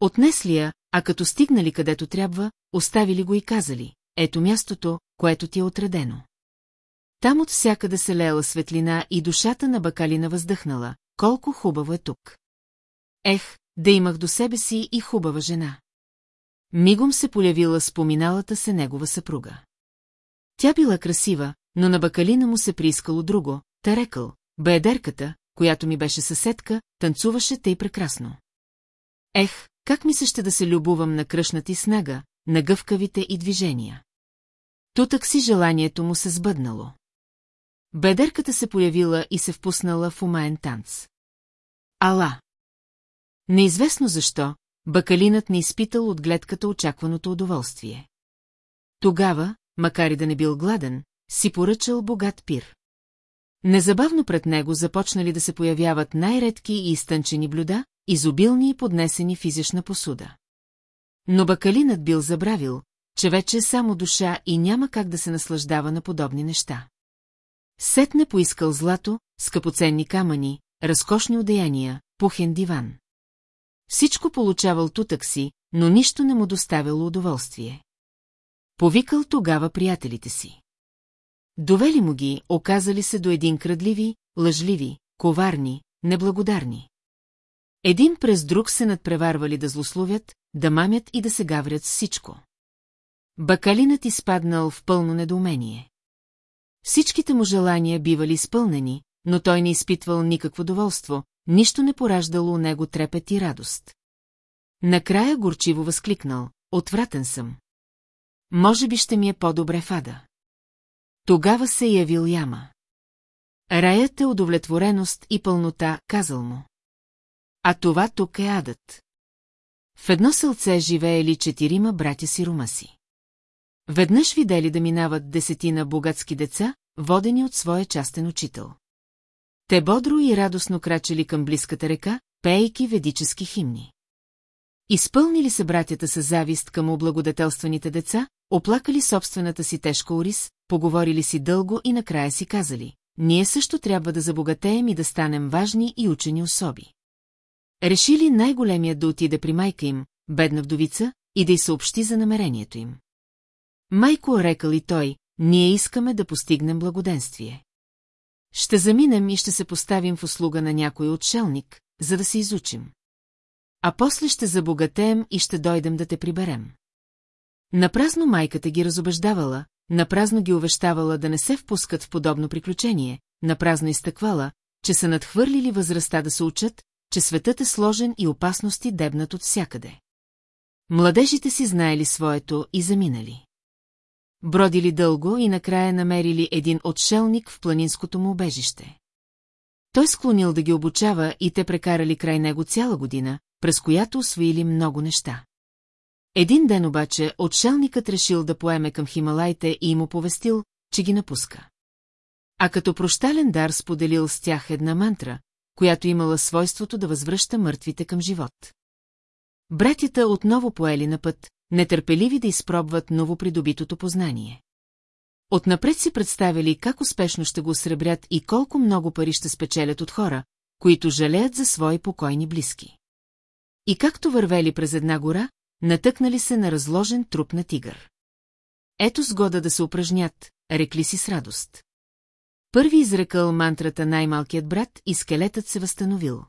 Отнесли я, а като стигнали където трябва, оставили го и казали, ето мястото, което ти е отредено. Там от всякъде се леела светлина и душата на бакалина въздъхнала, колко хубаво е тук. Ех, да имах до себе си и хубава жена. Мигом се полявила споминалата се негова съпруга. Тя била красива, но на бакалина му се приискало друго, та рекал, баедерката, която ми беше съседка, танцуваше тъй прекрасно. Ех, как ми се ще да се любувам на кръшната и снага, на гъвкавите и движения. Тутък си желанието му се сбъднало. Бедерката се появила и се впуснала в умаен танц. Ала! Неизвестно защо, бакалинът не изпитал от гледката очакваното удоволствие. Тогава, макар и да не бил гладен, си поръчал богат пир. Незабавно пред него започнали да се появяват най-редки и изтънчени блюда, изобилни и поднесени в изящна посуда. Но бакалинът бил забравил, че вече е само душа и няма как да се наслаждава на подобни неща. Сетне поискал злато, скъпоценни камъни, разкошни одеяния, пухен диван. Всичко получавал тутък си, но нищо не му доставяло удоволствие. Повикал тогава приятелите си. Довели му ги, оказали се до един крадливи, лъжливи, коварни, неблагодарни. Един през друг се надпреварвали да злословят, да мамят и да се гаврят всичко. Бакалинът изпаднал в пълно недоумение. Всичките му желания бивали изпълнени, но той не изпитвал никакво доволство, нищо не пораждало у него трепет и радост. Накрая горчиво възкликнал, отвратен съм. Може би ще ми е по-добре фада. Тогава се явил яма. Раят е удовлетвореност и пълнота, казал му. А това тук е адът. В едно селце живеели четирима братя си румаси. Веднъж видели да минават десетина богатски деца, водени от своя частен учител. Те бодро и радостно крачели към близката река, пейки ведически химни. Изпълнили се братята с завист към облагодетелстваните деца, оплакали собствената си тежка орис, поговорили си дълго и накрая си казали, ние също трябва да забогатеем и да станем важни и учени особи. Решили най-големият да отиде при майка им, бедна вдовица, и да й съобщи за намерението им. Майко рекал и той, ние искаме да постигнем благоденствие. Ще заминем и ще се поставим в услуга на някой отшелник, за да се изучим. А после ще забогатеем и ще дойдем да те приберем. Напразно майката ги разобеждавала, напразно ги увещавала да не се впускат в подобно приключение, напразно изтъквала, че са надхвърлили възрастта да се учат, че светът е сложен и опасности дебнат от всякъде. Младежите си знаели своето и заминали. Бродили дълго и накрая намерили един отшелник в планинското му убежище. Той склонил да ги обучава и те прекарали край него цяла година, през която освоили много неща. Един ден обаче отшелникът решил да поеме към Хималайте и им оповестил, че ги напуска. А като прощален дар споделил с тях една мантра, която имала свойството да възвръща мъртвите към живот. Братята отново поели на път, нетърпеливи да изпробват новопридобитото познание. Отнапред си представили как успешно ще го сребрят и колко много пари ще спечелят от хора, които жалеят за свои покойни близки. И както вървели през една гора, натъкнали се на разложен труп на тигър. Ето сгода да се упражнят, рекли си с радост. Първи изрекал мантрата най-малкият брат и скелетът се възстановил.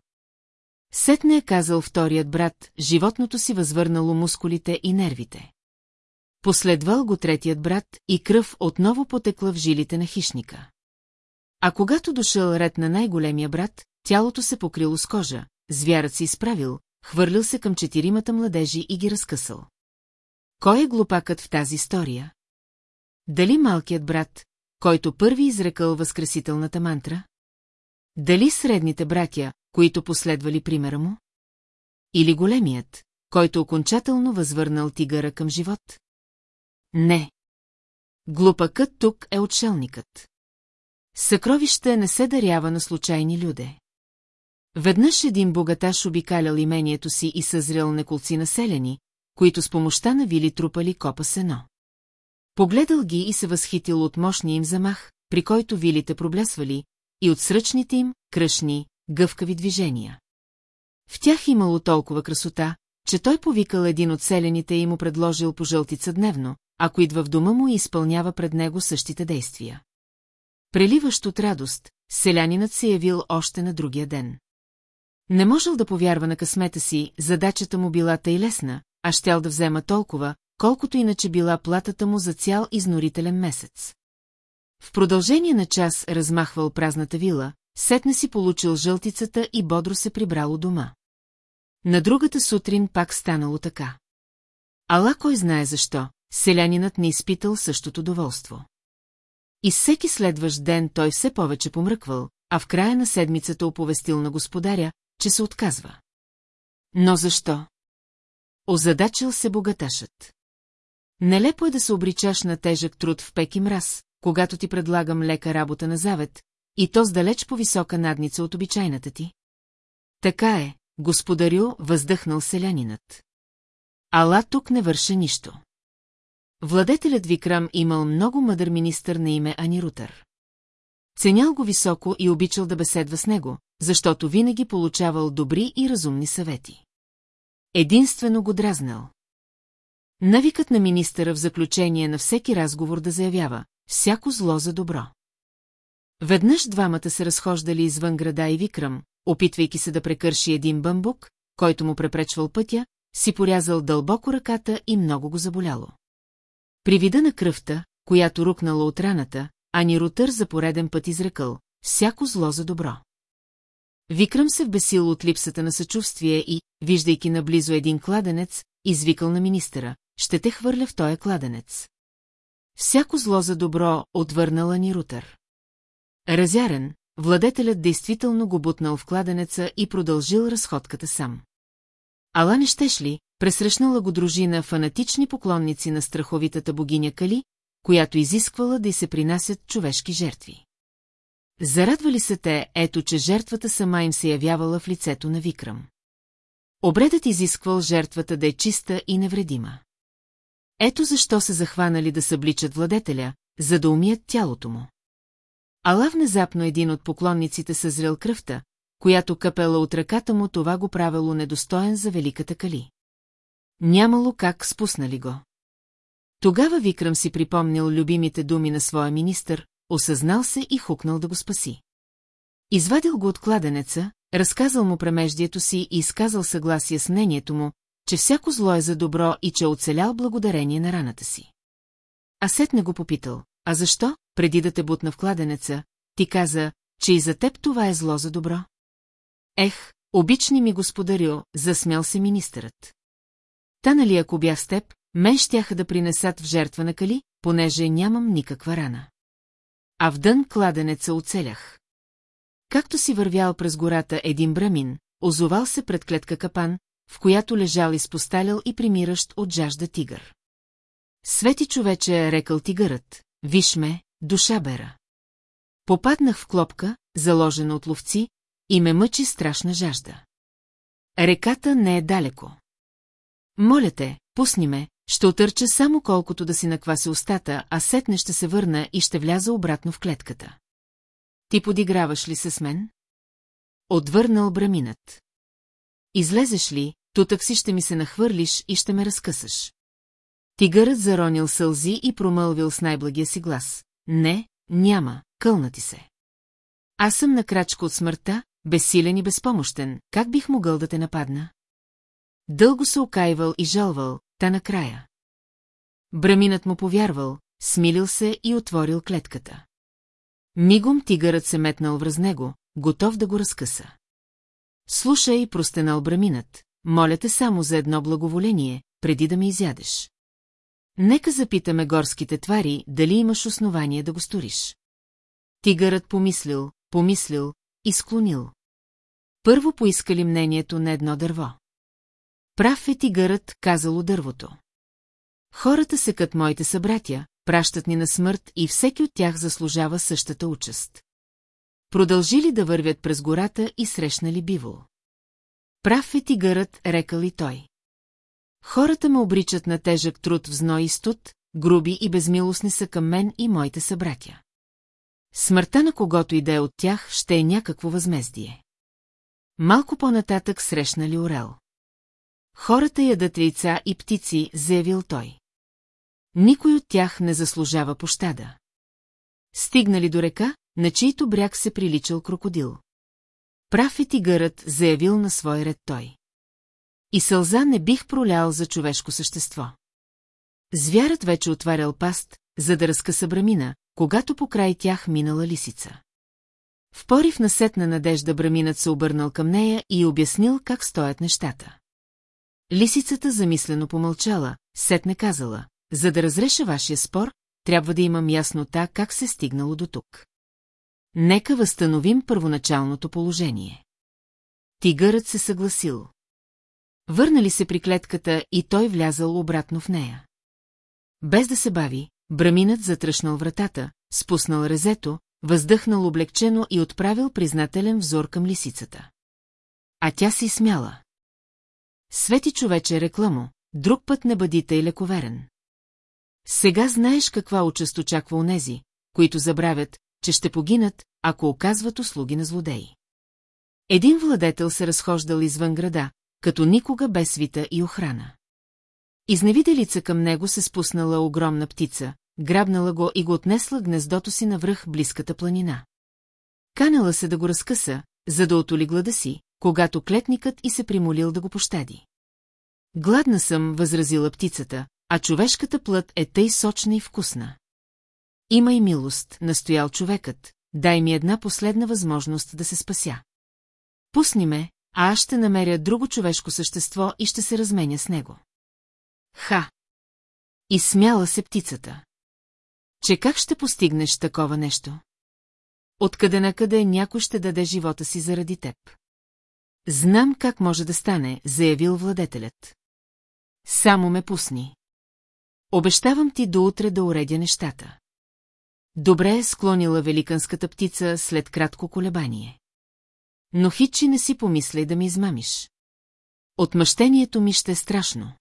Сетне е казал вторият брат, животното си възвърнало мускулите и нервите. Последвал го третият брат и кръв отново потекла в жилите на хищника. А когато дошъл ред на най-големия брат, тялото се покрило с кожа, звярат се изправил, хвърлил се към четиримата младежи и ги разкъсал. Кой е глупакът в тази история? Дали малкият брат, който първи изрекал възкресителната мантра? Дали средните братя, които последвали примера му? Или големият, който окончателно възвърнал тигъра към живот? Не. Глупакът тук е отшелникът. Съкровище не се дарява на случайни люде. Веднъж един богаташ обикалял имението си и съзрел неколци населени, които с помощта на вили трупали копа сено. Погледал ги и се възхитил от мощния им замах, при който вилите проблясвали, и от сръчните им, кръшни, гъвкави движения. В тях имало толкова красота, че той повикал един от селените и му предложил по жълтица дневно, ако идва в дома му и изпълнява пред него същите действия. Преливащ от радост, селянинът се явил още на другия ден. Не можел да повярва на късмета си, задачата му била тъй лесна, а щял да взема толкова, колкото иначе била платата му за цял изнорителен месец. В продължение на час размахвал празната вила, сетне си получил жълтицата и бодро се прибрало дома. На другата сутрин пак станало така. Ала кой знае защо, селянинът не изпитал същото доволство. И всеки следващ ден той все повече помръквал, а в края на седмицата оповестил на господаря, че се отказва. Но защо? Озадачил се богаташът. Нелепо е да се обричаш на тежък труд в пек и мраз, когато ти предлагам лека работа на завет, и то с далеч по-висока надница от обичайната ти. Така е, господарю, въздъхнал селянинът. Ала тук не върша нищо. Владетелят Викрам имал много мъдър министър на име Анирутър. Ценял го високо и обичал да беседва с него, защото винаги получавал добри и разумни съвети. Единствено го дразнал. Навикът на министъра в заключение на всеки разговор да заявява «Всяко зло за добро». Веднъж двамата се разхождали извън града и Викрам, опитвайки се да прекърши един бамбук, който му препречвал пътя, си порязал дълбоко ръката и много го заболяло. При вида на кръвта, която рукнала от раната, Ани Рутър за пореден път изрекал «Всяко зло за добро». Викръм се вбесил от липсата на съчувствие и, виждайки наблизо един кладенец, извикал на министъра «Ще те хвърля в този кладенец». Всяко зло за добро отвърнала ни Рутър. Разярен, владетелят действително го бутнал в кладенеца и продължил разходката сам. Ала не щеш ли, пресрещнала го дружина фанатични поклонници на страховитата богиня Кали, която изисквала да й се принасят човешки жертви. Зарадвали се те, ето, че жертвата сама им се явявала в лицето на Викрам. Обредът изисквал жертвата да е чиста и невредима. Ето защо се захванали да събличат владетеля, за да умият тялото му. Ала внезапно един от поклонниците съзрел кръвта, която капела от ръката му, това го правило недостоен за великата кали. Нямало как спуснали го. Тогава Викрам си припомнил любимите думи на своя министър, осъзнал се и хукнал да го спаси. Извадил го от кладенеца, разказал му премеждието си и изказал съгласие с мнението му, че всяко зло е за добро и че е оцелял благодарение на раната си. А сетне го попитал, а защо, преди да те бутна в кладенеца, ти каза, че и за теб това е зло за добро? Ех, обични ми господарю, засмял се министърът. Та нали ако бях с теб, мен щяха да принесат в жертва на кали, понеже нямам никаква рана. А в дън кладенеца оцелях. Както си вървял през гората един брамин, озовал се пред клетка капан, в която лежал изпосталял и примиращ от жажда тигър. Свети човече, рекал тигърът, виж ме, душа бера. Попаднах в клопка, заложена от ловци, и ме мъчи страшна жажда. Реката не е далеко. Моля те, пусни ме, ще отърча само колкото да си наквася устата, а сетне ще се върна и ще вляза обратно в клетката. Ти подиграваш ли се с мен? Отвърнал браминът. Излезеш ли, тутък си ще ми се нахвърлиш и ще ме разкъсаш. Тигърът заронил сълзи и промълвил с най-благия си глас. Не, няма, кълна ти се. Аз съм на крачка от смъртта, безсилен и безпомощен, как бих могъл да те нападна? Дълго се окайвал и жалвал, та накрая. Браминът му повярвал, смилил се и отворил клетката. Мигом тигърът се метнал връз него, готов да го разкъса. Слушай, простенал браминът, моля те само за едно благоволение, преди да ме изядеш. Нека запитаме горските твари, дали имаш основание да го сториш. Тигърът помислил, помислил и склонил. Първо поискали мнението на едно дърво. Прав е тигърът, казало дървото. Хората се кът моите събратя, пращат ни на смърт и всеки от тях заслужава същата участ. Продължили да вървят през гората и срещнали бивол. Прав е тигърът, рекал и той. Хората ме обричат на тежък труд в зной и студ, груби и безмилостни са към мен и моите събратя. Смъртта на когото и да е от тях ще е някакво възмездие. Малко по-нататък срещнали Орел. Хората ядат яйца и птици, заявил той. Никой от тях не заслужава пощада. Стигнали до река, на чийто бряг се приличал крокодил. Прав е тигърът, заявил на свой ред той. И сълза не бих пролял за човешко същество. Звярат вече отварял паст, за да разкъса брамина, когато покрай тях минала лисица. В порив на сетна надежда браминът се обърнал към нея и обяснил как стоят нещата. Лисицата замислено помълчала, сетне казала, за да разреша вашия спор, трябва да имам яснота как се стигнало до тук. Нека възстановим първоначалното положение. Тигърът се съгласил. Върнали се при клетката и той влязал обратно в нея. Без да се бави, браминът затръшнал вратата, спуснал резето, въздъхнал облегчено и отправил признателен взор към лисицата. А тя си смяла. Свети човече рекламо, друг път не бъди тъй лековерен. Сега знаеш каква участ очаква онези, които забравят, че ще погинат, ако оказват услуги на злодеи. Един владетел се разхождал извън града, като никога без свита и охрана. Изневиделица към него се спуснала огромна птица, грабнала го и го отнесла гнездото си навръх близката планина. Канала се да го разкъса, за да отоли глада си, когато клетникът и се примолил да го пощади. Гладна съм, възразила птицата, а човешката плът е тъй сочна и вкусна. Има и милост, настоял човекът, дай ми една последна възможност да се спася. Пусни ме, а аз ще намеря друго човешко същество и ще се разменя с него. Ха! И смяла се птицата. Че как ще постигнеш такова нещо? Откъде накъде някой ще даде живота си заради теб. Знам как може да стане, заявил владетелят. Само ме пусни. Обещавам ти до утре да уредя нещата. Добре е склонила великанската птица след кратко колебание. Но хитчи не си помисляй да ми измамиш. Отмъщението ми ще е страшно.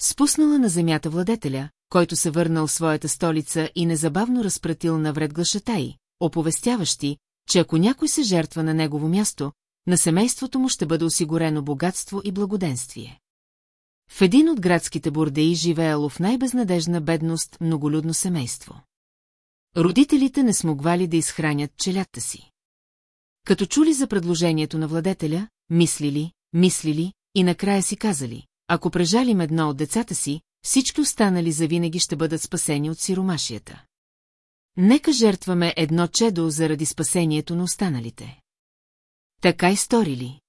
Спуснала на земята владетеля, който се върнал в своята столица и незабавно разпратил навред глашатаи, оповестяващи, че ако някой се жертва на негово място, на семейството му ще бъде осигурено богатство и благоденствие. В един от градските бордеи живеело в най-безнадежна бедност многолюдно семейство. Родителите не смогвали да изхранят челята си. Като чули за предложението на владетеля, мислили, мислили и накрая си казали, ако прежалим едно от децата си, всички останали завинаги ще бъдат спасени от сиромашията. Нека жертваме едно чедо заради спасението на останалите. Така и сторили.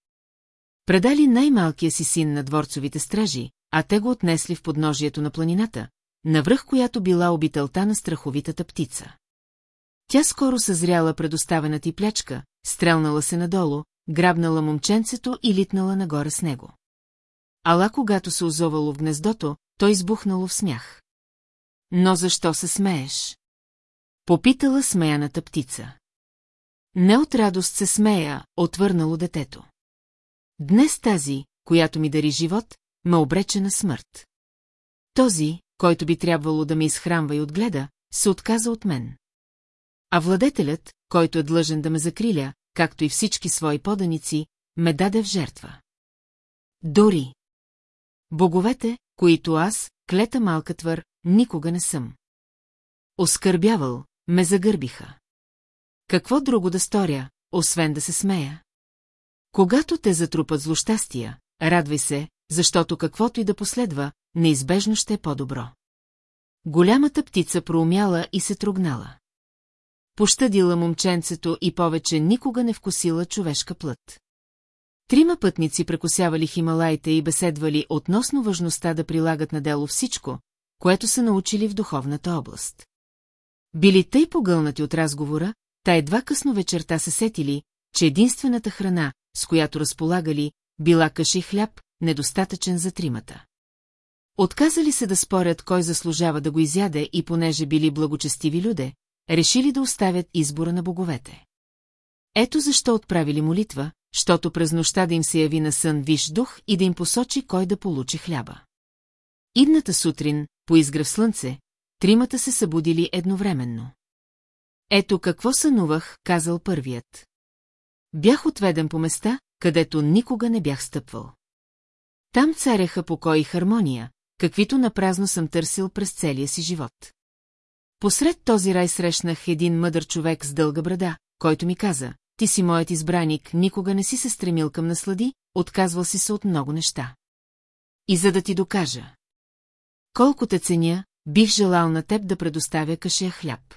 Предали най-малкия си син на дворцовите стражи, а те го отнесли в подножието на планината, навръх която била обителта на страховитата птица. Тя скоро съзряла предоставената и плячка, стрелнала се надолу, грабнала момченцето и литнала нагоре с него. Ала когато се озовало в гнездото, той избухнало в смях. Но защо се смееш? Попитала смеяната птица. Не от радост се смея, отвърнало детето. Днес тази, която ми дари живот, ме обрече на смърт. Този, който би трябвало да ме изхранва и отгледа, се отказа от мен. А владетелят, който е длъжен да ме закриля, както и всички свои поданици, ме даде в жертва. Дори. Боговете, които аз, клета малка твър, никога не съм. Оскърбявал, ме загърбиха. Какво друго да сторя, освен да се смея? Когато те затрупат злощастия, радвай се, защото каквото и да последва, неизбежно ще е по-добро. Голямата птица проумяла и се трогнала. Пощадила момченцето и повече никога не вкусила човешка плът. Трима пътници прекусявали Хималаите и беседвали относно важността да прилагат на дело всичко, което са научили в духовната област. Били тъй погълнати от разговора, та едва късно вечерта се сетили, че единствената храна, с която разполагали, била каши хляб, недостатъчен за тримата. Отказали се да спорят кой заслужава да го изяде и понеже били благочестиви люде, решили да оставят избора на боговете. Ето защо отправили молитва, щото през нощта да им се яви на сън виш дух и да им посочи кой да получи хляба. Идната сутрин, по изгръв слънце, тримата се събудили едновременно. Ето какво сънувах, казал първият. Бях отведен по места, където никога не бях стъпвал. Там царяха покой и хармония, каквито напразно съм търсил през целия си живот. Посред този рай срещнах един мъдър човек с дълга брада, който ми каза, ти си моят избраник, никога не си се стремил към наслади, отказвал си се от много неща. И за да ти докажа. Колко те ценя, бих желал на теб да предоставя кашия хляб.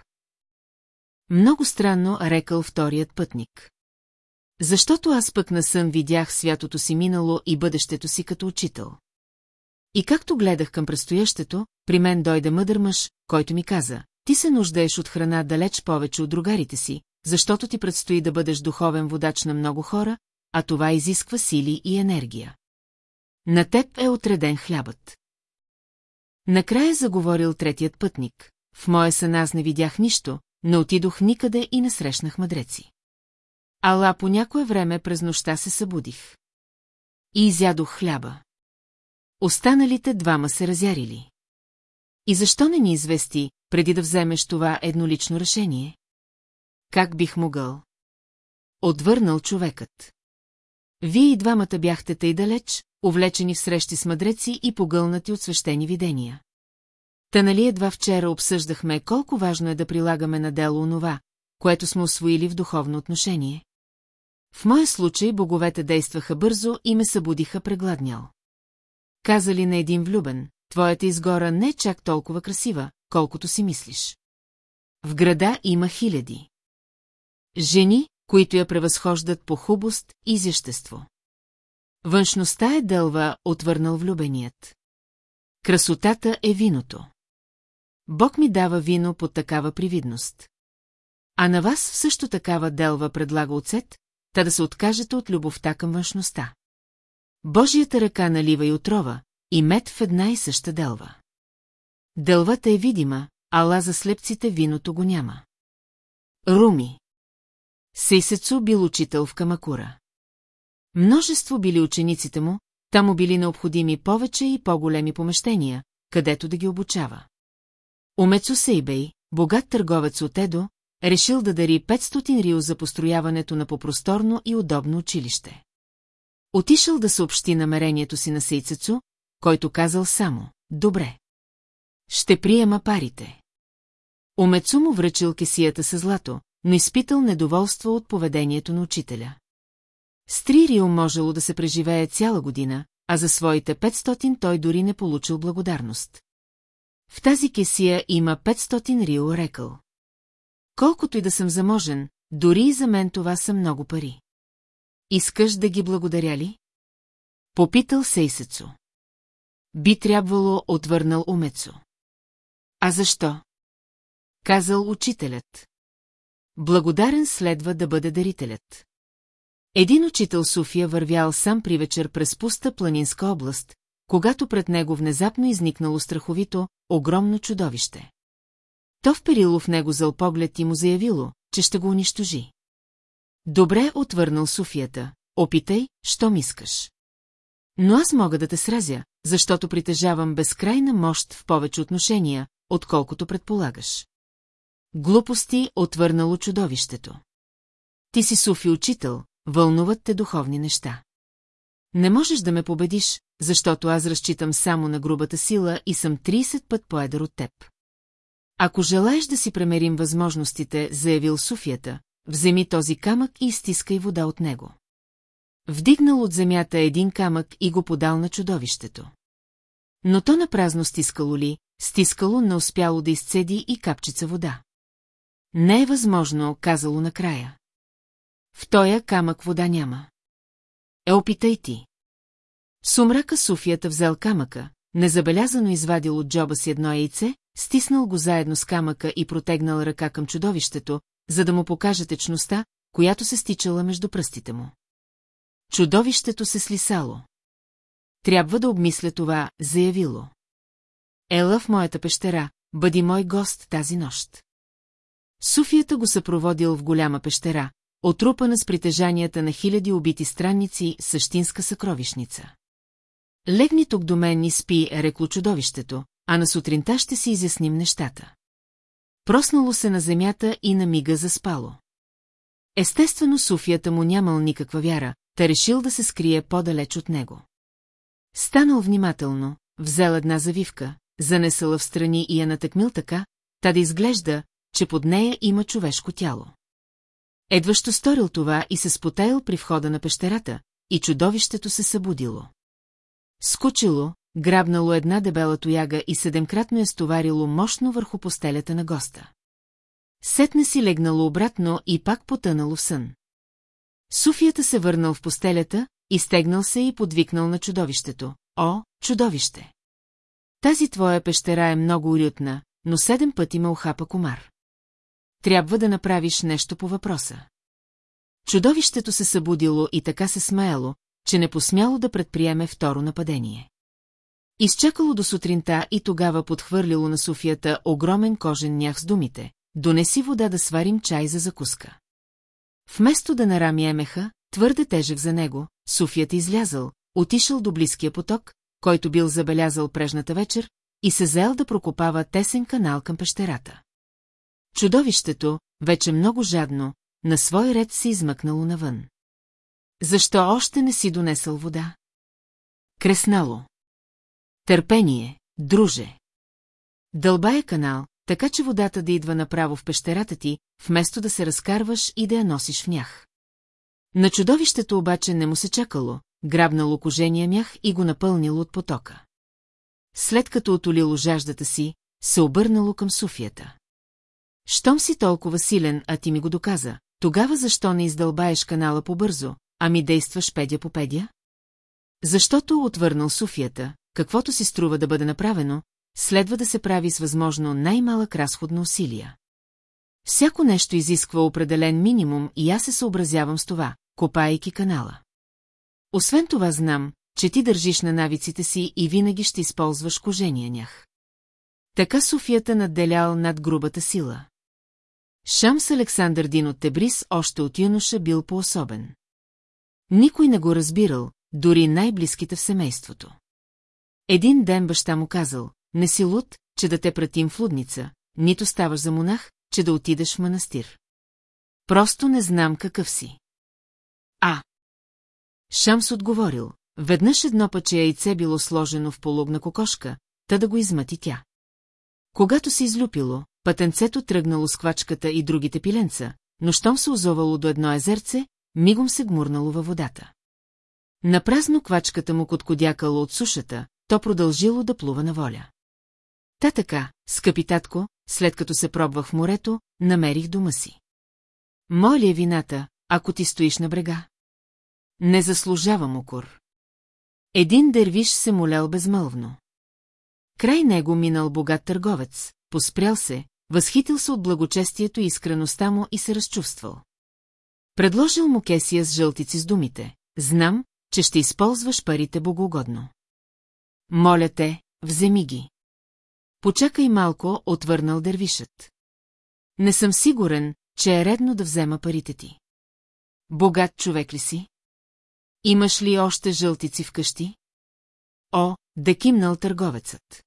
Много странно, рекал вторият пътник. Защото аз пък на сън видях святото си минало и бъдещето си като учител. И както гледах към предстоящето, при мен дойде мъдър мъж, който ми каза, ти се нуждаеш от храна далеч повече от другарите си, защото ти предстои да бъдеш духовен водач на много хора, а това изисква сили и енергия. На теб е отреден хлябът. Накрая заговорил третият пътник. В моя сън аз не видях нищо, не отидох никъде и не срещнах мъдреци. Ала по някое време през нощта се събудих. И изядох хляба. Останалите двама се разярили. И защо не ни извести, преди да вземеш това еднолично решение? Как бих могъл? Отвърнал човекът. Вие и двамата бяхте тъй далеч, увлечени в срещи с мъдреци и погълнати от свещени видения. Та нали едва вчера обсъждахме колко важно е да прилагаме на дело онова, което сме освоили в духовно отношение? В моя случай боговете действаха бързо и ме събудиха прегладнял. Казали на един влюбен, твоята изгора не е чак толкова красива, колкото си мислиш. В града има хиляди. Жени, които я превъзхождат по хубост и изящество. Външността е дълва, отвърнал влюбеният. Красотата е виното. Бог ми дава вино под такава привидност. А на вас също такава делва предлага оцет, та да се откажете от любовта към външността. Божията ръка налива и отрова, и мед в една и съща делва. Делвата е видима, ала за слепците виното го няма. Руми Сейсецу бил учител в Камакура. Множество били учениците му, там му били необходими повече и по-големи помещения, където да ги обучава. Умецо Сейбей, богат търговец от Едо, решил да дари 500 рио за построяването на попросторно и удобно училище. Отишъл да съобщи намерението си на Сейцецу, който казал само «Добре». Ще приема парите. Умецу му връчил кесията с злато, но изпитал недоволство от поведението на учителя. С три можело да се преживее цяла година, а за своите 500 той дори не получил благодарност. В тази кесия има 500 рио рекъл. Колкото и да съм заможен, дори и за мен това са много пари. Искаш да ги благодаря ли? Попитал Сейсецо. Би трябвало отвърнал Умецо. А защо? Казал учителят. Благодарен следва да бъде дарителят. Един учител София вървял сам при вечер през пуста планинска област, когато пред него внезапно изникнало страховито, огромно чудовище. То вперило в него зъл поглед и му заявило, че ще го унищожи. Добре отвърнал Софията, опитай, що мискаш. Но аз мога да те сразя, защото притежавам безкрайна мощ в повече отношения, отколкото предполагаш. Глупости отвърнало чудовището. Ти си Софи учител, вълнуват те духовни неща. Не можеш да ме победиш, защото аз разчитам само на грубата сила и съм 30 път поедър от теб. Ако желаеш да си премерим възможностите, заявил Софията, вземи този камък и изтискай вода от него. Вдигнал от земята един камък и го подал на чудовището. Но то на празно стискало ли, стискало не успяло да изцеди и капчица вода. Не е възможно, казало накрая. В тоя камък вода няма. Е, опитай ти. Сумрака Софията взел камъка, незабелязано извадил от джоба си едно яйце, стиснал го заедно с камъка и протегнал ръка към чудовището, за да му покаже течността, която се стичала между пръстите му. Чудовището се слисало. Трябва да обмисля това, заявило. Ела в моята пещера, бъди мой гост тази нощ. Суфията го съпроводил в голяма пещера, отрупана с притежанията на хиляди убити странници, същинска съкровишница. Легни тук до мен и спи, рекло чудовището, а на сутринта ще си изясним нещата. Проснало се на земята и на мига заспало. Естествено, Суфията му нямал никаква вяра, та решил да се скрие по-далеч от него. Станал внимателно, взел една завивка, занесъла в страни и я натъкмил така, та да изглежда, че под нея има човешко тяло. Едващо сторил това и се спотаял при входа на пещерата, и чудовището се събудило. Скучило, грабнало една дебела тояга и седемкратно е стоварило мощно върху постелята на госта. Сетне си легнало обратно и пак потънало в сън. Суфията се върнал в постелята, изтегнал се и подвикнал на чудовището. О, чудовище! Тази твоя пещера е много уютна, но седем пъти ме охапа комар. Трябва да направиш нещо по въпроса. Чудовището се събудило и така се смеяло, че не посмяло да предприеме второ нападение. Изчакало до сутринта и тогава подхвърлило на Софията огромен кожен нях с думите. Донеси вода да сварим чай за закуска. Вместо да нарами емеха, твърде тежък за него, Софията излязъл, отишъл до близкия поток, който бил забелязал прежната вечер, и се заел да прокопава тесен канал към пещерата. Чудовището, вече много жадно, на свой ред се измъкнало навън. Защо още не си донесъл вода? Креснало. Търпение, друже. Дълбая канал, така че водата да идва направо в пещерата ти, вместо да се разкарваш и да я носиш в нях. На чудовището обаче не му се чакало, грабнало кожения мях и го напълнило от потока. след като отолило жаждата си, се обърнало към Суфията. Щом си толкова силен, а ти ми го доказа, тогава защо не издълбаеш канала по-бързо, ами действаш педя по педя? Защото отвърнал Суфията, каквото си струва да бъде направено, следва да се прави с възможно най-малък разход на усилия. Всяко нещо изисква определен минимум и аз се съобразявам с това, копайки канала. Освен това знам, че ти държиш на навиците си и винаги ще използваш кожения нях. Така Софията надделял над грубата сила. Шамс Александър Дин от Тебрис още от юноша бил по-особен. Никой не го разбирал, дори най-близките в семейството. Един ден баща му казал, не си луд, че да те пратим в лудница, нито ставаш за монах, че да отидеш в манастир. Просто не знам какъв си. А. Шамс отговорил, веднъж едно пъче яйце било сложено в полубна кокошка, та да го измъти тя. Когато се излюпило, пътенцето тръгнало с квачката и другите пиленца, но щом се озовало до едно езерце, мигом се гмурнало във водата. Напразно квачката му коткодякало от сушата, то продължило да плува на воля. Та така, скъпи татко, след като се пробвах в морето, намерих дома си. Моля е вината, ако ти стоиш на брега? Не заслужавам укор. Един дервиш се молял безмълвно. Край него минал богат търговец, поспрял се, възхитил се от благочестието и искреността му и се разчувствал. Предложил му кесия с жълтици с думите. Знам, че ще използваш парите богоугодно. Моля те, вземи ги. Почакай малко, отвърнал дервишът. Не съм сигурен, че е редно да взема парите ти. Богат човек ли си? Имаш ли още жълтици вкъщи? О, да кимнал търговецът.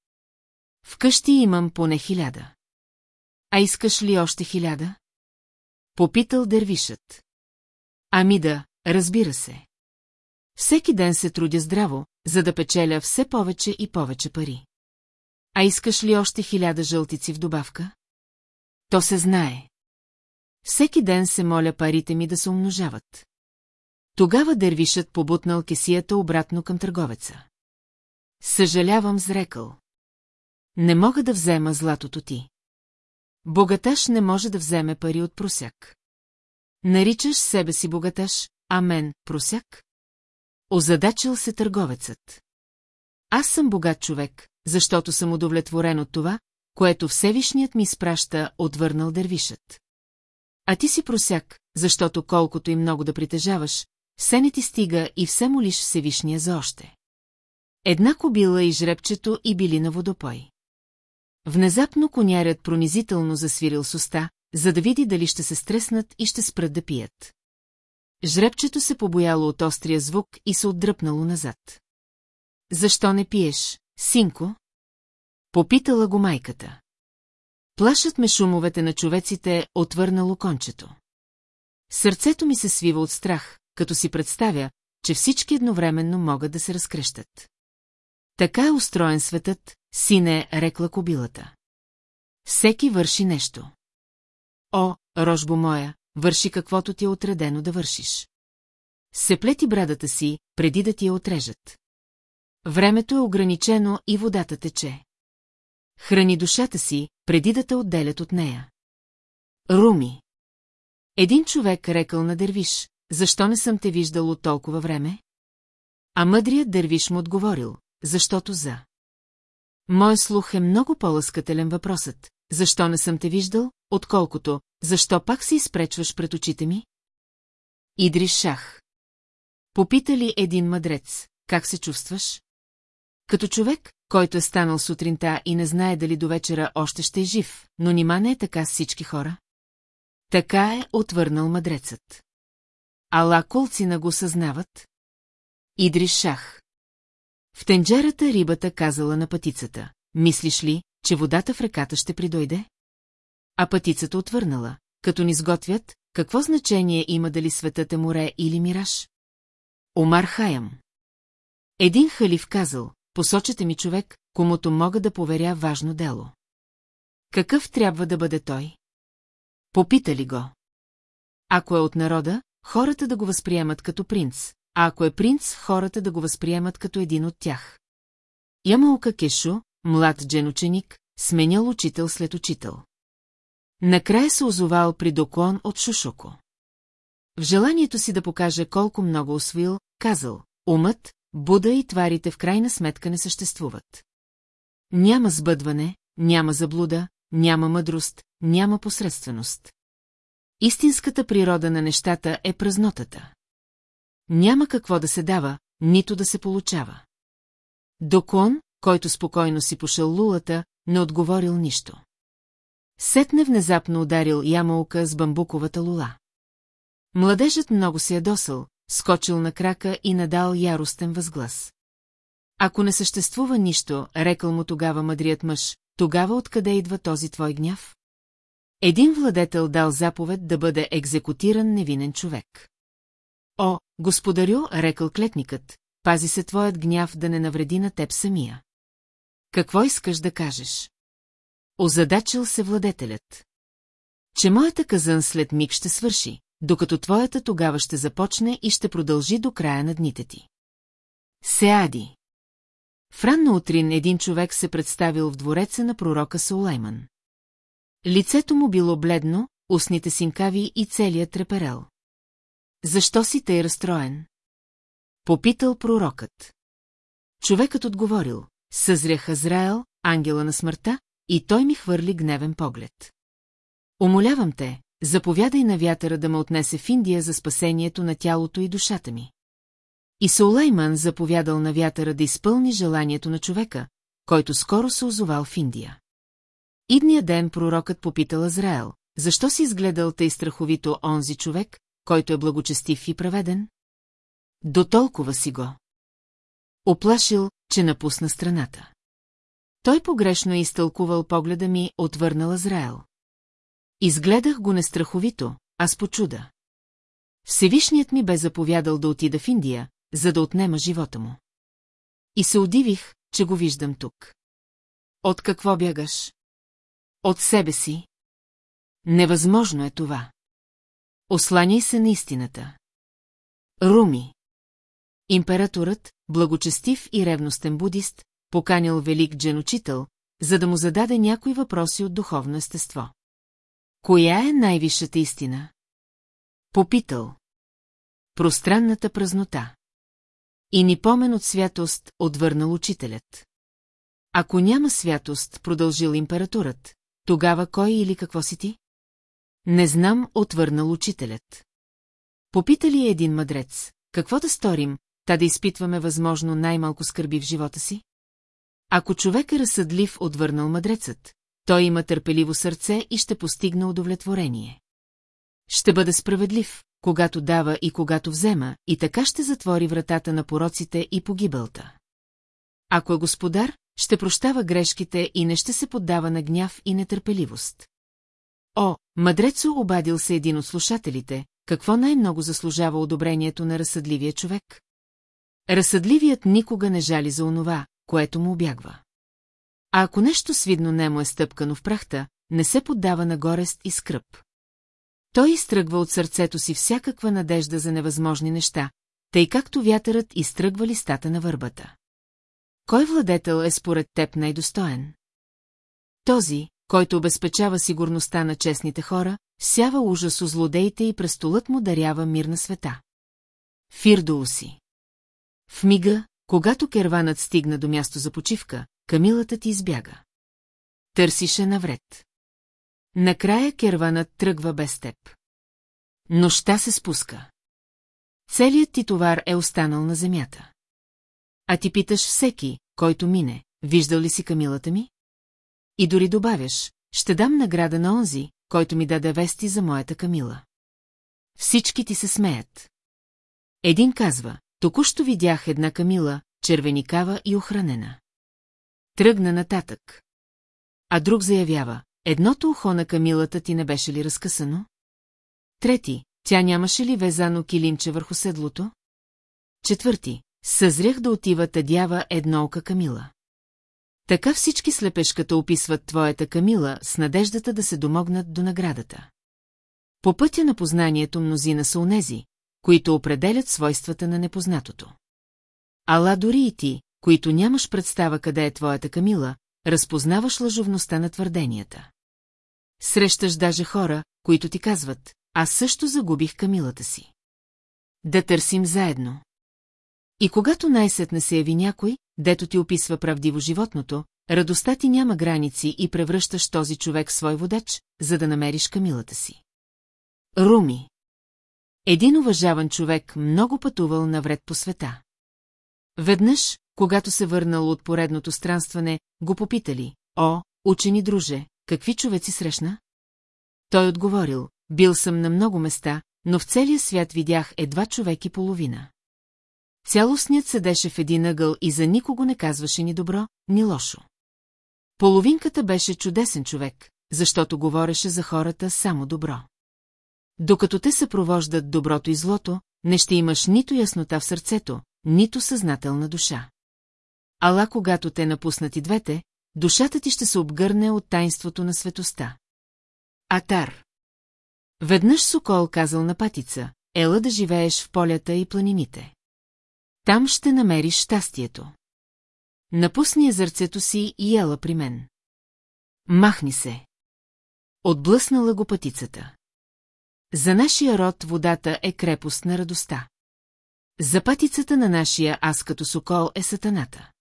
Вкъщи имам поне хиляда. А искаш ли още хиляда? Попитал дервишът. Ами да, разбира се. Всеки ден се трудя здраво, за да печеля все повече и повече пари. А искаш ли още хиляда жълтици в добавка? То се знае. Всеки ден се моля парите ми да се умножават. Тогава дервишът побутнал кесията обратно към търговеца. Съжалявам, зрекал. Не мога да взема златото ти. Богаташ не може да вземе пари от просяк. Наричаш себе си богаташ, а мен – просяк? Озадачил се търговецът. Аз съм богат човек, защото съм удовлетворен от това, което Всевишният ми спраща, отвърнал дървишът. А ти си просяк, защото колкото и много да притежаваш, все не ти стига и все молиш Всевишния за още. Една кобила и жребчето и били на водопой. Внезапно конярят пронизително засвирил с уста, за да види дали ще се стреснат и ще спрат да пият. Жребчето се побояло от острия звук и се отдръпнало назад. Защо не пиеш, синко? Попитала го майката. Плашат ме шумовете на човеците, отвърнало кончето. Сърцето ми се свива от страх, като си представя, че всички едновременно могат да се разкрещат. Така е устроен светът, сине, рекла кобилата. Всеки върши нещо. О, рожбо моя, върши каквото ти е отредено да вършиш. Се плети брадата си, преди да ти я отрежат. Времето е ограничено и водата тече. Храни душата си, преди да те отделят от нея. Руми. Един човек рекал на дервиш, защо не съм те виждал от толкова време? А мъдрият дервиш му отговорил, защото за. Мой слух е много по-лъскателен въпросът, защо не съм те виждал, отколкото, защо пак се изпречваш пред очите ми? Идриш шах. Попита ли един мъдрец, как се чувстваш? Като човек, който е станал сутринта и не знае дали до вечера още ще е жив, но нима не е така с всички хора? Така е отвърнал мъдрецът. Ала колцина го съзнават? Идриш шах. В тенджерата рибата казала на пътицата. Мислиш ли, че водата в реката ще придойде? А пътицата отвърнала. Като ни сготвят, какво значение има дали светът е море или мираж? Омар Хаям. Един халиф казал, посочете ми човек, комуто мога да поверя важно дело. Какъв трябва да бъде той? Попита ли го? Ако е от народа, хората да го възприемат като принц, а ако е принц, хората да го възприемат като един от тях. Ямалка Кешо, млад джен ученик, сменял учител след учител. Накрая се озовал при доклон от Шушоко. В желанието си да покаже колко много освоил, казал, умът, Буда и тварите в крайна сметка не съществуват. Няма сбъдване, няма заблуда, няма мъдрост, няма посредственост. Истинската природа на нещата е празнотата. Няма какво да се дава, нито да се получава. Доклон, който спокойно си пошъл лулата, не отговорил нищо. Сетне внезапно ударил ямалка с бамбуковата лула. Младежът много се ядосал, скочил на крака и надал яростен възглас. Ако не съществува нищо, рекал му тогава мъдрият мъж, тогава откъде идва този твой гняв? Един владетел дал заповед да бъде екзекутиран невинен човек. О, господарю, рекал клетникът, пази се твоят гняв да не навреди на теб самия. Какво искаш да кажеш? Озадачил се владетелят. Че моята казън след миг ще свърши, докато твоята тогава ще започне и ще продължи до края на дните ти. Сеади. В ранна утрин един човек се представил в двореца на пророка Саулайман. Лицето му било бледно, устните синкави и целият треперел. Защо си тъй разстроен? Попитал пророкът. Човекът отговорил, съзрях Азраел, ангела на смъртта, и той ми хвърли гневен поглед. Умолявам те, заповядай на вятъра да ме отнесе в Индия за спасението на тялото и душата ми. И Саулайман заповядал на вятъра да изпълни желанието на човека, който скоро се озовал в Индия. Идния ден пророкът попитал Азраел, защо си изгледал тъй страховито онзи човек, който е благочестив и праведен? До толкова си го. Оплашил, че напусна страната. Той погрешно е изтълкувал погледа ми, отвърнал Азраел. Изгледах го нестраховито, аз почуда. Всевишният ми бе заповядал да отида в Индия, за да отнема живота му. И се удивих, че го виждам тук. От какво бягаш? От себе си. Невъзможно е това. Осланяй се на истината. Руми. Императорът, благочестив и ревностен будист, поканил велик джен-учител, за да му зададе някои въпроси от духовно естество. Коя е най-висшата истина? Попитал. Пространната празнота. И ни помен от святост, отвърнал учителят. Ако няма святост, продължил императорът, тогава кой или какво си ти? Не знам, отвърнал учителят. Попита ли един мъдрец, какво да сторим, та да изпитваме възможно най-малко скърби в живота си? Ако човек е разсъдлив, отвърнал мъдрецът, той има търпеливо сърце и ще постигне удовлетворение. Ще бъде справедлив, когато дава и когато взема, и така ще затвори вратата на пороците и погибелта. Ако е господар, ще прощава грешките и не ще се поддава на гняв и нетърпеливост. О, мъдрецо обадил се един от слушателите, какво най-много заслужава одобрението на разсъдливия човек? Разсъдливият никога не жали за онова, което му обягва. А ако нещо свидно немо е стъпкано в прахта, не се поддава на горест и скръп. Той изтръгва от сърцето си всякаква надежда за невъзможни неща, тъй както вятърът изтръгва листата на върбата. Кой владетел е според теб най-достоен? Този, който обезпечава сигурността на честните хора, сява ужас у злодеите и престолът му дарява мир на света. Фирдоуси. В мига, когато керванът стигна до място за почивка, камилата ти избяга. Търсише навред. Накрая керванът тръгва без теб. Нощта се спуска. Целият ти товар е останал на земята. А ти питаш всеки, който мине, виждал ли си камилата ми? И дори добавяш, ще дам награда на онзи, който ми даде вести за моята камила. Всички ти се смеят. Един казва, току-що видях една камила, червеникава и охранена. Тръгна нататък. А друг заявява, едното ухо на камилата ти не беше ли разкъсано? Трети, тя нямаше ли везано килимче върху седлото? Четвърти, съзрях да отива тъдява едно ока камила. Така всички слепешката описват твоята камила с надеждата да се домогнат до наградата. По пътя на познанието мнозина са унези, които определят свойствата на непознатото. Ала дори и ти, които нямаш представа къде е твоята Камила, разпознаваш лъжовността на твърденията. Срещаш даже хора, които ти казват, аз също загубих Камилата си. Да търсим заедно. И когато най-сетне се яви някой, дето ти описва правдиво животното, радостта ти няма граници и превръщаш този човек в свой водач, за да намериш Камилата си. Руми Един уважаван човек много пътувал навред по света. Веднъж, когато се върнал от поредното странстване, го попитали, о, учени друже, какви човеци срещна? Той отговорил, бил съм на много места, но в целия свят видях едва човек и половина. Цялостният седеше в един ъгъл и за никого не казваше ни добро, ни лошо. Половинката беше чудесен човек, защото говореше за хората само добро. Докато те съпровождат доброто и злото, не ще имаш нито яснота в сърцето, нито съзнателна душа. Ала когато те напуснат и двете, душата ти ще се обгърне от тайнството на светоста. Атар Веднъж Сокол казал на патица, ела да живееш в полята и планините. Там ще намериш щастието. Напусни езърцето си и ела при мен. Махни се. Отблъснала го пътицата. За нашия род водата е крепост на радостта. За патицата на нашия аз като сокол е сатаната.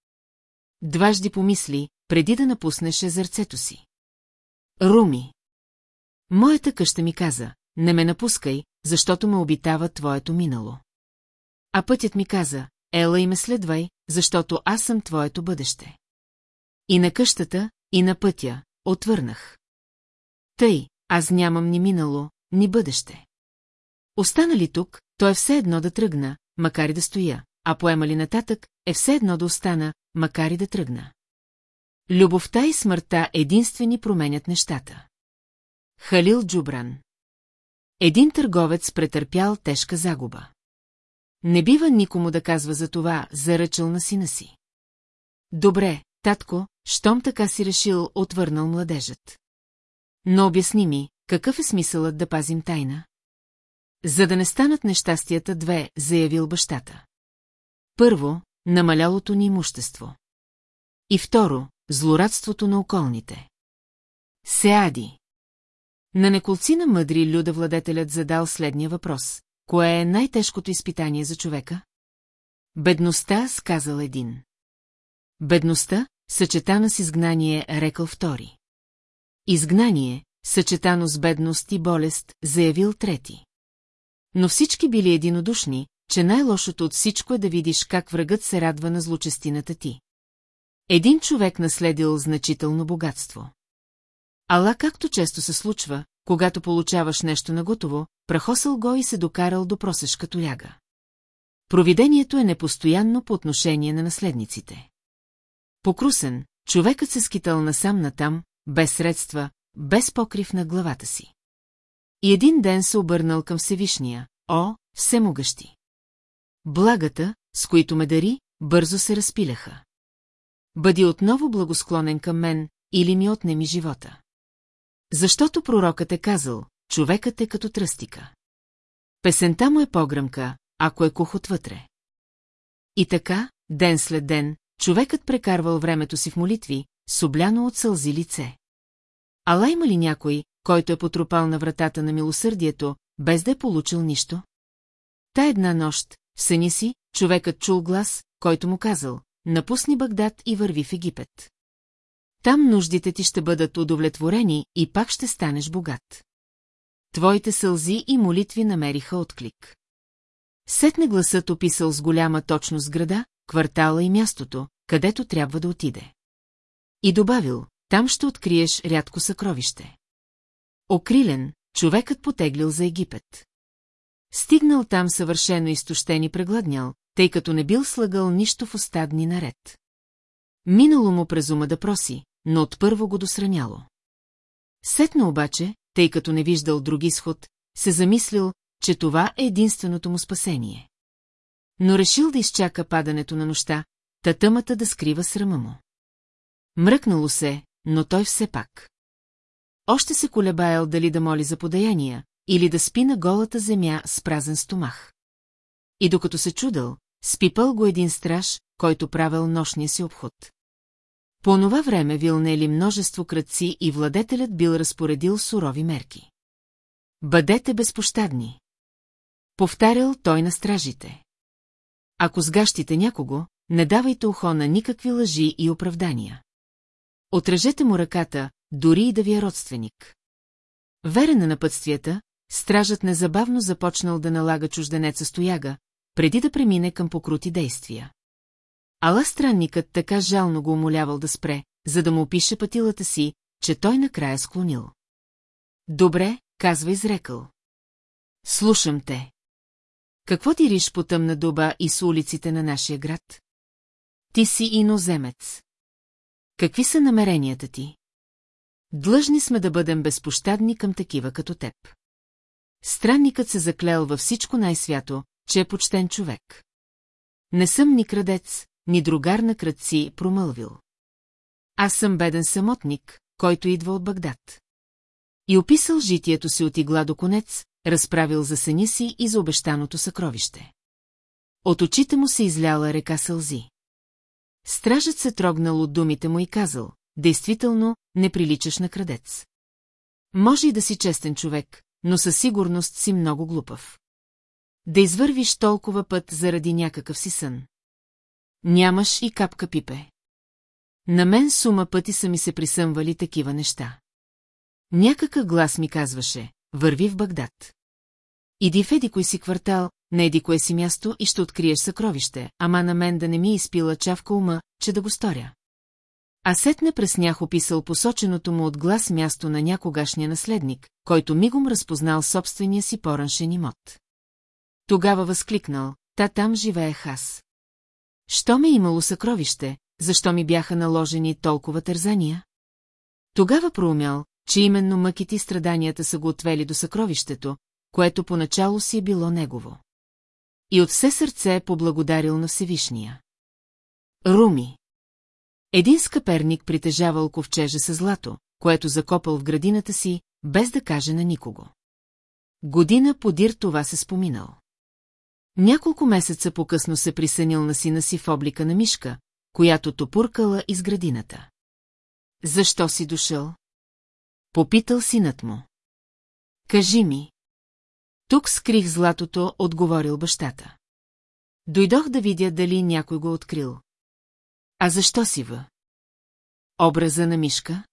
Дважди помисли, преди да напуснеш езърцето си. Руми. Моята къща ми каза, не ме напускай, защото ме обитава твоето минало. А пътят ми каза, ела и ме следвай, защото аз съм твоето бъдеще. И на къщата, и на пътя, отвърнах. Тъй, аз нямам ни минало, ни бъдеще. Остана ли тук, то е все едно да тръгна, макар и да стоя, а поема ли нататък, е все едно да остана, макар и да тръгна. Любовта и смъртта единствени променят нещата. Халил Джубран Един търговец претърпял тежка загуба. Не бива никому да казва за това, заръчал на сина си. Добре, татко, щом така си решил, отвърнал младежът. Но обясни ми, какъв е смисълът да пазим тайна? За да не станат нещастията две, заявил бащата. Първо, намалялото ни имущество. И второ, злорадството на околните. Сеади. На неколцина мъдри люда владетелят задал следния въпрос. Кое е най-тежкото изпитание за човека? Бедността, сказал един. Бедността, съчетана с изгнание, рекал втори. Изгнание, съчетано с бедност и болест, заявил трети. Но всички били единодушни, че най-лошото от всичко е да видиш как врагът се радва на злочестината ти. Един човек наследил значително богатство. Ала както често се случва, когато получаваш нещо наготово, прахосал го и се докарал до просешка толяга. Провидението е непостоянно по отношение на наследниците. Покрусен, човекът се скитал насам-натам, без средства, без покрив на главата си. И един ден се обърнал към Всевишния, о, всемогъщи. Благата, с които ме дари, бързо се разпиляха. Бъди отново благосклонен към мен, или ми отнеми живота. Защото пророкът е казал, човекът е като тръстика. Песента му е погръмка, ако е кух отвътре. И така, ден след ден, човекът прекарвал времето си в молитви, собляно от сълзи лице. Ала има ли някой, който е потропал на вратата на милосърдието, без да е получил нищо? Та една нощ, съня си, човекът чул глас, който му казал, напусни Багдад и върви в Египет. Там нуждите ти ще бъдат удовлетворени и пак ще станеш богат. Твоите сълзи и молитви намериха отклик. Сетне гласът описал с голяма точност града, квартала и мястото, където трябва да отиде. И добавил, там ще откриеш рядко съкровище. Окрилен, човекът потеглил за Египет. Стигнал там съвършено изтощен и прегладнял, тъй като не бил слагал нищо в уста дни наред. Минало му през ума да проси, но отпърво го досраняло. Сетна обаче, тъй като не виждал друг изход, се замислил, че това е единственото му спасение. Но решил да изчака падането на нощта, та тъмата да скрива срама му. Мръкнало се, но той все пак. Още се колебаял дали да моли за подаяния, или да спи на голата земя с празен стомах. И докато се чудал, спипал го един страж, който правил нощния си обход. По това време вилнели множество кръци и владетелят бил разпоредил сурови мерки. Бъдете безпощадни. Повтарял той на стражите. Ако сгащите някого, не давайте ухо на никакви лъжи и оправдания. Отрежете му ръката, дори и да ви е родственик. Верен на напътствията, стражът незабавно започнал да налага чужденеца стояга, преди да премине към покрути действия. Ала странникът така жално го умолявал да спре, за да му опише пътилата си, че той накрая склонил. Добре, казва изрекал. Слушам те. Какво ти риш по тъмна дуба и с улиците на нашия град? Ти си иноземец. Какви са намеренията ти? Длъжни сме да бъдем безпощадни към такива като теб. Странникът се заклел във всичко най-свято, че е почтен човек. Не съм ни крадец, ни другар на кръци промълвил. Аз съм беден самотник, който идва от Багдад. И описал житието си от игла до конец, разправил за съня си и за обещаното съкровище. От очите му се изляла река сълзи. Стражът се трогнал от думите му и казал, действително, не приличаш на крадец. Може и да си честен човек, но със сигурност си много глупав. Да извървиш толкова път заради някакъв си сън. Нямаш и капка пипе. На мен сума пъти са ми се присъмвали такива неща. Някакъв глас ми казваше, върви в Багдад. Иди в еди кой си квартал, на еди кое си място и ще откриеш съкровище, ама на мен да не ми е изпила чавка ума, че да го сторя. А сетне преснях описал посоченото му от глас място на някогашния наследник, който мигом разпознал собствения си пораншен имот. Тогава възкликнал, та там живеех аз. Що ме имало съкровище, защо ми бяха наложени толкова тързания? Тогава проумял, че именно мъките и страданията са го отвели до съкровището, което поначало си е било негово. И от все сърце е поблагодарил на Всевишния. Руми Един скъперник притежавал ковчежа с злато, което закопал в градината си, без да каже на никого. Година подир това се споминал. Няколко месеца по-късно се присънил на сина си в облика на мишка, която топуркала из градината. Защо си дошъл? Попитал синът му. Кажи ми. Тук скрих златото, отговорил бащата. Дойдох да видя дали някой го открил. А защо си въ? Образа на мишка?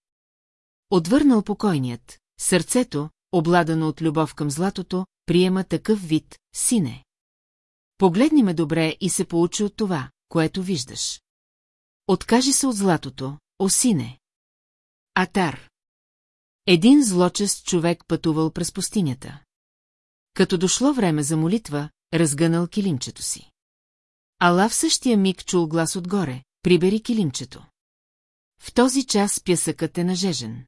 Отвърнал покойният. Сърцето, обладано от любов към златото, приема такъв вид, сине. Погледни ме добре и се получи от това, което виждаш. Откажи се от златото, осине. Атар. Един злочест човек пътувал през пустинята. Като дошло време за молитва, разгънал килимчето си. Ала в същия миг чул глас отгоре, прибери килимчето. В този час пясъкът е нажежен.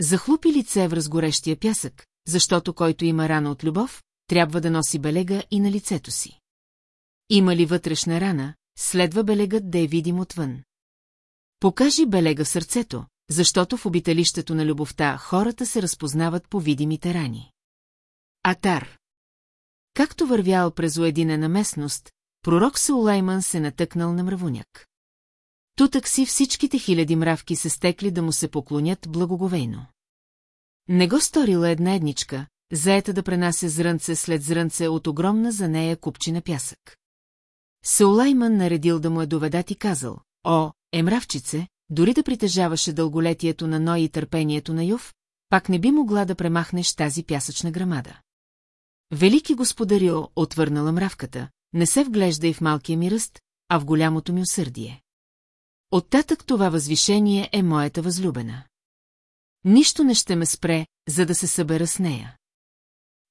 Захлупи лице в разгорещия пясък, защото който има рана от любов, трябва да носи белега и на лицето си. Има ли вътрешна рана, следва белегът да е видим отвън. Покажи белега в сърцето, защото в обиталището на любовта хората се разпознават по видимите рани. Атар Както вървял през уединена местност, пророк Саулайман се натъкнал на мравуняк. Тутък си всичките хиляди мравки се стекли да му се поклонят благоговейно. Не го сторила една едничка, заета да пренася зрънце след зрънце от огромна за нея купчина пясък. Саулайман наредил да му е доведат и казал, о, емравчице, дори да притежаваше дълголетието на Ной и търпението на Юв, пак не би могла да премахнеш тази пясъчна грамада. Велики господарио, отвърнала мравката, не се вглежда и в малкия ми ръст, а в голямото ми усърдие. Оттатък това възвишение е моята възлюбена. Нищо не ще ме спре, за да се събера с нея.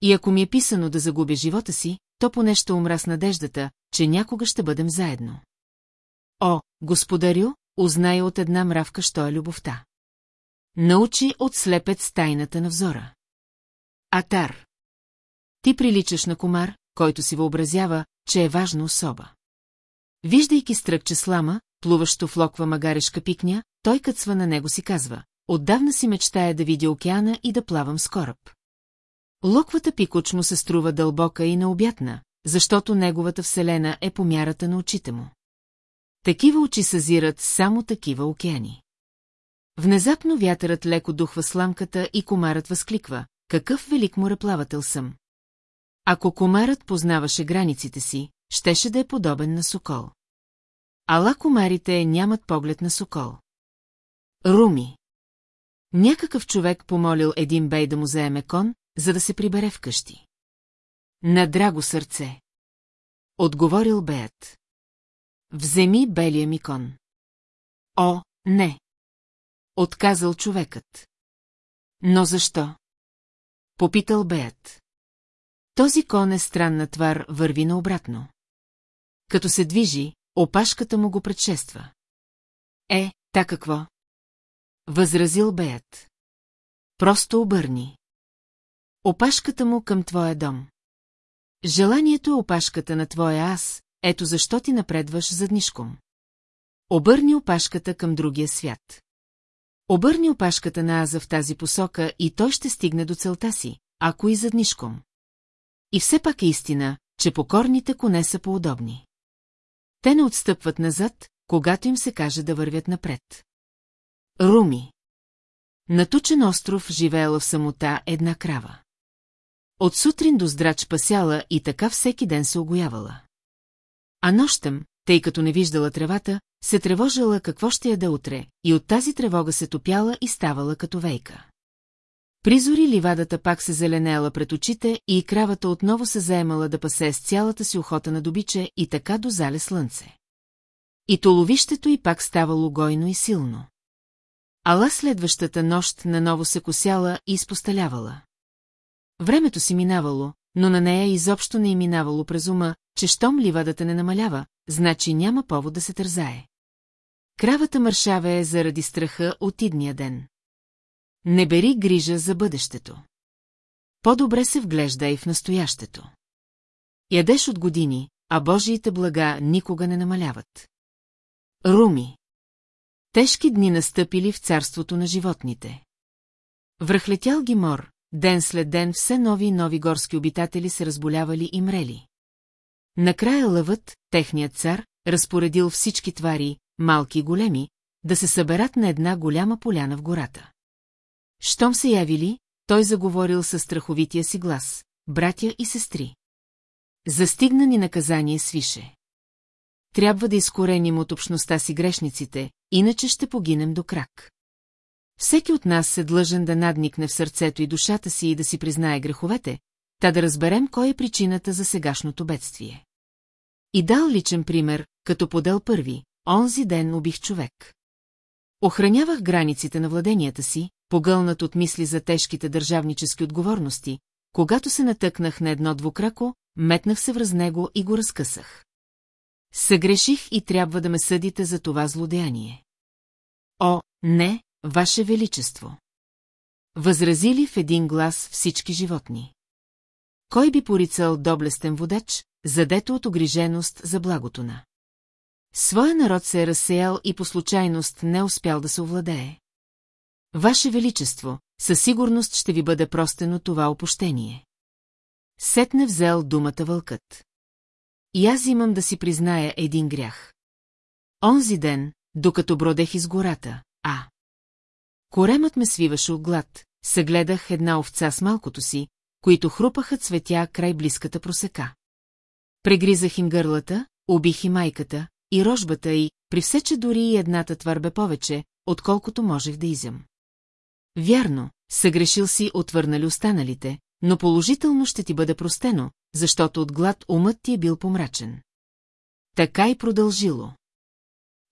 И ако ми е писано да загубя живота си, то поне ще умра с надеждата, че някога ще бъдем заедно. О, господарю, узнай от една мравка, що е любовта. Научи от слепец тайната на взора. Атар. Ти приличаш на комар, който си въобразява, че е важна особа. Виждайки стръкче слама, плуващо в локва магарешка пикня, той кътсва на него си казва, отдавна си мечтая да видя океана и да плавам с кораб. Локвата пикоч му се струва дълбока и необятна, защото неговата вселена е по мярата на очите му. Такива очи съзират само такива океани. Внезапно вятърът леко духва сламката и комарът възкликва. Какъв велик мореплавател съм. Ако комарът познаваше границите си, щеше да е подобен на сокол. Ала комарите нямат поглед на сокол. Руми. Някакъв човек помолил един бей да му заеме кон, за да се прибере вкъщи. На драго сърце. Отговорил беят. Вземи белия ми кон. О, не. Отказал човекът. Но защо? Попитал беят. Този кон е странна твар, върви наобратно. Като се движи, опашката му го предшества. Е, та какво? Възразил беят. Просто обърни. Опашката му към твоя дом. Желанието е опашката на твоя аз, ето защо ти напредваш заднишком. Обърни опашката към другия свят. Обърни опашката на Аза в тази посока и той ще стигне до целта си, ако и заднишком. И все пак е истина, че покорните коне са поудобни. Те не отстъпват назад, когато им се каже да вървят напред. Руми На тучен остров живеела в самота една крава. От сутрин до здрач пасяла и така всеки ден се огоявала. А нощем, тъй като не виждала тревата, се тревожила какво ще яде утре, и от тази тревога се топяла и ставала като вейка. Призори ливадата пак се зеленела пред очите и кравата отново се заемала да пасе с цялата си охота на добиче и така до зале слънце. И толовището й пак ставало гойно и силно. Ала следващата нощ наново се косяла и изпосталявала. Времето си минавало, но на нея изобщо не е минавало през ума, че щом ливадата не намалява, значи няма повод да се тързае. Кравата мършаве заради страха от идния ден. Не бери грижа за бъдещето. По-добре се вглежда и в настоящето. Ядеш от години, а Божиите блага никога не намаляват. Руми. Тежки дни настъпили в царството на животните. Връхлетял ги мор, ден след ден все нови и нови горски обитатели се разболявали и мрели. Накрая лъвът, техният цар, разпоредил всички твари, малки и големи, да се съберат на една голяма поляна в гората. Щом се явили, той заговорил със страховития си глас, братя и сестри. Застигна ни наказание свише. Трябва да изкореним от общността си грешниците, иначе ще погинем до крак. Всеки от нас е длъжен да надникне в сърцето и душата си и да си признае греховете, та да разберем кой е причината за сегашното бедствие. И дал личен пример, като подел първи, онзи ден убих човек. Охранявах границите на владенията си, погълнат от мисли за тежките държавнически отговорности, когато се натъкнах на едно двукрако, метнах се връз него и го разкъсах. Съгреших и трябва да ме съдите за това злодеяние. О, не, Ваше Величество! Възразили в един глас всички животни. Кой би порицал доблестен водач, задето от огриженост за благото на? Своя народ се е разсеял и по случайност не успял да се овладее. Ваше Величество, със сигурност ще ви бъде простено това опущение. Сетне взел думата вълкът. И аз имам да си призная един грях. Онзи ден, докато бродех из гората, а... Коремът ме свиваше от глад, съгледах една овца с малкото си, които хрупаха цветя край близката просека. Прегризах им гърлата, убих и майката, и рожбата й, при все, че дори и едната твърбе повече, отколкото можех да изям. Вярно, съгрешил си отвърнали останалите, но положително ще ти бъде простено, защото от глад умът ти е бил помрачен. Така и продължило.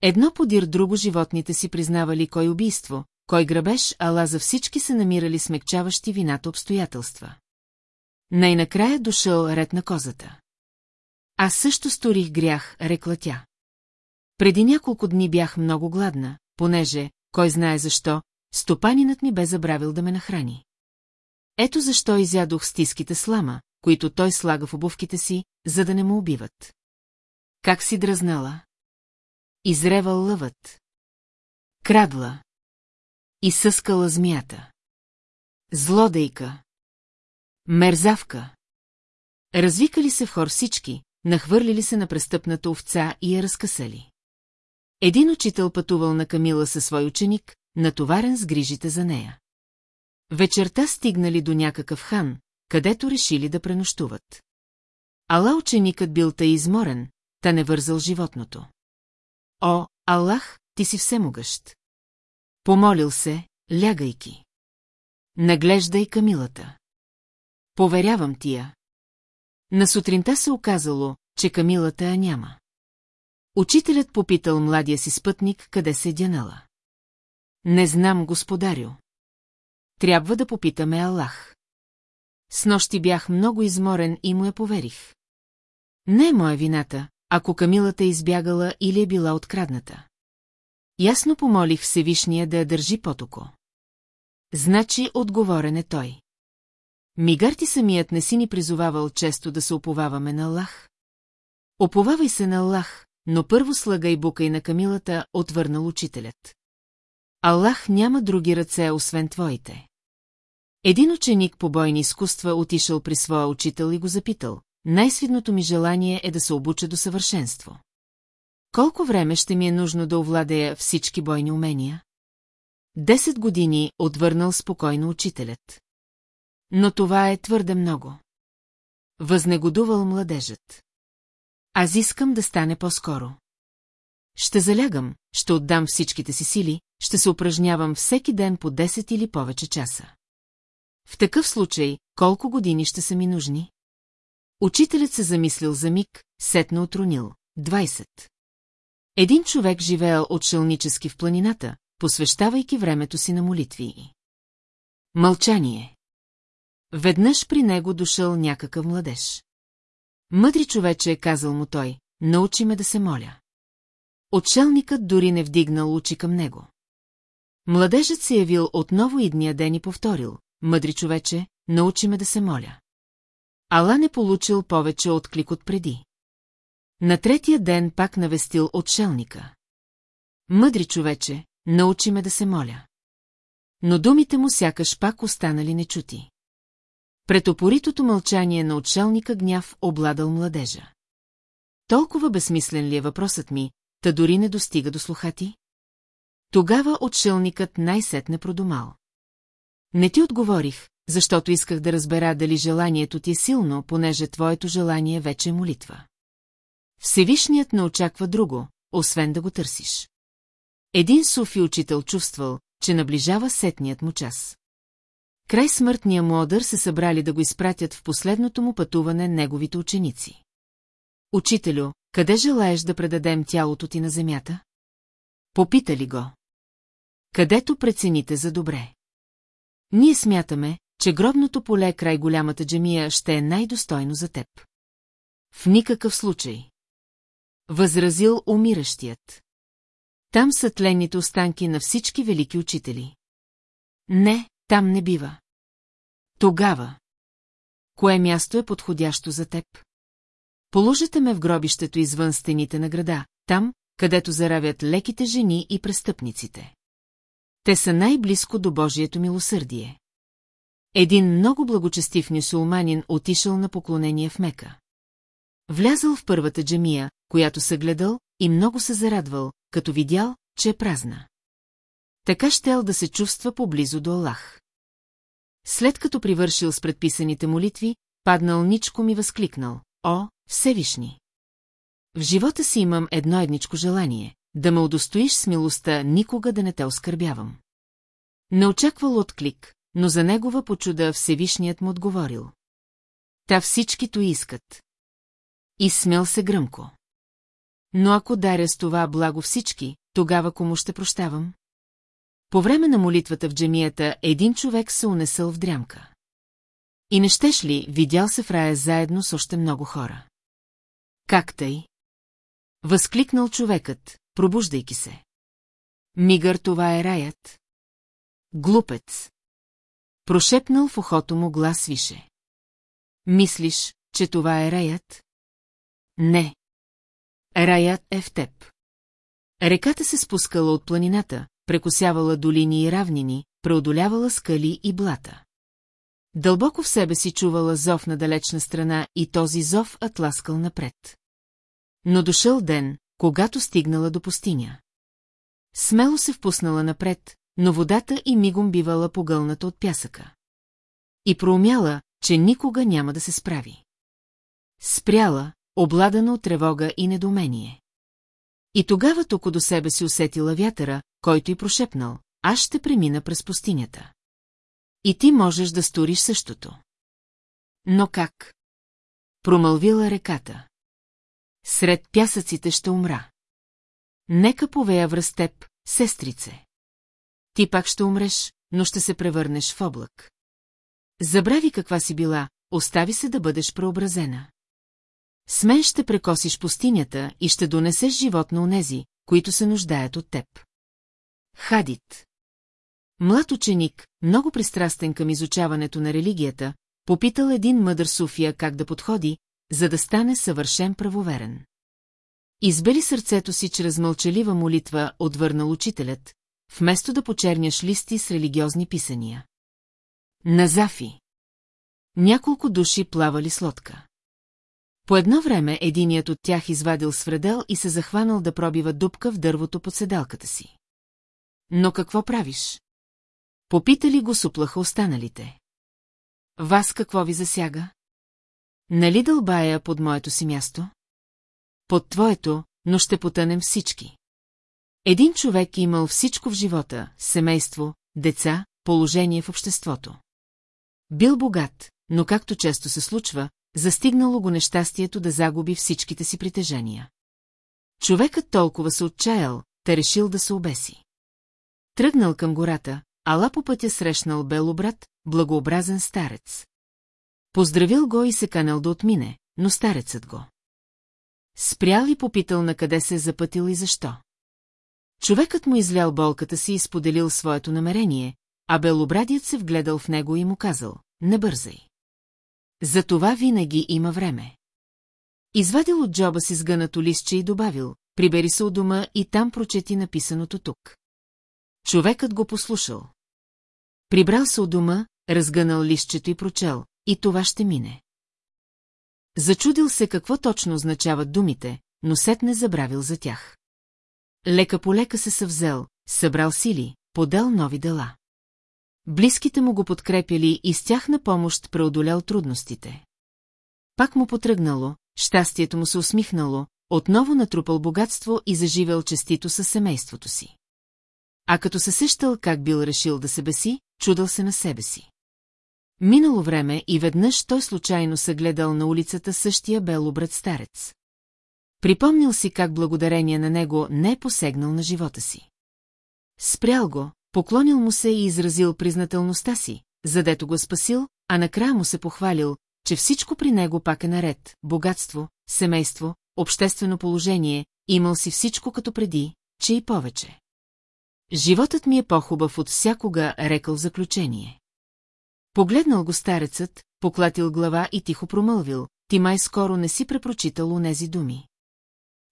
Едно подир друго животните си признавали кой убийство, кой грабеж, ала за всички се намирали смекчаващи вината обстоятелства. Най-накрая дошъл ред на козата. Аз също сторих грях, рекла тя. Преди няколко дни бях много гладна, понеже, кой знае защо, стопанинът ми бе забравил да ме нахрани. Ето защо изядох стиските слама, които той слага в обувките си, за да не му убиват. Как си дръзнала? Изревал лъвът. Крадла. И съскала змията. Злодейка. Мерзавка. Развикали се в хор всички, нахвърлили се на престъпната овца и я разкъсали. Един учител пътувал на Камила със свой ученик, натоварен с грижите за нея. Вечерта стигнали до някакъв хан, където решили да пренощуват. Ала ученикът бил тъй изморен, та не вързал животното. О, Аллах, ти си всемогъщ. Помолил се, лягайки. Наглеждай Камилата. Поверявам тия. На сутринта се оказало, че Камилата я няма. Учителят попитал младия си спътник, къде се дянала. Не знам, господарю. Трябва да попитаме Аллах. С нощи бях много изморен и му я поверих. Не е моя вината, ако Камилата е избягала или е била открадната. Ясно помолих Всевишния да я държи потоко. Значи отговорен е той. Мигар ти самият не си ни призовавал често да се оповаваме на Аллах? Оповавай се на Аллах, но първо слагай букай на Камилата, отвърнал учителят. Аллах няма други ръце, освен твоите. Един ученик по бойни изкуства отишъл при своя учител и го запитал. Най-свидното ми желание е да се обуча до съвършенство. Колко време ще ми е нужно да овладея всички бойни умения? Десет години отвърнал спокойно учителят. Но това е твърде много. Възнегодувал младежът. Аз искам да стане по-скоро. Ще залягам, ще отдам всичките си сили, ще се упражнявам всеки ден по 10 или повече часа. В такъв случай, колко години ще са ми нужни? Учителят се замислил за миг, сетна отронил. 20. Един човек живеел отшелнически в планината, посвещавайки времето си на молитви. Мълчание. Веднъж при него дошъл някакъв младеж. Мъдри човече е казал му той, научи ме да се моля. Отшелникът дори не вдигнал очи към него. Младежът се явил отново идния ден и повторил, мъдри човече, научи ме да се моля. Ала не получил повече отклик от преди. На третия ден пак навестил отшелника. Мъдри човече, научи ме да се моля. Но думите му сякаш пак останали нечути. Пред опоритото мълчание на отшелника гняв обладал младежа. Толкова безсмислен ли е въпросът ми, та дори не достига до слухати? Тогава отшелникът най-сетне продумал. Не ти отговорих, защото исках да разбера дали желанието ти е силно, понеже твоето желание вече е молитва. Всевишният не очаква друго, освен да го търсиш. Един суфи учител чувствал, че наближава сетният му час. Край смъртния му одър се събрали да го изпратят в последното му пътуване неговите ученици. Учителю, къде желаеш да предадем тялото ти на земята? Попитали го. Където прецените за добре. Ние смятаме, че гробното поле край голямата джемия ще е най-достойно за теб. В никакъв случай. Възразил умиращият. Там са тленните останки на всички велики учители. Не, там не бива. Тогава. Кое място е подходящо за теб? Положете ме в гробището извън стените на града, там, където заравят леките жени и престъпниците. Те са най-близко до Божието милосърдие. Един много благочестив нюсулманин отишъл на поклонение в Мека. Влязъл в първата джамия, която се гледал, и много се зарадвал, като видял, че е празна. Така щел да се чувства поблизо до Аллах. След като привършил с предписаните молитви, паднал ничко ми възкликнал. О, Всевишни! В живота си имам едно едничко желание – да ме удостоиш с милостта никога да не те оскърбявам. Не очаквал отклик, но за негова почуда Всевишният му отговорил. Та всичкито искат. И смел се гръмко. Но ако даря с това благо всички, тогава кому ще прощавам? По време на молитвата в джемията един човек се унесъл в дрямка. И не щеш ли, видял се в рая заедно с още много хора? Как тъй? Възкликнал човекът, пробуждайки се. Мигър това е раят. Глупец. Прошепнал в ухото му глас више. Мислиш, че това е раят? Не. Раят е в теб. Реката се спускала от планината, прекосявала долини и равнини, преодолявала скали и блата. Дълбоко в себе си чувала зов на далечна страна и този зов атласкал напред. Но дошъл ден, когато стигнала до пустиня. Смело се впуснала напред, но водата и мигом бивала погълната от пясъка. И проумяла, че никога няма да се справи. Спряла, обладана от тревога и недомение. И тогава тук до себе си усетила вятъра, който й прошепнал, аз ще премина през пустинята. И ти можеш да сториш същото. Но как? Промълвила реката. Сред пясъците ще умра. Нека повея връз теб, сестрице. Ти пак ще умреш, но ще се превърнеш в облак. Забрави каква си била, остави се да бъдеш преобразена. С мен ще прекосиш пустинята и ще донесеш живот на онези, които се нуждаят от теб. Хадит Млад ученик, много пристрастен към изучаването на религията, попитал един мъдър София как да подходи, за да стане съвършен правоверен. Избели сърцето си чрез мълчалива молитва, отвърнал учителят, вместо да почерняш листи с религиозни писания. Назафи. Няколко души плавали с лодка. По едно време единият от тях извадил свредел и се захванал да пробива дупка в дървото под седалката си. Но какво правиш? Попитали го суплаха останалите. Вас какво ви засяга? Нали дълбая под моето си място? Под твоето, но ще потънем всички. Един човек имал всичко в живота – семейство, деца, положение в обществото. Бил богат, но както често се случва, застигнало го нещастието да загуби всичките си притежения. Човекът толкова се отчаял, та решил да се обеси. Тръгнал към гората, ала по пътя срещнал бел брат, благообразен старец. Поздравил го и се канал да отмине, но старецът го. Спрял и попитал на къде се е запътил и защо. Човекът му излял болката си и споделил своето намерение, а белобрадият се вгледал в него и му казал, не бързай. За това винаги има време. Извадил от джоба си сгънато листче и добавил, прибери се от дома и там прочети написаното тук. Човекът го послушал. Прибрал се от дома, разгънал листчето и прочел, и това ще мине. Зачудил се какво точно означават думите, но сетне забравил за тях. Лека по лека се съвзел, събрал сили, подел нови дела. Близките му го подкрепили и с тях на помощ преодолял трудностите. Пак му потръгнало, щастието му се усмихнало, отново натрупал богатство и заживел честито със семейството си. А като се сещал как бил решил да се беси, чудал се на себе си. Минало време и веднъж той случайно се гледал на улицата същия белобрат старец. Припомнил си как благодарение на него не е посегнал на живота си. Спрял го, поклонил му се и изразил признателността си, задето го спасил, а накрая му се похвалил, че всичко при него пак е наред – богатство, семейство, обществено положение, имал си всичко като преди, че и повече. Животът ми е по-хубав от всякога, рекал заключение. Погледнал го старецът, поклатил глава и тихо промълвил, ти май скоро не си препрочитал онези думи.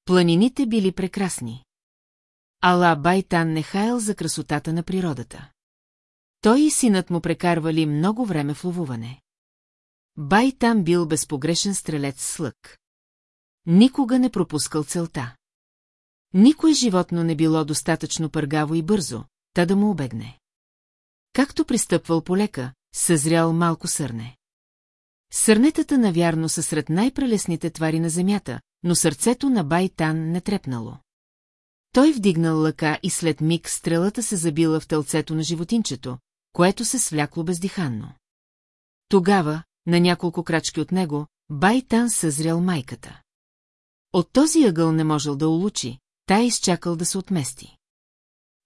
Планините били прекрасни. Ала Байтан не хаял за красотата на природата. Той и синът му прекарвали много време в ловуване. Байтан бил безпогрешен стрелец с лък. Никога не пропускал целта. Никое животно не било достатъчно пъргаво и бързо, та да му обегне. Както пристъпвал полека, съзрял малко сърне. Сърнетата навярно са сред най-прелесните твари на земята, но сърцето на Байтан не трепнало. Той вдигнал лъка и след миг стрелата се забила в тълцето на животинчето, което се свлякло бездиханно. Тогава, на няколко крачки от него, Байтан съзрял майката. От този ъгъл не можел да улучи, та изчакал да се отмести.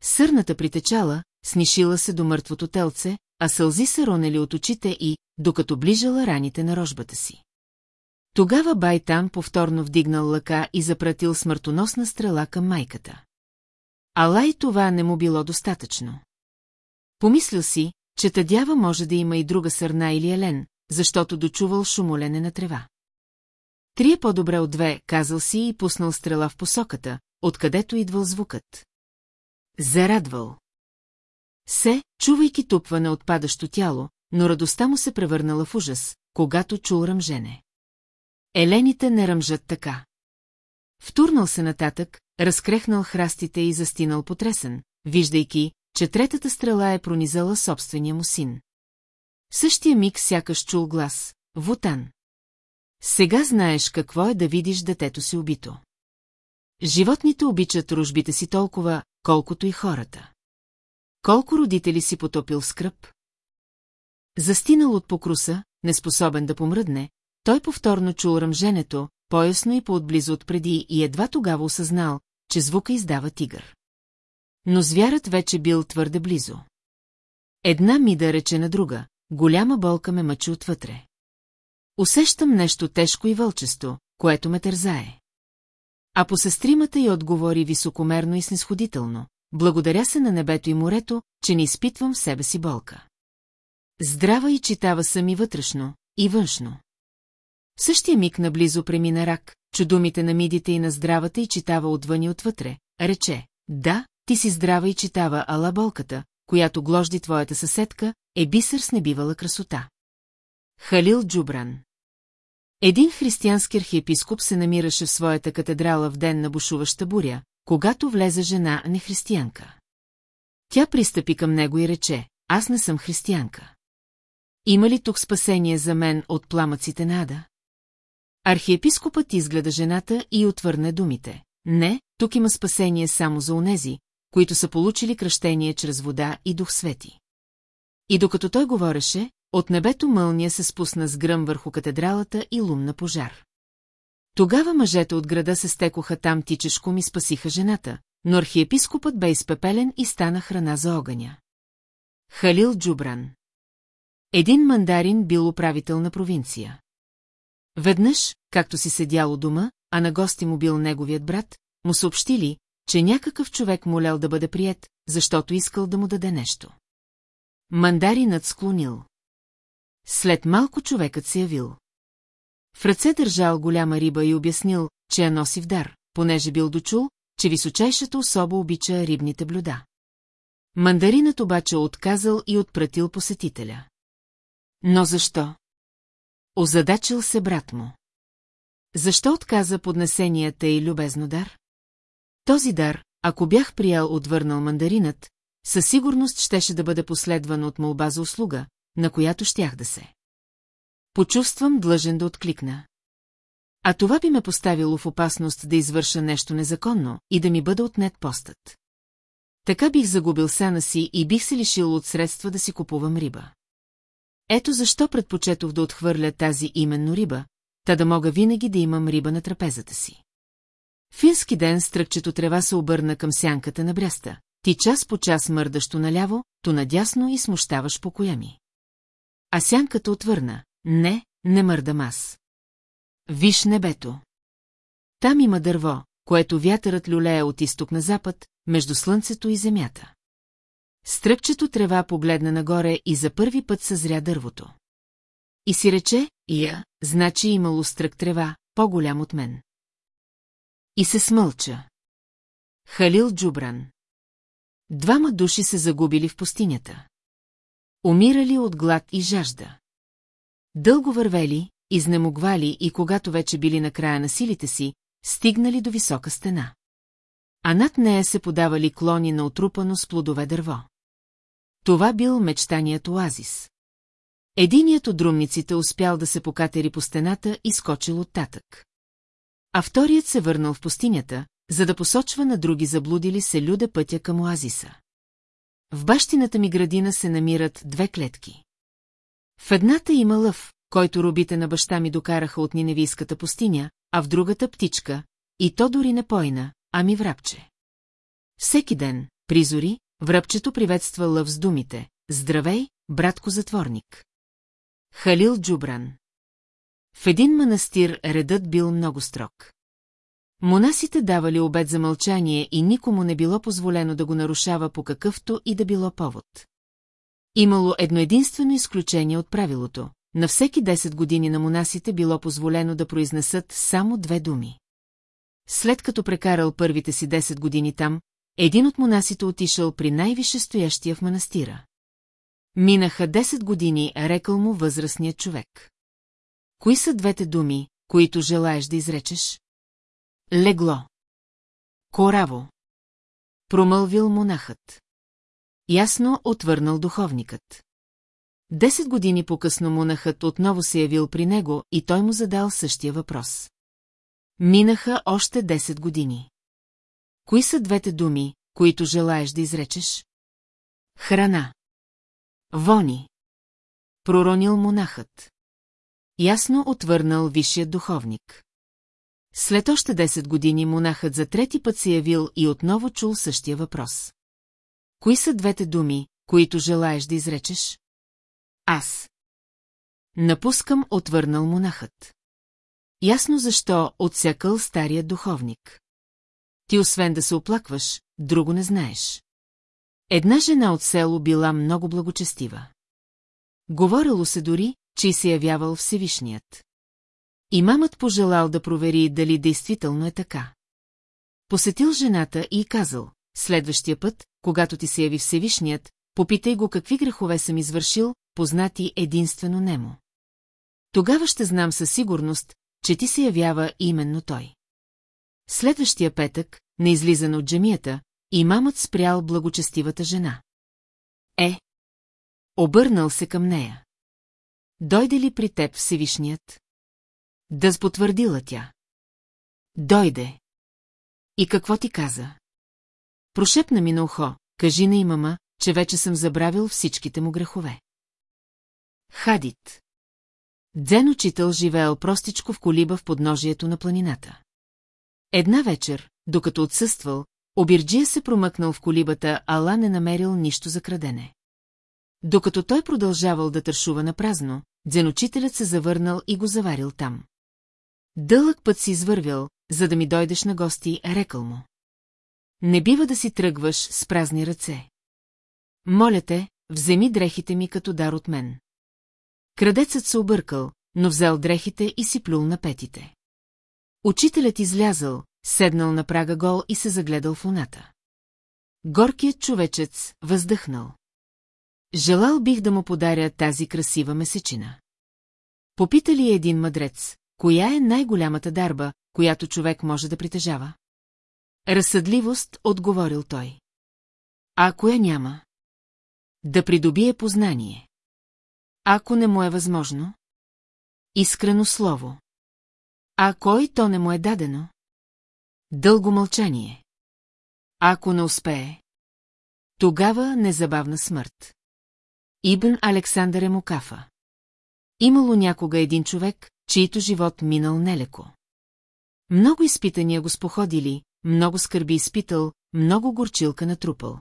Сърната притечала, снишила се до мъртвото телце, а сълзи се ронели от очите и, докато ближала раните на рожбата си. Тогава Байтан повторно вдигнал лъка и запратил смъртоносна стрела към майката. Ала и това не му било достатъчно. Помислил си, че тъдява може да има и друга сърна или елен, защото дочувал шумолене на трева. Три е по-добре от две, казал си и пуснал стрела в посоката, откъдето идвал звукът. Зарадвал. Се, чувайки тупване от падащо тяло, но радостта му се превърнала в ужас, когато чул ръмжене. Елените не ръмжат така. Втурнал се нататък, разкрехнал храстите и застинал потресен, виждайки, че третата стрела е пронизала собствения му син. В същия миг сякаш чул глас. Вутан. Сега знаеш какво е да видиш детето си убито. Животните обичат ружбите си толкова, колкото и хората. Колко родители си потопил в скръп? Застинал от покруса, неспособен да помръдне, той повторно чул ръмженето, поясно и поотблизо отпреди и едва тогава осъзнал, че звука издава тигър. Но звярат вече бил твърде близо. Една мида рече на друга, голяма болка ме мъчи отвътре. Усещам нещо тежко и вълчесто, което ме тързае. А по сестримата й отговори високомерно и снисходително. Благодаря се на небето и морето, че не изпитвам в себе си болка. Здрава и читава съм и вътрешно, и външно. В същия миг наблизо премина рак, чу думите на мидите и на здравата и читава отвън и отвътре. Рече, да, ти си здрава и читава, ала болката, която гложди твоята съседка, е бисер с небивала красота. Халил Джубран Един християнски архиепископ се намираше в своята катедрала в ден на бушуваща буря, когато влезе жена нехристиянка. Тя пристъпи към него и рече, аз не съм християнка. Има ли тук спасение за мен от пламъците на ада? Архиепископът изгледа жената и отвърне думите. Не, тук има спасение само за онези, които са получили кръщение чрез вода и дух свети. И докато той говореше, от небето мълния се спусна с гръм върху катедралата и лумна пожар. Тогава мъжете от града се стекоха там тичешком и спасиха жената, но архиепископът бе изпепелен и стана храна за огъня. Халил Джубран Един мандарин бил управител на провинция. Веднъж, както си седял у дома, а на гости му бил неговият брат, му съобщили, че някакъв човек молял да бъде прият, защото искал да му даде нещо. Мандаринът склонил. След малко човекът се явил. В ръце държал голяма риба и обяснил, че я носи в дар, понеже бил дочул, че височайшата особа обича рибните блюда. Мандаринът обаче отказал и отпратил посетителя. Но защо? Озадачил се брат му. Защо отказа поднесенията и любезно дар? Този дар, ако бях приял отвърнал мандаринът, със сигурност щеше да бъде последван от молба за услуга, на която щях да се. Почувствам длъжен да откликна. А това би ме поставило в опасност да извърша нещо незаконно и да ми бъде отнет постът. Така бих загубил сана си и бих се лишил от средства да си купувам риба. Ето защо предпочетох да отхвърля тази именно риба, та да мога винаги да имам риба на трапезата си. Фински ден стръкчето трева се обърна към сянката на бряста. Ти час по час мърдащо наляво, то надясно и смущаваш покоя ми. А сянката отвърна. Не, не мърдам аз. Виж небето. Там има дърво, което вятърът люлее от изток на запад, между слънцето и земята. Стръкчето трева погледна нагоре и за първи път съзря дървото. И си рече, я, значи имало стрък трева, по-голям от мен. И се смълча. Халил Джубран. Двама души се загубили в пустинята. Умирали от глад и жажда. Дълго вървели, изнемогвали и когато вече били на края на силите си, стигнали до висока стена. А над нея се подавали клони на отрупано с плодове дърво. Това бил мечтаният оазис. Единият от друмниците успял да се покатери по стената и скочил оттатък. А вторият се върнал в пустинята, за да посочва на други заблудили се люде пътя към оазиса. В бащината ми градина се намират две клетки. В едната има лъв, който робите на баща ми докараха от Ниневийската пустиня, а в другата птичка, и то дори не пойна, ами врабче. Всеки ден, призори, връбчето приветства лъв с думите «Здравей, братко затворник». Халил Джубран В един манастир редът бил много строг. Монасите давали обед за мълчание и никому не било позволено да го нарушава по какъвто и да било повод. Имало едно единствено изключение от правилото. На всеки 10 години на монасите било позволено да произнесат само две думи. След като прекарал първите си 10 години там, един от монасите отишъл при най-више стоящия в манастира. Минаха 10 години, рекал му възрастният човек. Кои са двете думи, които желаеш да изречеш? Легло. Кораво. Промълвил монахът. Ясно отвърнал духовникът. Десет години по-късно монахът отново се явил при него и той му задал същия въпрос. Минаха още 10 години. Кои са двете думи, които желаеш да изречеш? Храна. Вони. Проронил монахът. Ясно отвърнал висшият духовник. След още 10 години монахът за трети път се явил и отново чул същия въпрос. Кои са двете думи, които желаеш да изречеш? Аз. Напускам, отвърнал монахът. Ясно защо отсякал стария духовник. Ти освен да се оплакваш, друго не знаеш. Една жена от село била много благочестива. Говорило се дори, че се явявал Всевишният. И мамът пожелал да провери дали действително е така. Посетил жената и казал, следващия път, когато ти се яви Всевишният, попитай го какви грехове съм извършил, познати единствено немо. Тогава ще знам със сигурност, че ти се явява именно той. Следващия петък, на излизане от джемията, имамът спрял благочестивата жена. Е. Обърнал се към нея. Дойде ли при теб Всевишният? Да спотвърдила тя. Дойде. И какво ти каза? Прошепна ми на ухо, кажи на имама, че вече съм забравил всичките му грехове. Хадит. Дзен учител живеел простичко в колиба в подножието на планината. Една вечер, докато отсъствал, Обирджия се промъкнал в колибата, ала не намерил нищо за крадене. Докато той продължавал да тършува на празно, дзеночителят се завърнал и го заварил там. Дълъг път си извървял, за да ми дойдеш на гости, рекал му. Не бива да си тръгваш с празни ръце. Моля те, вземи дрехите ми като дар от мен. Крадецът се объркал, но взел дрехите и си плюл на петите. Учителят излязъл, седнал на прага гол и се загледал в луната. Горкият човечец въздъхнал. Желал бих да му подаря тази красива месечина. Попита ли един мъдрец, коя е най-голямата дарба, която човек може да притежава? Разсъдливост, отговорил той. Ако я няма? Да придобие познание. Ако не му е възможно? Искрено слово. А кой то не му е дадено? Дълго мълчание. Ако не успее? Тогава незабавна смърт. Ибн Александър е Мукафа. Имало някога един човек, чието живот минал нелеко. Много изпитания го споходили, много скърби изпитал, много горчилка натрупал.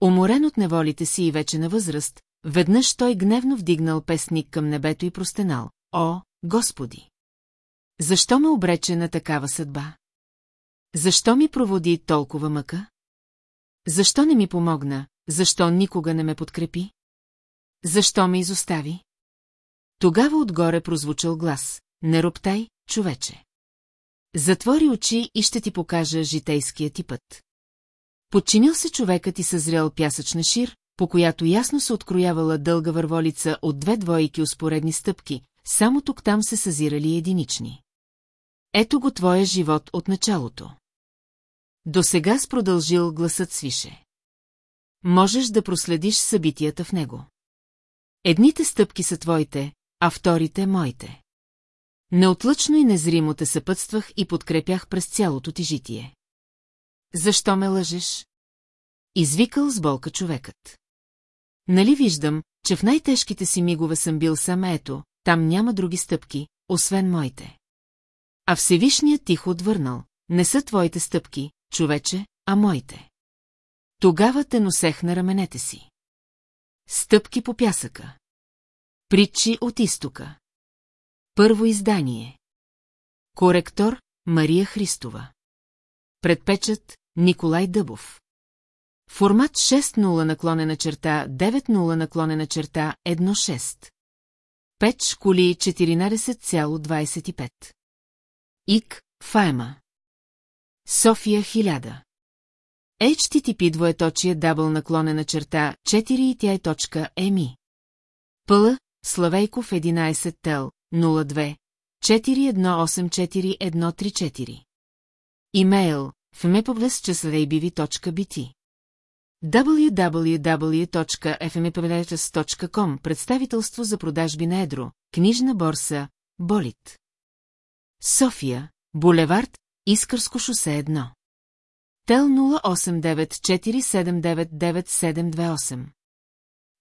Уморен от неволите си и вече на възраст, веднъж той гневно вдигнал песник към небето и простенал. О, Господи! Защо ме обрече на такава съдба? Защо ми проводи толкова мъка? Защо не ми помогна, защо никога не ме подкрепи? Защо ме изостави? Тогава отгоре прозвучал глас. Не роптай, човече. Затвори очи и ще ти покажа житейския ти път. Подчинил се човекът и съзрял пясъчна шир, по която ясно се откроявала дълга върволица от две двойки успоредни стъпки, само тук-там се съзирали единични. Ето го твоя живот от началото. До сега с продължил гласът свише. Можеш да проследиш събитията в него. Едните стъпки са твоите, а вторите – моите. Неотлъчно и незримо те съпътствах и подкрепях през цялото ти житие. Защо ме лъжеш? Извикал с болка човекът. Нали виждам, че в най-тежките си мигове съм бил сам ето, там няма други стъпки, освен моите. А Всевишният тихо отвърнал, не са твоите стъпки, човече, а моите. Тогава те носех на раменете си. Стъпки по пясъка. Притчи от изтока. Първо издание. Коректор Мария Христова. Предпечат Николай Дъбов. Формат 6.0 наклонена черта 9.0 наклонена черта 1.6. Печ коли 14,25. ИК Файма. София 1000. HTTP двоеточие дабл наклонена черта 4 и тя е точка еми. Пъл, Славейков 11 тел, 02, 4184-134. Имейл fmepobles.abv.bt www.fmepobles.com Представителство за продажби на Едро, книжна борса, Болит. София, булевард, Искърско шосе 1. Тел 0894799728.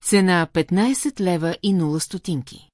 Цена 15 лева и 0 стотинки.